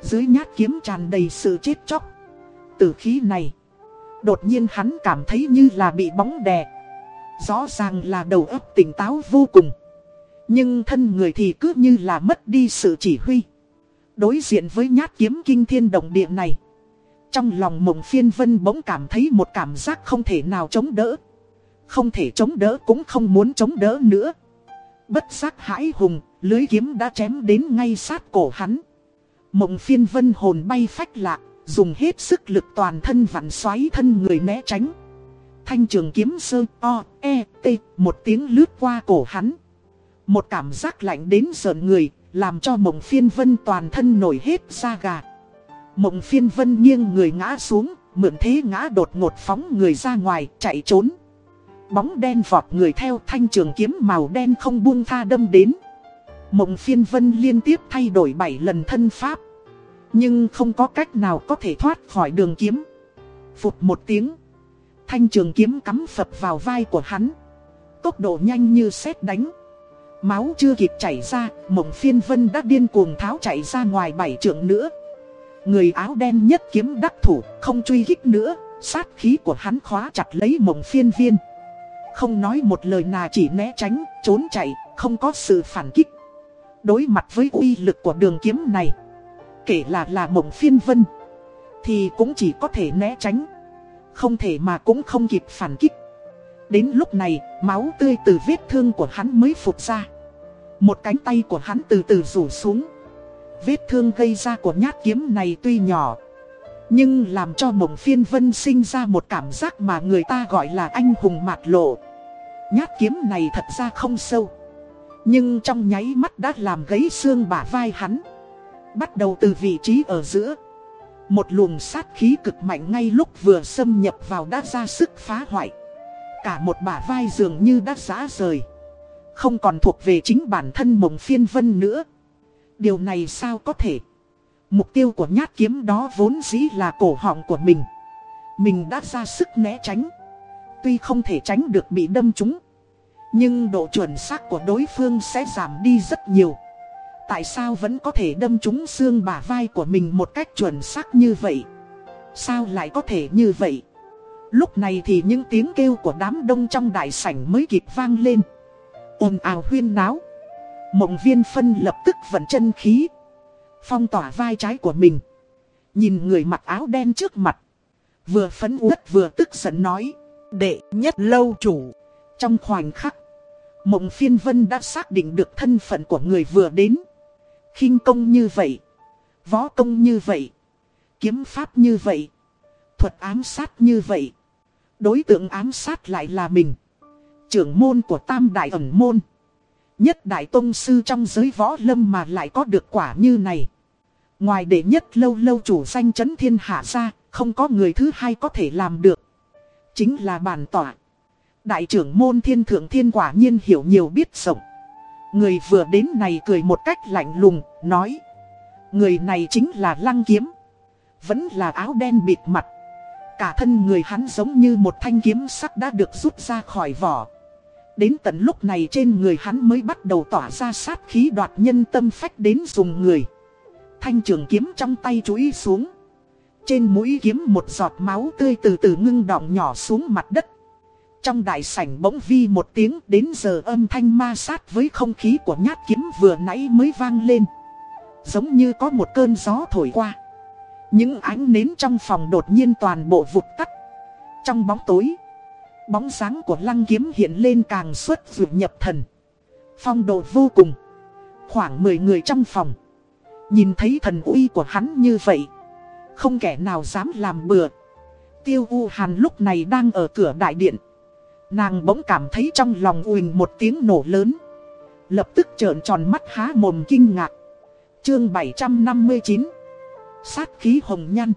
[SPEAKER 1] Dưới nhát kiếm tràn đầy sự chết chóc. Từ khí này. Đột nhiên hắn cảm thấy như là bị bóng đè. Rõ ràng là đầu óc tỉnh táo vô cùng. Nhưng thân người thì cứ như là mất đi sự chỉ huy. Đối diện với nhát kiếm kinh thiên động địa này. Trong lòng mộng phiên vân bỗng cảm thấy một cảm giác không thể nào chống đỡ. Không thể chống đỡ cũng không muốn chống đỡ nữa. Bất giác hãi hùng, lưới kiếm đã chém đến ngay sát cổ hắn. Mộng phiên vân hồn bay phách lạc, dùng hết sức lực toàn thân vặn xoáy thân người né tránh. Thanh trường kiếm sơ o, e, t, một tiếng lướt qua cổ hắn. Một cảm giác lạnh đến sợn người, làm cho mộng phiên vân toàn thân nổi hết da gà. Mộng phiên vân nghiêng người ngã xuống, mượn thế ngã đột ngột phóng người ra ngoài, chạy trốn. Bóng đen vọt người theo thanh trường kiếm màu đen không buông tha đâm đến. Mộng phiên vân liên tiếp thay đổi 7 lần thân pháp. Nhưng không có cách nào có thể thoát khỏi đường kiếm. Phụt một tiếng. Thanh trường kiếm cắm phập vào vai của hắn. Tốc độ nhanh như sét đánh. Máu chưa kịp chảy ra, mộng phiên vân đã điên cuồng tháo chạy ra ngoài bảy trượng nữa. Người áo đen nhất kiếm đắc thủ, không truy kích nữa, sát khí của hắn khóa chặt lấy mộng phiên viên. Không nói một lời nào chỉ né tránh, trốn chạy, không có sự phản kích. Đối mặt với uy lực của đường kiếm này, kể là là mộng phiên vân, thì cũng chỉ có thể né tránh. Không thể mà cũng không kịp phản kích. Đến lúc này, máu tươi từ vết thương của hắn mới phục ra. Một cánh tay của hắn từ từ rủ xuống. Vết thương gây ra của nhát kiếm này tuy nhỏ Nhưng làm cho mộng phiên vân sinh ra một cảm giác mà người ta gọi là anh hùng mạt lộ Nhát kiếm này thật ra không sâu Nhưng trong nháy mắt đã làm gãy xương bả vai hắn Bắt đầu từ vị trí ở giữa Một luồng sát khí cực mạnh ngay lúc vừa xâm nhập vào đã ra sức phá hoại Cả một bả vai dường như đã giã rời Không còn thuộc về chính bản thân mộng phiên vân nữa Điều này sao có thể? Mục tiêu của nhát kiếm đó vốn dĩ là cổ họng của mình. Mình đã ra sức né tránh. Tuy không thể tránh được bị đâm trúng. Nhưng độ chuẩn xác của đối phương sẽ giảm đi rất nhiều. Tại sao vẫn có thể đâm trúng xương bả vai của mình một cách chuẩn xác như vậy? Sao lại có thể như vậy? Lúc này thì những tiếng kêu của đám đông trong đại sảnh mới kịp vang lên. ồn ào huyên náo. Mộng viên phân lập tức vận chân khí. Phong tỏa vai trái của mình. Nhìn người mặc áo đen trước mặt. Vừa phấn uất vừa tức giận nói. Đệ nhất lâu chủ. Trong khoảnh khắc. Mộng phiên vân đã xác định được thân phận của người vừa đến. khinh công như vậy. Võ công như vậy. Kiếm pháp như vậy. Thuật ám sát như vậy. Đối tượng ám sát lại là mình. Trưởng môn của tam đại ẩn môn. Nhất đại tôn sư trong giới võ lâm mà lại có được quả như này. Ngoài đệ nhất lâu lâu chủ danh chấn thiên hạ ra, không có người thứ hai có thể làm được. Chính là bản tỏa. Đại trưởng môn thiên thượng thiên quả nhiên hiểu nhiều biết rộng. Người vừa đến này cười một cách lạnh lùng, nói. Người này chính là lăng kiếm. Vẫn là áo đen bịt mặt. Cả thân người hắn giống như một thanh kiếm sắc đã được rút ra khỏi vỏ. Đến tận lúc này trên người hắn mới bắt đầu tỏa ra sát khí đoạt nhân tâm phách đến dùng người. Thanh trường kiếm trong tay chuỗi xuống. Trên mũi kiếm một giọt máu tươi từ từ ngưng đọng nhỏ xuống mặt đất. Trong đại sảnh bỗng vi một tiếng đến giờ âm thanh ma sát với không khí của nhát kiếm vừa nãy mới vang lên. Giống như có một cơn gió thổi qua. Những ánh nến trong phòng đột nhiên toàn bộ vụt tắt. Trong bóng tối, bóng sáng của lăng kiếm hiện lên càng suốt vượt nhập thần. Phong độ vô cùng. Khoảng 10 người trong phòng. Nhìn thấy thần uy của hắn như vậy. Không kẻ nào dám làm bừa. Tiêu U Hàn lúc này đang ở cửa đại điện. Nàng bỗng cảm thấy trong lòng ùnh một tiếng nổ lớn. Lập tức trợn tròn mắt há mồm kinh ngạc. Chương 759 Sát khí hồng nhăn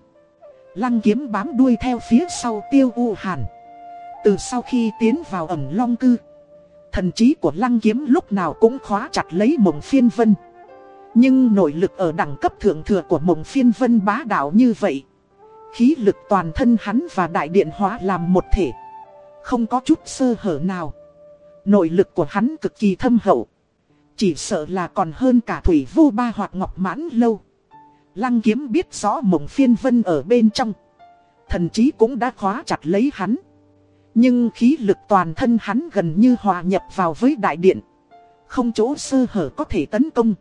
[SPEAKER 1] Lăng kiếm bám đuôi theo phía sau tiêu u hàn. Từ sau khi tiến vào ẩm long cư, Thần trí của lăng kiếm lúc nào cũng khóa chặt lấy mộng phiên vân. Nhưng nội lực ở đẳng cấp thượng thừa của mộng phiên vân bá đạo như vậy, Khí lực toàn thân hắn và đại điện hóa làm một thể. Không có chút sơ hở nào. Nội lực của hắn cực kỳ thâm hậu. Chỉ sợ là còn hơn cả thủy vô ba hoặc ngọc mãn lâu. Lăng kiếm biết rõ mộng phiên vân ở bên trong. Thần trí cũng đã khóa chặt lấy hắn. Nhưng khí lực toàn thân hắn gần như hòa nhập vào với đại điện. Không chỗ sơ hở có thể tấn công.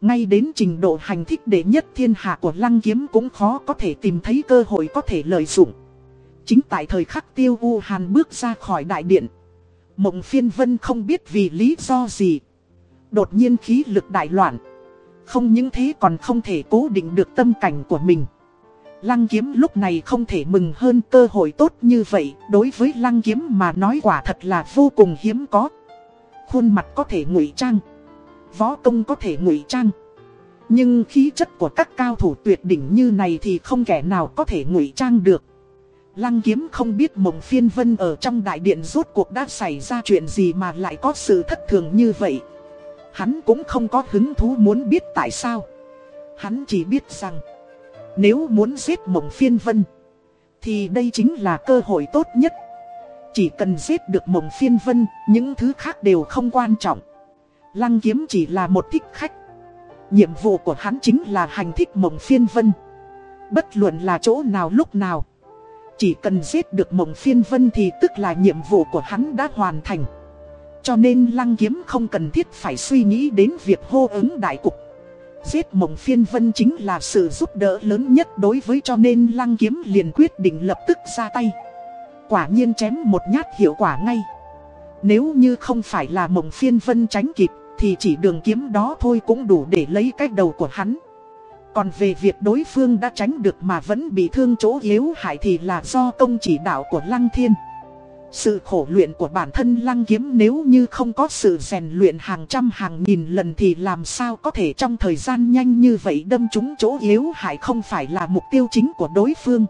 [SPEAKER 1] Ngay đến trình độ hành thích đệ nhất thiên hạ của lăng kiếm cũng khó có thể tìm thấy cơ hội có thể lợi dụng. Chính tại thời khắc tiêu u hàn bước ra khỏi đại điện. Mộng phiên vân không biết vì lý do gì. Đột nhiên khí lực đại loạn. Không những thế còn không thể cố định được tâm cảnh của mình. Lăng kiếm lúc này không thể mừng hơn cơ hội tốt như vậy, đối với lăng kiếm mà nói quả thật là vô cùng hiếm có. Khuôn mặt có thể ngụy trang, võ công có thể ngụy trang. Nhưng khí chất của các cao thủ tuyệt đỉnh như này thì không kẻ nào có thể ngụy trang được. Lăng kiếm không biết mộng phiên vân ở trong đại điện rốt cuộc đã xảy ra chuyện gì mà lại có sự thất thường như vậy. Hắn cũng không có hứng thú muốn biết tại sao. Hắn chỉ biết rằng, nếu muốn giết mộng phiên vân, thì đây chính là cơ hội tốt nhất. Chỉ cần giết được mộng phiên vân, những thứ khác đều không quan trọng. Lăng kiếm chỉ là một thích khách. Nhiệm vụ của hắn chính là hành thích mộng phiên vân. Bất luận là chỗ nào lúc nào. Chỉ cần giết được mộng phiên vân thì tức là nhiệm vụ của hắn đã hoàn thành. Cho nên lăng kiếm không cần thiết phải suy nghĩ đến việc hô ứng đại cục. Giết mộng phiên vân chính là sự giúp đỡ lớn nhất đối với cho nên lăng kiếm liền quyết định lập tức ra tay. Quả nhiên chém một nhát hiệu quả ngay. Nếu như không phải là mộng phiên vân tránh kịp, thì chỉ đường kiếm đó thôi cũng đủ để lấy cái đầu của hắn. Còn về việc đối phương đã tránh được mà vẫn bị thương chỗ yếu hại thì là do công chỉ đạo của Lăng Thiên. Sự khổ luyện của bản thân lăng kiếm nếu như không có sự rèn luyện hàng trăm hàng nghìn lần thì làm sao có thể trong thời gian nhanh như vậy đâm trúng chỗ yếu hại không phải là mục tiêu chính của đối phương.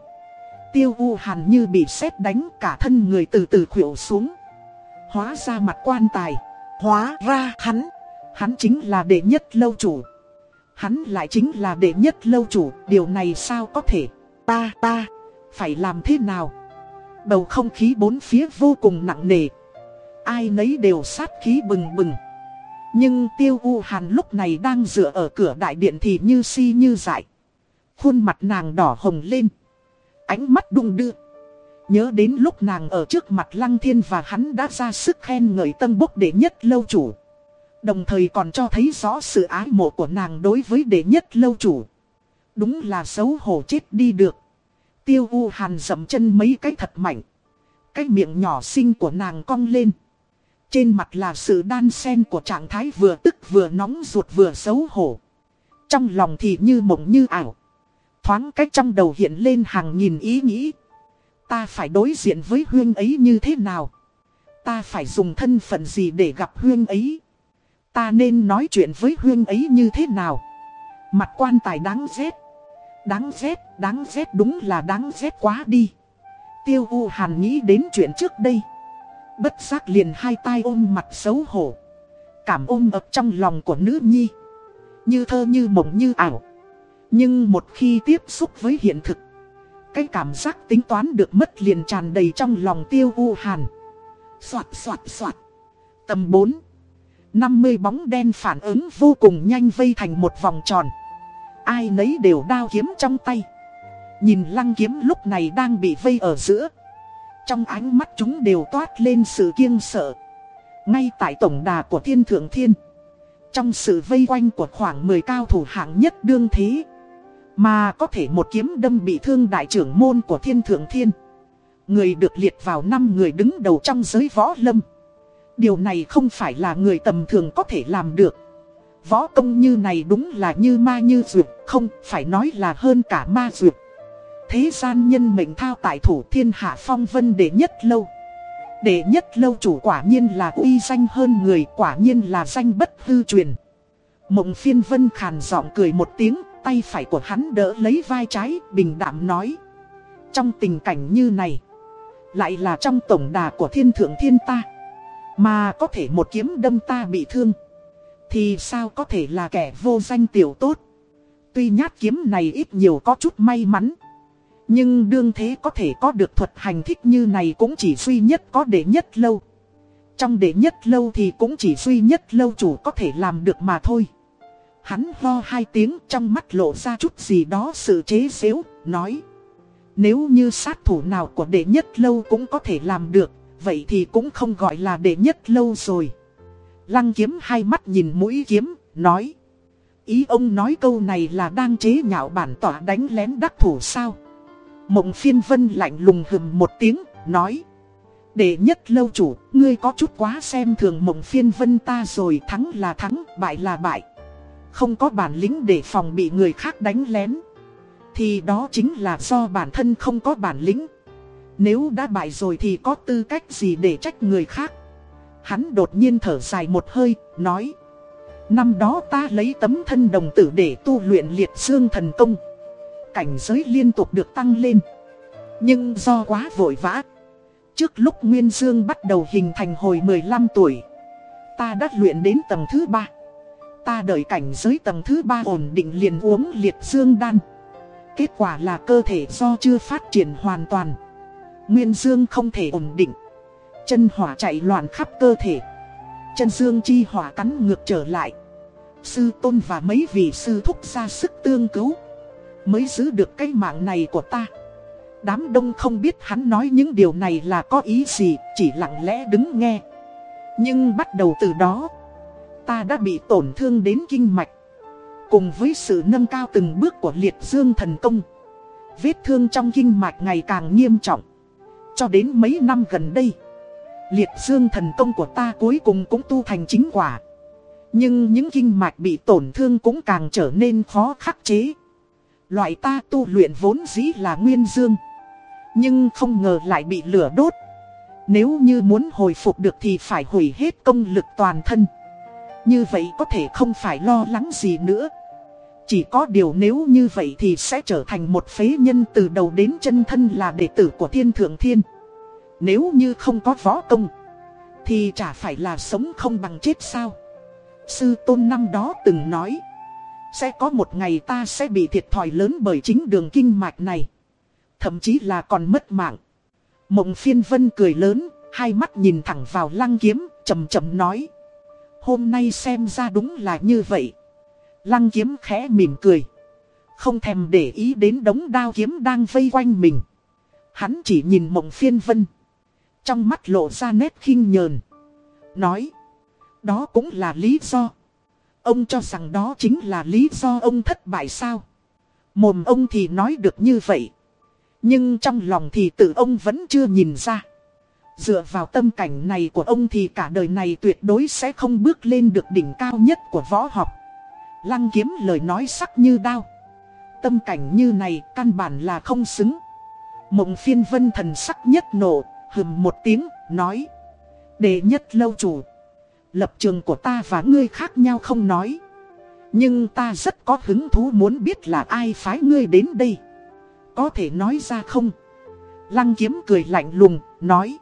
[SPEAKER 1] Tiêu u hàn như bị sét đánh, cả thân người từ từ khuỵu xuống. Hóa ra mặt quan tài. Hóa ra hắn. Hắn chính là đệ nhất lâu chủ. Hắn lại chính là đệ nhất lâu chủ. Điều này sao có thể. Ta ta. Phải làm thế nào? Bầu không khí bốn phía vô cùng nặng nề. Ai nấy đều sát khí bừng bừng. Nhưng tiêu u hàn lúc này đang dựa ở cửa đại điện thì như si như dại. Khuôn mặt nàng đỏ hồng lên. Ánh mắt đung đưa. Nhớ đến lúc nàng ở trước mặt lăng thiên và hắn đã ra sức khen ngợi tân bốc đệ nhất lâu chủ. Đồng thời còn cho thấy rõ sự ái mộ của nàng đối với đệ nhất lâu chủ. Đúng là xấu hổ chết đi được. Tiêu U Hàn dậm chân mấy cái thật mạnh. Cái miệng nhỏ xinh của nàng cong lên. Trên mặt là sự đan xen của trạng thái vừa tức vừa nóng ruột vừa xấu hổ. Trong lòng thì như mộng như ảo. Thoáng cách trong đầu hiện lên hàng nghìn ý nghĩ. Ta phải đối diện với huyên ấy như thế nào? Ta phải dùng thân phận gì để gặp huyên ấy? Ta nên nói chuyện với huyên ấy như thế nào? Mặt quan tài đáng ghét. Đáng ghét, đáng ghét đúng là đáng ghét quá đi. Tiêu U Hàn nghĩ đến chuyện trước đây. Bất giác liền hai tay ôm mặt xấu hổ. Cảm ôm ập trong lòng của nữ nhi. Như thơ như mộng như ảo. Nhưng một khi tiếp xúc với hiện thực. Cái cảm giác tính toán được mất liền tràn đầy trong lòng tiêu U Hàn. Xoạt xoạt xoạt. Tầm 4. 50 bóng đen phản ứng vô cùng nhanh vây thành một vòng tròn. Ai nấy đều đao kiếm trong tay. Nhìn lăng kiếm lúc này đang bị vây ở giữa. Trong ánh mắt chúng đều toát lên sự kiêng sợ. Ngay tại tổng đà của thiên thượng thiên. Trong sự vây quanh của khoảng 10 cao thủ hạng nhất đương thế. Mà có thể một kiếm đâm bị thương đại trưởng môn của thiên thượng thiên. Người được liệt vào năm người đứng đầu trong giới võ lâm. Điều này không phải là người tầm thường có thể làm được. Võ công như này đúng là như ma như dược, không phải nói là hơn cả ma dược. Thế gian nhân mệnh thao tại thủ thiên hạ phong vân đệ nhất lâu. Đệ nhất lâu chủ quả nhiên là uy danh hơn người, quả nhiên là danh bất hư truyền. Mộng phiên vân khàn giọng cười một tiếng, tay phải của hắn đỡ lấy vai trái, bình đạm nói. Trong tình cảnh như này, lại là trong tổng đà của thiên thượng thiên ta. Mà có thể một kiếm đâm ta bị thương thì sao có thể là kẻ vô danh tiểu tốt? Tuy nhát kiếm này ít nhiều có chút may mắn Nhưng đương thế có thể có được thuật hành thích như này cũng chỉ duy nhất có đệ nhất lâu. Trong đệ nhất lâu thì cũng chỉ duy nhất lâu chủ có thể làm được mà thôi. Hắn ho hai tiếng trong mắt lộ ra chút gì đó sự chế xếu, nói Nếu như sát thủ nào của đệ nhất lâu cũng có thể làm được vậy thì cũng không gọi là đệ nhất lâu rồi. Lăng kiếm hai mắt nhìn mũi kiếm, nói. Ý ông nói câu này là đang chế nhạo bản tỏa đánh lén đắc thủ sao? Mộng phiên vân lạnh lùng hừm một tiếng, nói. Đệ nhất lâu chủ, ngươi có chút quá xem thường mộng phiên vân ta rồi thắng là thắng, bại là bại. Không có bản lĩnh để phòng bị người khác đánh lén. Thì đó chính là do bản thân không có bản lĩnh. Nếu đã bại rồi thì có tư cách gì để trách người khác Hắn đột nhiên thở dài một hơi, nói Năm đó ta lấy tấm thân đồng tử để tu luyện liệt dương thần công. Cảnh giới liên tục được tăng lên. Nhưng do quá vội vã. Trước lúc Nguyên Dương bắt đầu hình thành hồi 15 tuổi Ta đã luyện đến tầng thứ 3 Ta đợi cảnh giới tầng thứ 3 ổn định liền uống liệt dương đan. Kết quả là cơ thể do chưa phát triển hoàn toàn. Nguyên dương không thể ổn định. Chân hỏa chạy loạn khắp cơ thể. Chân dương chi hỏa cắn ngược trở lại. Sư tôn và mấy vị sư thúc ra sức tương cứu. Mới giữ được cái mạng này của ta. Đám đông không biết hắn nói những điều này là có ý gì, Chỉ lặng lẽ đứng nghe. Nhưng bắt đầu từ đó, Ta đã bị tổn thương đến kinh mạch. Cùng với sự nâng cao từng bước của liệt dương thần công, Vết thương trong kinh mạch ngày càng nghiêm trọng. Cho đến mấy năm gần đây Liệt dương thần công của ta cuối cùng cũng tu thành chính quả. Nhưng những kinh mạch bị tổn thương cũng càng trở nên khó khắc chế. Loại ta tu luyện vốn dĩ là nguyên dương. Nhưng không ngờ lại bị lửa đốt. Nếu như muốn hồi phục được thì phải hủy hết công lực toàn thân. Như vậy có thể không phải lo lắng gì nữa. Chỉ có điều nếu như vậy thì sẽ trở thành một phế nhân từ đầu đến chân thân là đệ tử của thiên thượng thiên. Nếu như không có võ công, thì chả phải là sống không bằng chết sao. Sư tôn năm đó từng nói, sẽ có một ngày ta sẽ bị thiệt thòi lớn bởi chính đường kinh mạch này. Thậm chí là còn mất mạng. Mộng phiên vân cười lớn, hai mắt nhìn thẳng vào lăng kiếm, chầm chầm nói. Hôm nay xem ra đúng là như vậy. Lăng kiếm khẽ mỉm cười. Không thèm để ý đến đống đao kiếm đang vây quanh mình. Hắn chỉ nhìn mộng phiên vân. Trong mắt lộ ra nét khinh nhờn. Nói. Đó cũng là lý do. Ông cho rằng đó chính là lý do ông thất bại sao. Mồm ông thì nói được như vậy. Nhưng trong lòng thì tự ông vẫn chưa nhìn ra. Dựa vào tâm cảnh này của ông thì cả đời này tuyệt đối sẽ không bước lên được đỉnh cao nhất của võ học. Lăng kiếm lời nói sắc như đao. Tâm cảnh như này căn bản là không xứng. Mộng phiên vân thần sắc nhất nổ hừm một tiếng, nói. Đệ nhất lâu chủ. Lập trường của ta và ngươi khác nhau không nói. Nhưng ta rất có hứng thú muốn biết là ai phái ngươi đến đây. Có thể nói ra không? Lăng kiếm cười lạnh lùng, nói.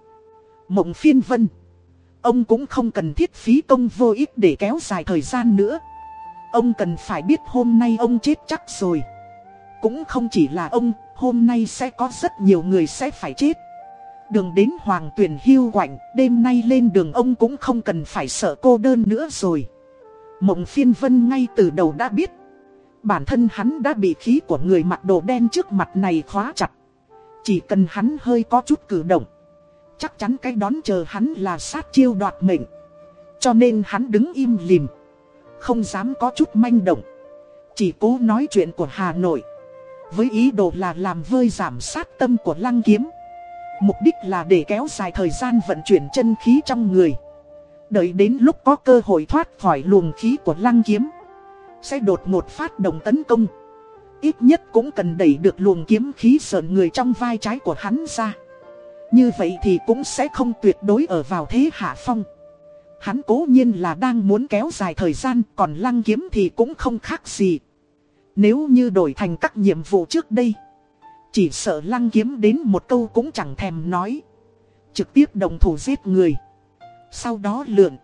[SPEAKER 1] Mộng phiên vân. Ông cũng không cần thiết phí công vô ích để kéo dài thời gian nữa. Ông cần phải biết hôm nay ông chết chắc rồi. Cũng không chỉ là ông, hôm nay sẽ có rất nhiều người sẽ phải chết. Đường đến hoàng tuyển hưu quạnh, đêm nay lên đường ông cũng không cần phải sợ cô đơn nữa rồi. Mộng phiên vân ngay từ đầu đã biết. Bản thân hắn đã bị khí của người mặc đồ đen trước mặt này khóa chặt. Chỉ cần hắn hơi có chút cử động. Chắc chắn cái đón chờ hắn là sát chiêu đoạt mệnh. Cho nên hắn đứng im lìm. Không dám có chút manh động. Chỉ cố nói chuyện của Hà Nội. Với ý đồ là làm vơi giảm sát tâm của lăng kiếm. Mục đích là để kéo dài thời gian vận chuyển chân khí trong người. Đợi đến lúc có cơ hội thoát khỏi luồng khí của lăng kiếm, Sẽ đột ngột phát động tấn công. Ít nhất cũng cần đẩy được luồng kiếm khí sợn người trong vai trái của hắn ra. Như vậy thì cũng sẽ không tuyệt đối ở vào thế hạ phong. Hắn cố nhiên là đang muốn kéo dài thời gian, Còn lăng kiếm thì cũng không khác gì. Nếu như đổi thành các nhiệm vụ trước đây chỉ sợ lăng kiếm đến một câu cũng chẳng thèm nói Trực tiếp đồng thủ giết người sau đó lượn.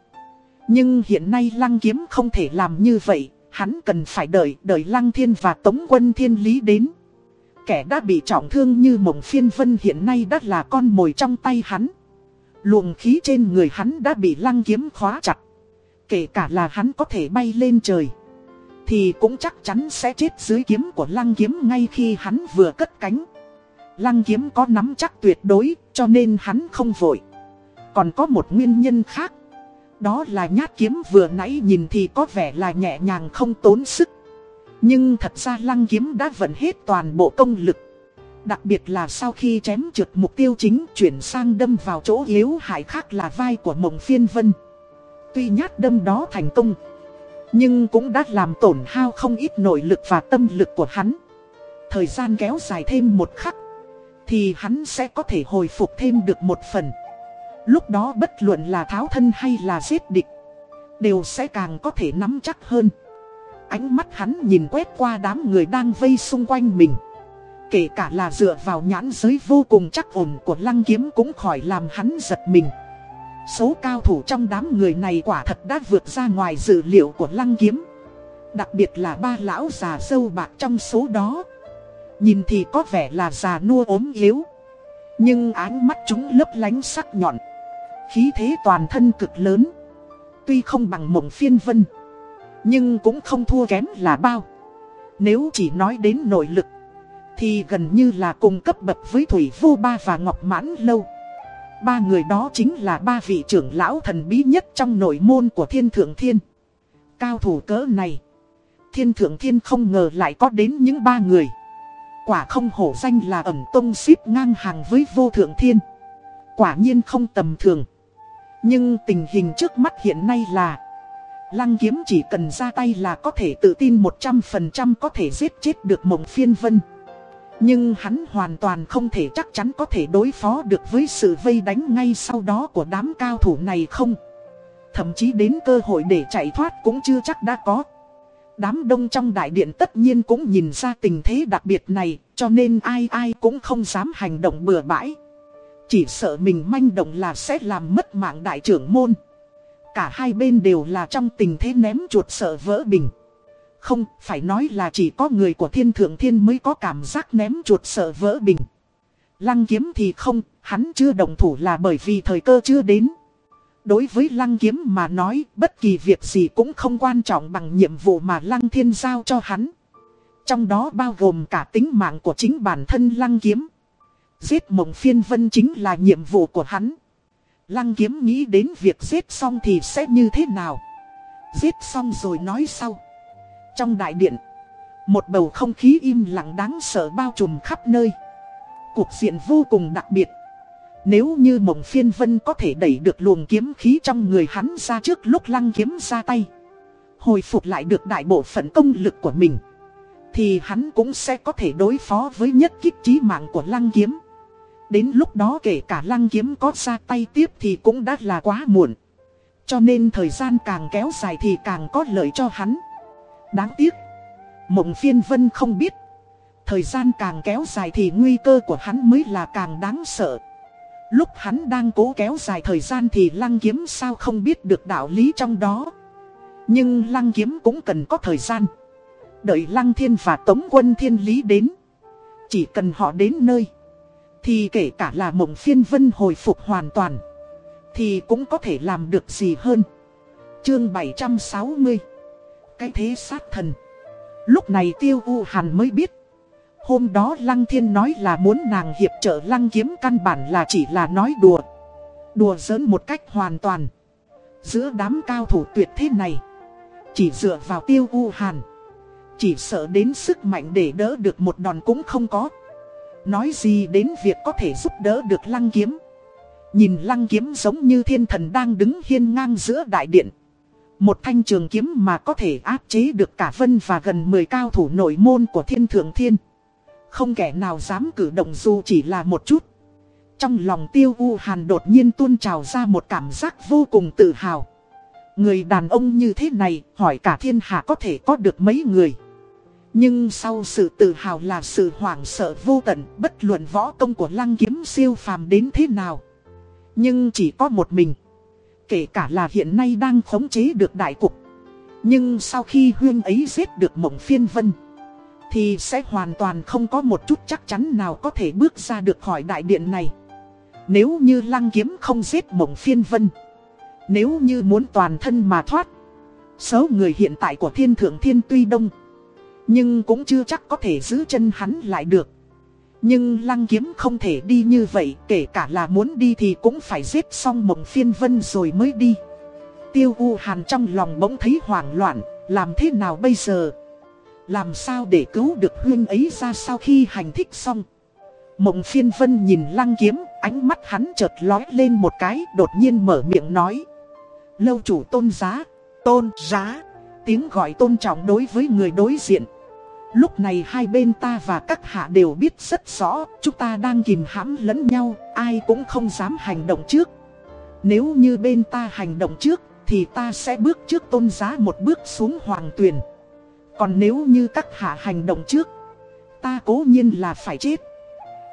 [SPEAKER 1] Nhưng hiện nay lăng kiếm không thể làm như vậy, hắn cần phải đợi, đợi lăng thiên và tống quân thiên lý đến. Kẻ đã bị trọng thương như mộng phiên vân hiện nay đã là con mồi trong tay hắn. Luồng khí trên người hắn đã bị lăng kiếm khóa chặt. Kể cả là hắn có thể bay lên trời. Thì cũng chắc chắn sẽ chết dưới kiếm của lăng kiếm ngay khi hắn vừa cất cánh. Lăng kiếm có nắm chắc tuyệt đối cho nên hắn không vội. Còn có một nguyên nhân khác. Đó là nhát kiếm vừa nãy nhìn thì có vẻ là nhẹ nhàng không tốn sức. Nhưng thật ra lăng kiếm đã vận hết toàn bộ công lực. Đặc biệt là sau khi chém trượt mục tiêu chính chuyển sang đâm vào chỗ yếu hại khác là vai của mộng phiên vân. Tuy nhát đâm đó thành công, nhưng cũng đã làm tổn hao không ít nội lực và tâm lực của hắn. Thời gian kéo dài thêm một khắc, thì hắn sẽ có thể hồi phục thêm được một phần. Lúc đó bất luận là tháo thân hay là giết địch Đều sẽ càng có thể nắm chắc hơn Ánh mắt hắn nhìn quét qua đám người đang vây xung quanh mình Kể cả là dựa vào nhãn giới vô cùng chắc ổn của lăng kiếm cũng khỏi làm hắn giật mình Số cao thủ trong đám người này quả thật đã vượt ra ngoài dự liệu của lăng kiếm. Đặc biệt là ba lão già sâu bạc trong số đó. Nhìn thì có vẻ là già nua ốm yếu. Nhưng ánh mắt chúng lấp lánh sắc nhọn. Khí thế toàn thân cực lớn. Tuy không bằng mộng phiên vân, Nhưng cũng không thua kém là bao. Nếu chỉ nói đến nội lực, Thì gần như là cùng cấp bậc với Thủy Vô Ba và Ngọc Mãn Lâu. Ba người đó chính là ba vị trưởng lão thần bí nhất trong nội môn của Thiên Thượng Thiên. Cao thủ cỡ này, Thiên Thượng Thiên không ngờ lại có đến những ba người. Quả không hổ danh là ẩm tông xếp ngang hàng với vô thượng thiên. Quả nhiên không tầm thường. Nhưng tình hình trước mắt hiện nay là, Lăng kiếm chỉ cần ra tay là có thể tự tin 100% có thể giết chết được mộng phiên vân. Nhưng hắn hoàn toàn không thể chắc chắn có thể đối phó được với sự vây đánh ngay sau đó của đám cao thủ này không Thậm chí đến cơ hội để chạy thoát cũng chưa chắc đã có Đám đông trong đại điện tất nhiên cũng nhìn ra tình thế đặc biệt này, Cho nên ai ai cũng không dám hành động bừa bãi chỉ sợ mình manh động là sẽ làm mất mạng đại trưởng môn. Cả hai bên đều là trong tình thế ném chuột sợ vỡ bình. Không, phải nói là chỉ có người của thiên thượng thiên mới có cảm giác ném chuột sợ vỡ bình. Lăng kiếm thì không, hắn chưa đồng thủ là bởi vì thời cơ chưa đến. Đối với lăng kiếm mà nói, bất kỳ việc gì cũng không quan trọng bằng nhiệm vụ mà lăng thiên giao cho hắn. Trong đó bao gồm cả tính mạng của chính bản thân lăng kiếm. Giết mộng phiên vân chính là nhiệm vụ của hắn. Lăng kiếm nghĩ đến việc giết xong thì sẽ như thế nào. Giết xong rồi nói sau. Trong đại điện, một bầu không khí im lặng đáng sợ bao trùm khắp nơi. Cuộc diện vô cùng đặc biệt. Nếu như mộng phiên vân có thể đẩy được luồng kiếm khí trong người hắn ra trước lúc lăng kiếm ra tay. Hồi phục lại được đại bộ phận công lực của mình. Thì hắn cũng sẽ có thể đối phó với nhất kích trí mạng của lăng kiếm. Đến lúc đó kể cả lăng kiếm có ra tay tiếp thì cũng đã là quá muộn. Cho nên thời gian càng kéo dài thì càng có lợi cho hắn. Đáng tiếc, mộng phiên vân không biết. Thời gian càng kéo dài thì nguy cơ của hắn mới là càng đáng sợ. Lúc hắn đang cố kéo dài thời gian thì lăng kiếm sao không biết được đạo lý trong đó. Nhưng lăng kiếm cũng cần có thời gian. Đợi lăng thiên và tống quân thiên lý đến. Chỉ cần họ đến nơi. Thì kể cả là mộng phiên vân hồi phục hoàn toàn. Thì cũng có thể làm được gì hơn. Chương 760 cái thế sát thần Lúc này tiêu u hàn mới biết Hôm đó Lăng Thiên nói là muốn nàng hiệp trợ Lăng Kiếm căn bản là chỉ là nói đùa. Đùa giỡn một cách hoàn toàn. Giữa đám cao thủ tuyệt thế này, chỉ dựa vào tiêu u hàn. Chỉ sợ đến sức mạnh để đỡ được một đòn cũng không có. Nói gì đến việc có thể giúp đỡ được Lăng Kiếm. Nhìn Lăng Kiếm giống như thiên thần đang đứng hiên ngang giữa đại điện. Một thanh trường kiếm mà có thể áp chế được cả vân và gần 10 cao thủ nội môn của thiên thượng thiên. Không kẻ nào dám cử động dù chỉ là một chút. Trong lòng tiêu u hàn đột nhiên tuôn trào ra một cảm giác vô cùng tự hào. Người đàn ông như thế này hỏi cả thiên hạ có thể có được mấy người. Nhưng sau sự tự hào là sự hoảng sợ vô tận, bất luận võ công của lăng kiếm siêu phàm đến thế nào. Nhưng chỉ có một mình. Kể cả là hiện nay đang khống chế được đại cục. Nhưng sau khi huyên ấy giết được mộng phiên vân. Thì sẽ hoàn toàn không có một chút chắc chắn nào có thể bước ra được khỏi đại điện này Nếu như lăng kiếm không giết mộng phiên vân, Nếu như muốn toàn thân mà thoát, Số người hiện tại của thiên thượng thiên tuy đông, Nhưng cũng chưa chắc có thể giữ chân hắn lại được nhưng lăng kiếm không thể đi như vậy, Kể cả là muốn đi thì cũng phải giết xong mộng phiên vân rồi mới đi. Tiêu U Hàn trong lòng bỗng thấy hoảng loạn, Làm thế nào bây giờ? Làm sao để cứu được huyên ấy ra sau khi hành thích xong? Mộng phiên vân nhìn lăng kiếm, Ánh mắt hắn chợt lói lên một cái, Đột nhiên mở miệng nói. Lâu chủ tôn giá Tôn giá, Tiếng gọi tôn trọng đối với người đối diện. Lúc này hai bên ta và các hạ đều biết rất rõ Chúng ta đang kìm hãm lẫn nhau Ai cũng không dám hành động trước Nếu như bên ta hành động trước Thì ta sẽ bước trước tôn giá một bước xuống hoàng tuyền còn nếu như các hạ hành động trước, ta cố nhiên là phải chết.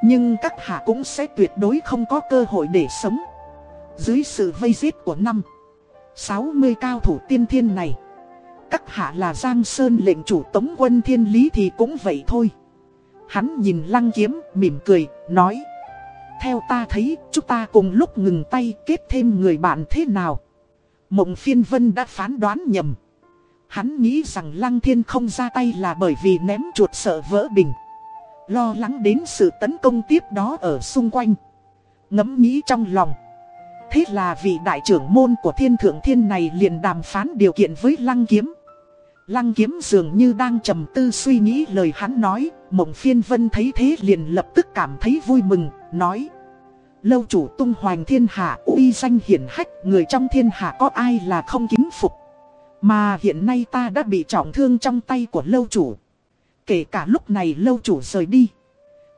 [SPEAKER 1] Nhưng các hạ cũng sẽ tuyệt đối không có cơ hội để sống. Dưới sự vây giết của năm 60 cao thủ tiên thiên này các hạ là Giang Sơn lệnh chủ tống quân thiên lý thì cũng vậy thôi Hắn nhìn lăng kiếm, mỉm cười, nói Theo ta thấy, chúng ta cùng lúc ngừng tay kết thêm người bạn thế nào Mộng phiên vân đã phán đoán nhầm Hắn nghĩ rằng Lăng Thiên không ra tay là bởi vì ném chuột sợ vỡ bình. Lo lắng đến sự tấn công tiếp đó ở xung quanh. Ngẫm nghĩ trong lòng. Thế là vị đại trưởng môn của thiên thượng thiên này liền đàm phán điều kiện với Lăng Kiếm. Lăng Kiếm dường như đang trầm tư suy nghĩ lời hắn nói. Mộng phiên vân thấy thế liền lập tức cảm thấy vui mừng, nói. Lâu chủ tung hoành thiên hạ uy danh hiển hách người trong thiên hạ có ai là không kính phục. Mà hiện nay ta đã bị trọng thương trong tay của lâu chủ. Kể cả lúc này lâu chủ rời đi.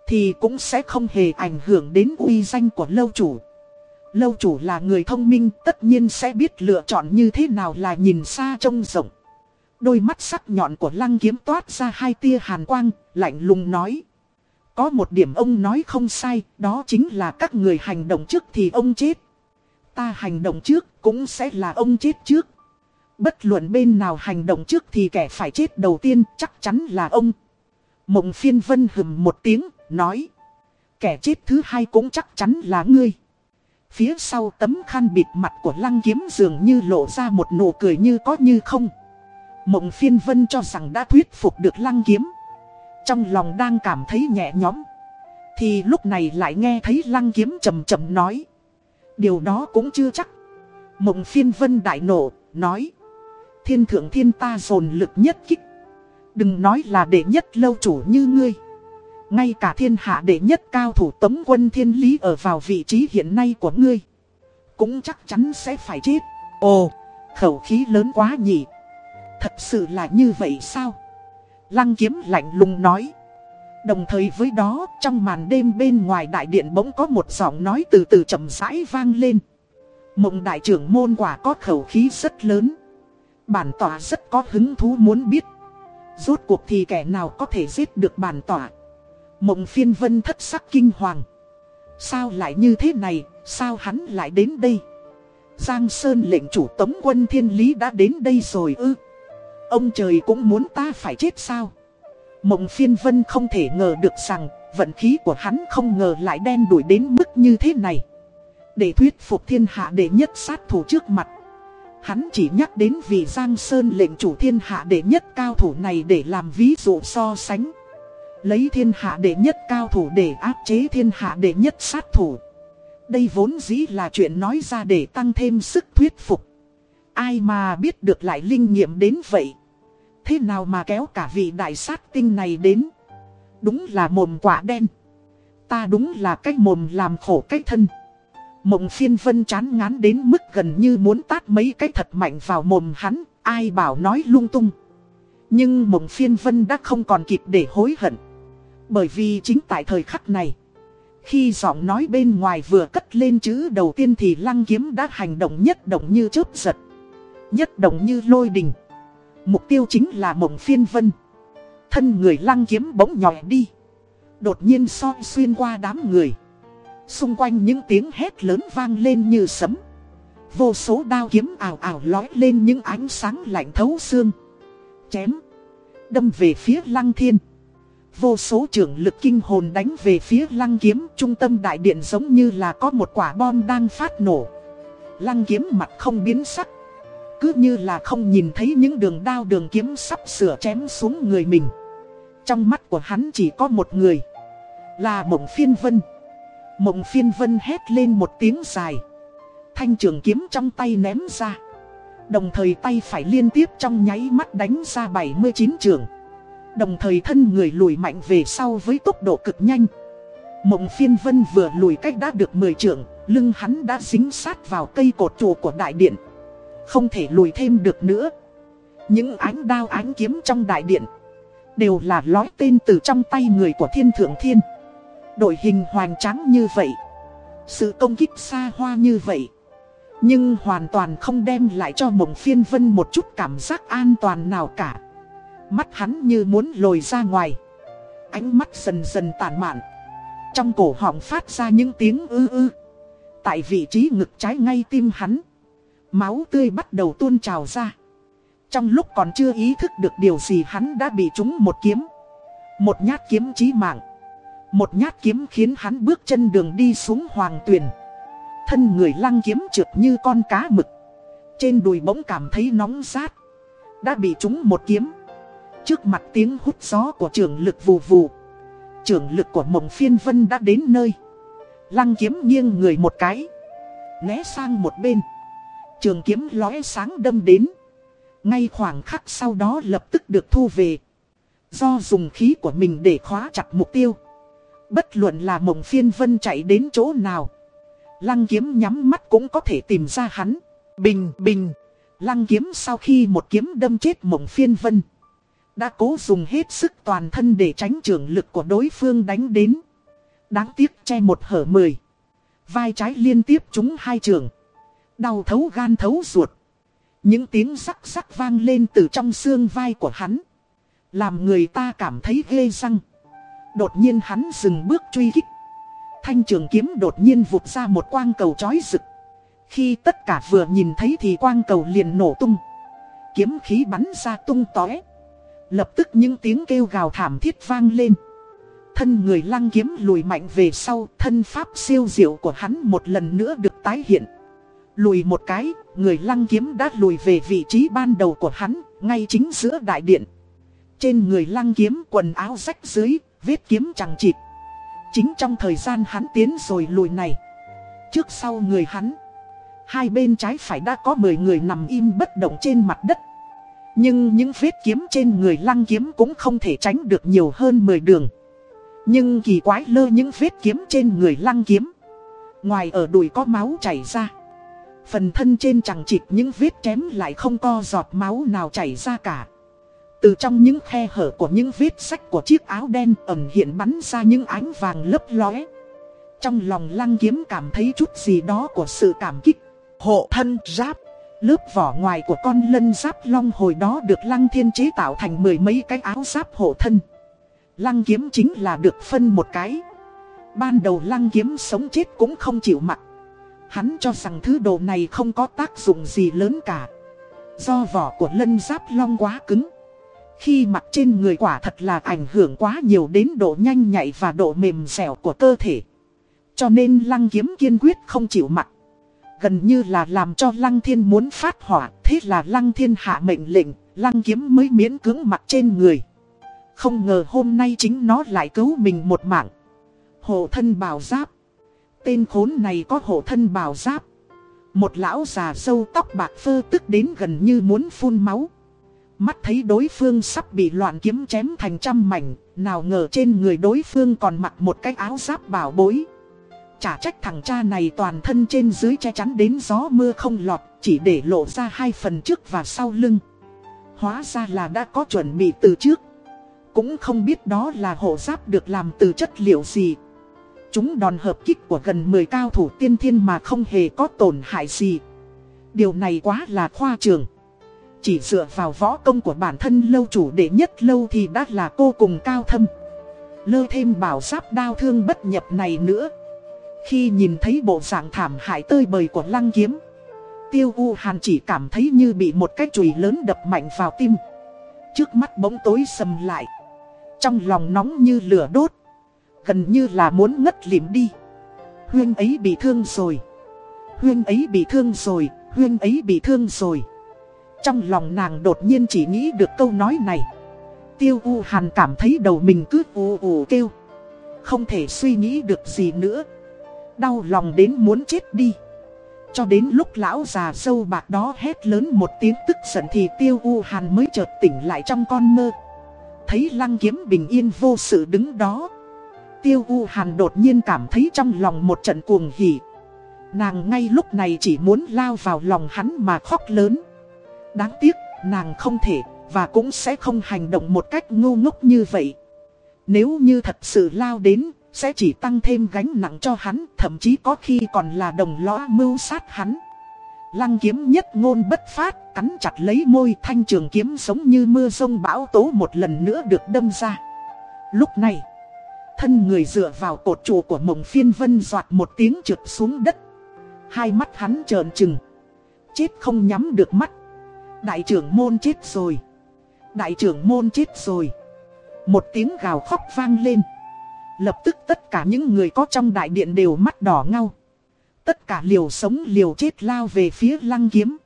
[SPEAKER 1] Thì cũng sẽ không hề ảnh hưởng đến uy danh của lâu chủ. Lâu chủ là người thông minh tất nhiên sẽ biết lựa chọn như thế nào là nhìn xa trông rộng. Đôi mắt sắc nhọn của lăng kiếm toát ra hai tia hàn quang, lạnh lùng nói. Có một điểm ông nói không sai, đó chính là các người hành động trước thì ông chết. Ta hành động trước cũng sẽ là ông chết trước. Bất luận bên nào hành động trước thì kẻ phải chết đầu tiên chắc chắn là ông. Mộng phiên vân hừm một tiếng, nói. Kẻ chết thứ hai cũng chắc chắn là ngươi. Phía sau tấm khăn bịt mặt của lăng kiếm dường như lộ ra một nụ cười như có như không. Mộng phiên vân cho rằng đã thuyết phục được lăng kiếm. Trong lòng đang cảm thấy nhẹ nhõm. Thì lúc này lại nghe thấy lăng kiếm chầm chầm nói. Điều đó cũng chưa chắc. Mộng phiên vân đại nổ, nói thiên thượng thiên ta dồn lực nhất kích. Đừng nói là đệ nhất lâu chủ như ngươi. Ngay cả thiên hạ đệ nhất cao thủ tấm quân thiên lý ở vào vị trí hiện nay của ngươi. Cũng chắc chắn sẽ phải chết. Ồ, khẩu khí lớn quá nhỉ. Thật sự là như vậy sao? Lăng kiếm lạnh lùng nói. Đồng thời với đó, trong màn đêm bên ngoài đại điện bỗng có một giọng nói từ từ chậm rãi vang lên. Mộng đại trưởng môn quả có khẩu khí rất lớn. Bản tỏa rất có hứng thú muốn biết. Rốt cuộc thì kẻ nào có thể giết được bản tỏa Mộng phiên vân thất sắc kinh hoàng Sao lại như thế này Sao hắn lại đến đây Giang Sơn lệnh chủ tống quân thiên lý đã đến đây rồi ư Ông trời cũng muốn ta phải chết sao? Mộng phiên vân không thể ngờ được rằng, Vận khí của hắn không ngờ lại đen đuổi đến mức như thế này. Để thuyết phục thiên hạ đệ nhất sát thủ trước mặt, Hắn chỉ nhắc đến vì Giang Sơn lệnh chủ thiên hạ đệ nhất cao thủ này để làm ví dụ so sánh. Lấy thiên hạ đệ nhất cao thủ để áp chế thiên hạ đệ nhất sát thủ. Đây vốn dĩ là chuyện nói ra để tăng thêm sức thuyết phục. Ai mà biết được lại linh nghiệm đến vậy? Thế nào mà kéo cả vị đại sát tinh này đến? Đúng là mồm quả đen. Ta đúng là cái mồm làm khổ cái thân. Mộng phiên vân chán ngán đến mức gần như muốn tát mấy cái thật mạnh vào mồm hắn, Ai bảo nói lung tung. Nhưng mộng phiên vân đã không còn kịp để hối hận. Bởi vì chính tại thời khắc này, Khi giọng nói bên ngoài vừa cất lên chữ đầu tiên thì lăng kiếm đã hành động nhất động như chớp giật. Nhất động như lôi đình. Mục tiêu chính là mộng phiên vân. Thân người lăng kiếm bỗng nhòi đi. Đột nhiên soi xuyên qua đám người. Xung quanh những tiếng hét lớn vang lên như sấm. Vô số đao kiếm ảo ảo lói lên những ánh sáng lạnh thấu xương. Chém. Đâm về phía lăng thiên. Vô số trưởng lực kinh hồn đánh về phía lăng kiếm, Trung tâm đại điện giống như là có một quả bom đang phát nổ. Lăng kiếm mặt không biến sắc cứ như là không nhìn thấy những đường đao đường kiếm sắp sửa chém xuống người mình. Trong mắt của hắn chỉ có một người, Là mộng phiên vân. Mộng phiên vân hét lên một tiếng dài, Thanh trường kiếm trong tay ném ra, Đồng thời tay phải liên tiếp trong nháy mắt đánh ra 79 trường. Đồng thời thân người lùi mạnh về sau với tốc độ cực nhanh. Mộng phiên vân vừa lùi cách đã được 10 trường, Lưng hắn đã dính sát vào cây cột trụ của đại điện. Không thể lùi thêm được nữa. Những ánh đao ánh kiếm trong đại điện Đều là lói tên từ trong tay người của thiên thượng thiên. Đội hình hoành tráng như vậy, Sự công kích xa hoa như vậy, Nhưng hoàn toàn không đem lại cho mộng phiên vân một chút cảm giác an toàn nào cả. Mắt hắn như muốn lồi ra ngoài, Ánh mắt dần dần tàn mạn. Trong cổ họng phát ra những tiếng ư ư, Tại vị trí ngực trái ngay tim hắn. Máu tươi bắt đầu tuôn trào ra. Trong lúc còn chưa ý thức được điều gì hắn đã bị trúng một kiếm. Một nhát kiếm chí mạng. Một nhát kiếm khiến hắn bước chân đường đi xuống hoàng tuyền. Thân người lăng kiếm trượt như con cá mực. Trên đùi bỗng cảm thấy nóng rát. Đã bị trúng một kiếm. Trước mặt tiếng hút gió của trưởng lực vù vù. Trưởng lực của mộng phiên vân đã đến nơi. Lăng kiếm nghiêng người một cái. Né sang một bên. Trường kiếm lóe sáng đâm đến Ngay khoảng khắc sau đó lập tức được thu về Do dùng khí của mình để khóa chặt mục tiêu Bất luận là mộng phiên vân chạy đến chỗ nào. Lăng kiếm nhắm mắt cũng có thể tìm ra hắn. Bình, bình. Lăng kiếm sau khi một kiếm đâm chết mộng phiên vân. Đã cố dùng hết sức toàn thân để tránh trường lực của đối phương đánh đến. Đáng tiếc che một hở mười. Vai trái liên tiếp trúng hai trường. Đau thấu gan thấu ruột. Những tiếng sắc sắc vang lên từ trong xương vai của hắn. Làm người ta cảm thấy ghê răng. Đột nhiên hắn dừng bước truy kích. Thanh trường kiếm đột nhiên vụt ra một quang cầu chói rực. Khi tất cả vừa nhìn thấy thì quang cầu liền nổ tung. Kiếm khí bắn ra tung tóe. Lập tức những tiếng kêu gào thảm thiết vang lên. Thân người lăng kiếm lùi mạnh về sau, thân pháp siêu diệu của hắn một lần nữa được tái hiện. Lùi một cái, người lăng kiếm đã lùi về vị trí ban đầu của hắn, ngay chính giữa đại điện. Trên người lăng kiếm quần áo rách dưới, vết kiếm chẳng chịp. Chính trong thời gian hắn tiến rồi lùi này. Trước sau người hắn, hai bên trái phải đã có 10 người nằm im bất động trên mặt đất. Nhưng những vết kiếm trên người lăng kiếm cũng không thể tránh được nhiều hơn 10 đường. Nhưng kỳ quái lơ những vết kiếm trên người lăng kiếm. Ngoài ở đùi có máu chảy ra. Phần thân trên chẳng chịt những vết chém lại không co giọt máu nào chảy ra cả. Từ trong những khe hở của những vết sách của chiếc áo đen ẩn hiện bắn ra những ánh vàng lấp lóe. Trong lòng lăng kiếm cảm thấy chút gì đó của sự cảm kích. Hộ thân giáp, Lớp vỏ ngoài của con lân giáp long hồi đó được lăng thiên chế tạo thành mười mấy cái áo giáp hộ thân. Lăng kiếm chính là được phân một cái. Ban đầu lăng kiếm sống chết cũng không chịu mặc. Hắn cho rằng thứ đồ này không có tác dụng gì lớn cả. Do vỏ của lân giáp long quá cứng. Khi mặc trên người quả thật là ảnh hưởng quá nhiều đến độ nhanh nhạy và độ mềm dẻo của cơ thể. Cho nên lăng kiếm kiên quyết không chịu mặc. Gần như là làm cho lăng thiên muốn phát hỏa. Thế là lăng thiên hạ mệnh lệnh, lăng kiếm mới miễn cưỡng mặc trên người. Không ngờ hôm nay chính nó lại cứu mình một mạng. Hộ thân bào giáp. Tên khốn này có hộ thân bào giáp. Một lão già sâu tóc bạc phơ tức đến gần như muốn phun máu. Mắt thấy đối phương sắp bị loạn kiếm chém thành trăm mảnh, nào ngờ trên người đối phương còn mặc một cái áo giáp bảo bối. Chả trách thằng cha này toàn thân trên dưới che chắn đến gió mưa không lọt, chỉ để lộ ra hai phần trước và sau lưng. Hóa ra là đã có chuẩn bị từ trước. Cũng không biết đó là hộ giáp được làm từ chất liệu gì. Chúng đòn hợp kích của gần 10 cao thủ tiên thiên mà không hề có tổn hại gì. Điều này quá là khoa trường. Chỉ dựa vào võ công của bản thân lâu chủ đệ nhất lâu thì đã là cô cùng cao thâm. Lơ thêm bảo giáp đao thương bất nhập này nữa. Khi nhìn thấy bộ dạng thảm hại tơi bời của lăng kiếm. Tiêu U Hàn chỉ cảm thấy như bị một cái chùy lớn đập mạnh vào tim. Trước mắt bỗng tối sầm lại. Trong lòng nóng như lửa đốt. Gần như là muốn ngất lịm đi. Huyên ấy bị thương rồi. Huyên ấy bị thương rồi. Huyên ấy bị thương rồi. Trong lòng nàng đột nhiên chỉ nghĩ được câu nói này. Tiêu U Hàn cảm thấy đầu mình cứ ù ù kêu. Không thể suy nghĩ được gì nữa. Đau lòng đến muốn chết đi. Cho đến lúc lão già sâu bạc đó hét lớn một tiếng tức giận thì Tiêu U Hàn mới chợt tỉnh lại trong con mơ. Thấy lăng kiếm bình yên vô sự đứng đó. Tiêu U Hàn đột nhiên cảm thấy trong lòng một trận cuồng hỉ. Nàng ngay lúc này chỉ muốn lao vào lòng hắn mà khóc lớn. Đáng tiếc, nàng không thể, và cũng sẽ không hành động một cách ngu ngốc như vậy. Nếu như thật sự lao đến, sẽ chỉ tăng thêm gánh nặng cho hắn, thậm chí có khi còn là đồng lõa mưu sát hắn. Lăng kiếm nhất ngôn bất phát, cắn chặt lấy môi thanh trường kiếm giống như mưa sông bão tố một lần nữa được đâm ra. Lúc này, thân người dựa vào cột trụ của mộng phiên vân giọt một tiếng trượt xuống đất. Hai mắt hắn trợn trừng. Chết không nhắm được mắt. Đại trưởng môn chết rồi. Đại trưởng môn chết rồi. Một tiếng gào khóc vang lên. Lập tức tất cả những người có trong đại điện đều mắt đỏ ngao. Tất cả liều sống liều chết lao về phía lăng kiếm.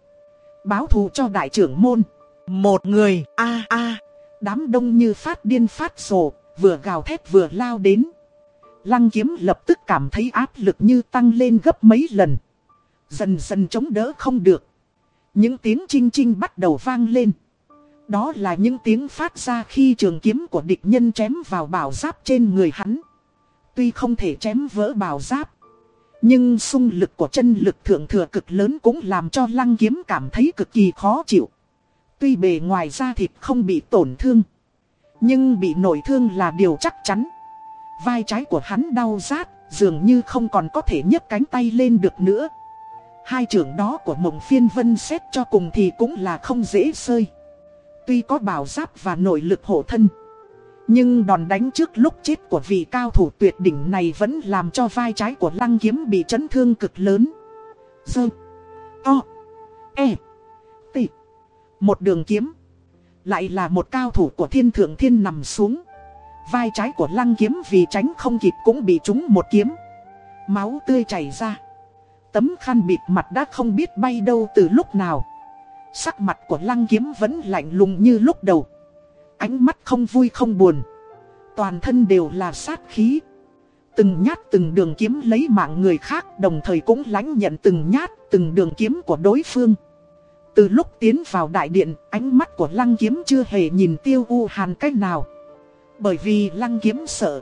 [SPEAKER 1] Báo thù cho đại trưởng môn.
[SPEAKER 2] Một người, a a
[SPEAKER 1] Đám đông như phát điên phát rồ, vừa gào thét vừa lao đến. Lăng kiếm lập tức cảm thấy áp lực như tăng lên gấp mấy lần. Dần dần chống đỡ không được. Những tiếng chinh chinh bắt đầu vang lên. Đó là những tiếng phát ra khi trường kiếm của địch nhân chém vào bảo giáp trên người hắn. Tuy không thể chém vỡ bảo giáp. Nhưng xung lực của chân lực thượng thừa cực lớn cũng làm cho lăng kiếm cảm thấy cực kỳ khó chịu. Tuy bề ngoài da thịt không bị tổn thương. Nhưng bị nổi thương là điều chắc chắn. Vai trái của hắn đau rát, dường như không còn có thể nhấc cánh tay lên được nữa. Hai trưởng đó của mộng phiên vân xét cho cùng thì cũng là không dễ sơi. Tuy có bảo giáp và nội lực hộ thân. Nhưng đòn đánh trước lúc chết của vị cao thủ tuyệt đỉnh này vẫn làm cho vai trái của lăng kiếm bị chấn thương cực lớn. Dơ. To. E. T. Một đường kiếm. Lại là một cao thủ của thiên thượng thiên nằm xuống. Vai trái của lăng kiếm vì tránh không kịp cũng bị trúng một kiếm. Máu tươi chảy ra. Tấm khăn bịt mặt đã không biết bay đâu từ lúc nào. Sắc mặt của lăng kiếm vẫn lạnh lùng như lúc đầu. Ánh mắt không vui không buồn. Toàn thân đều là sát khí. Từng nhát từng đường kiếm lấy mạng người khác đồng thời cũng lãnh nhận từng nhát từng đường kiếm của đối phương. Từ lúc tiến vào đại điện, ánh mắt của lăng kiếm chưa hề nhìn tiêu u hàn cách nào. Bởi vì lăng kiếm sợ.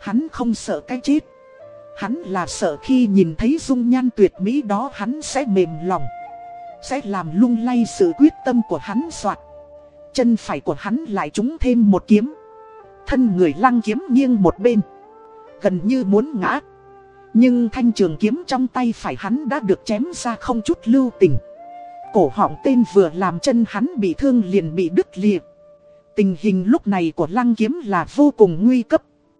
[SPEAKER 1] Hắn không sợ cái chết. Hắn là sợ khi nhìn thấy dung nhan tuyệt mỹ đó hắn sẽ mềm lòng. Sẽ làm lung lay sự quyết tâm của hắn soạt. Chân phải của hắn lại trúng thêm một kiếm. Thân người lăng kiếm nghiêng một bên. Gần như muốn ngã. Nhưng thanh trường kiếm trong tay phải hắn đã được chém ra không chút lưu tình. Cổ họng tên vừa làm chân hắn bị thương liền bị đứt liệt. Tình hình lúc này của lăng kiếm là vô cùng nguy cấp.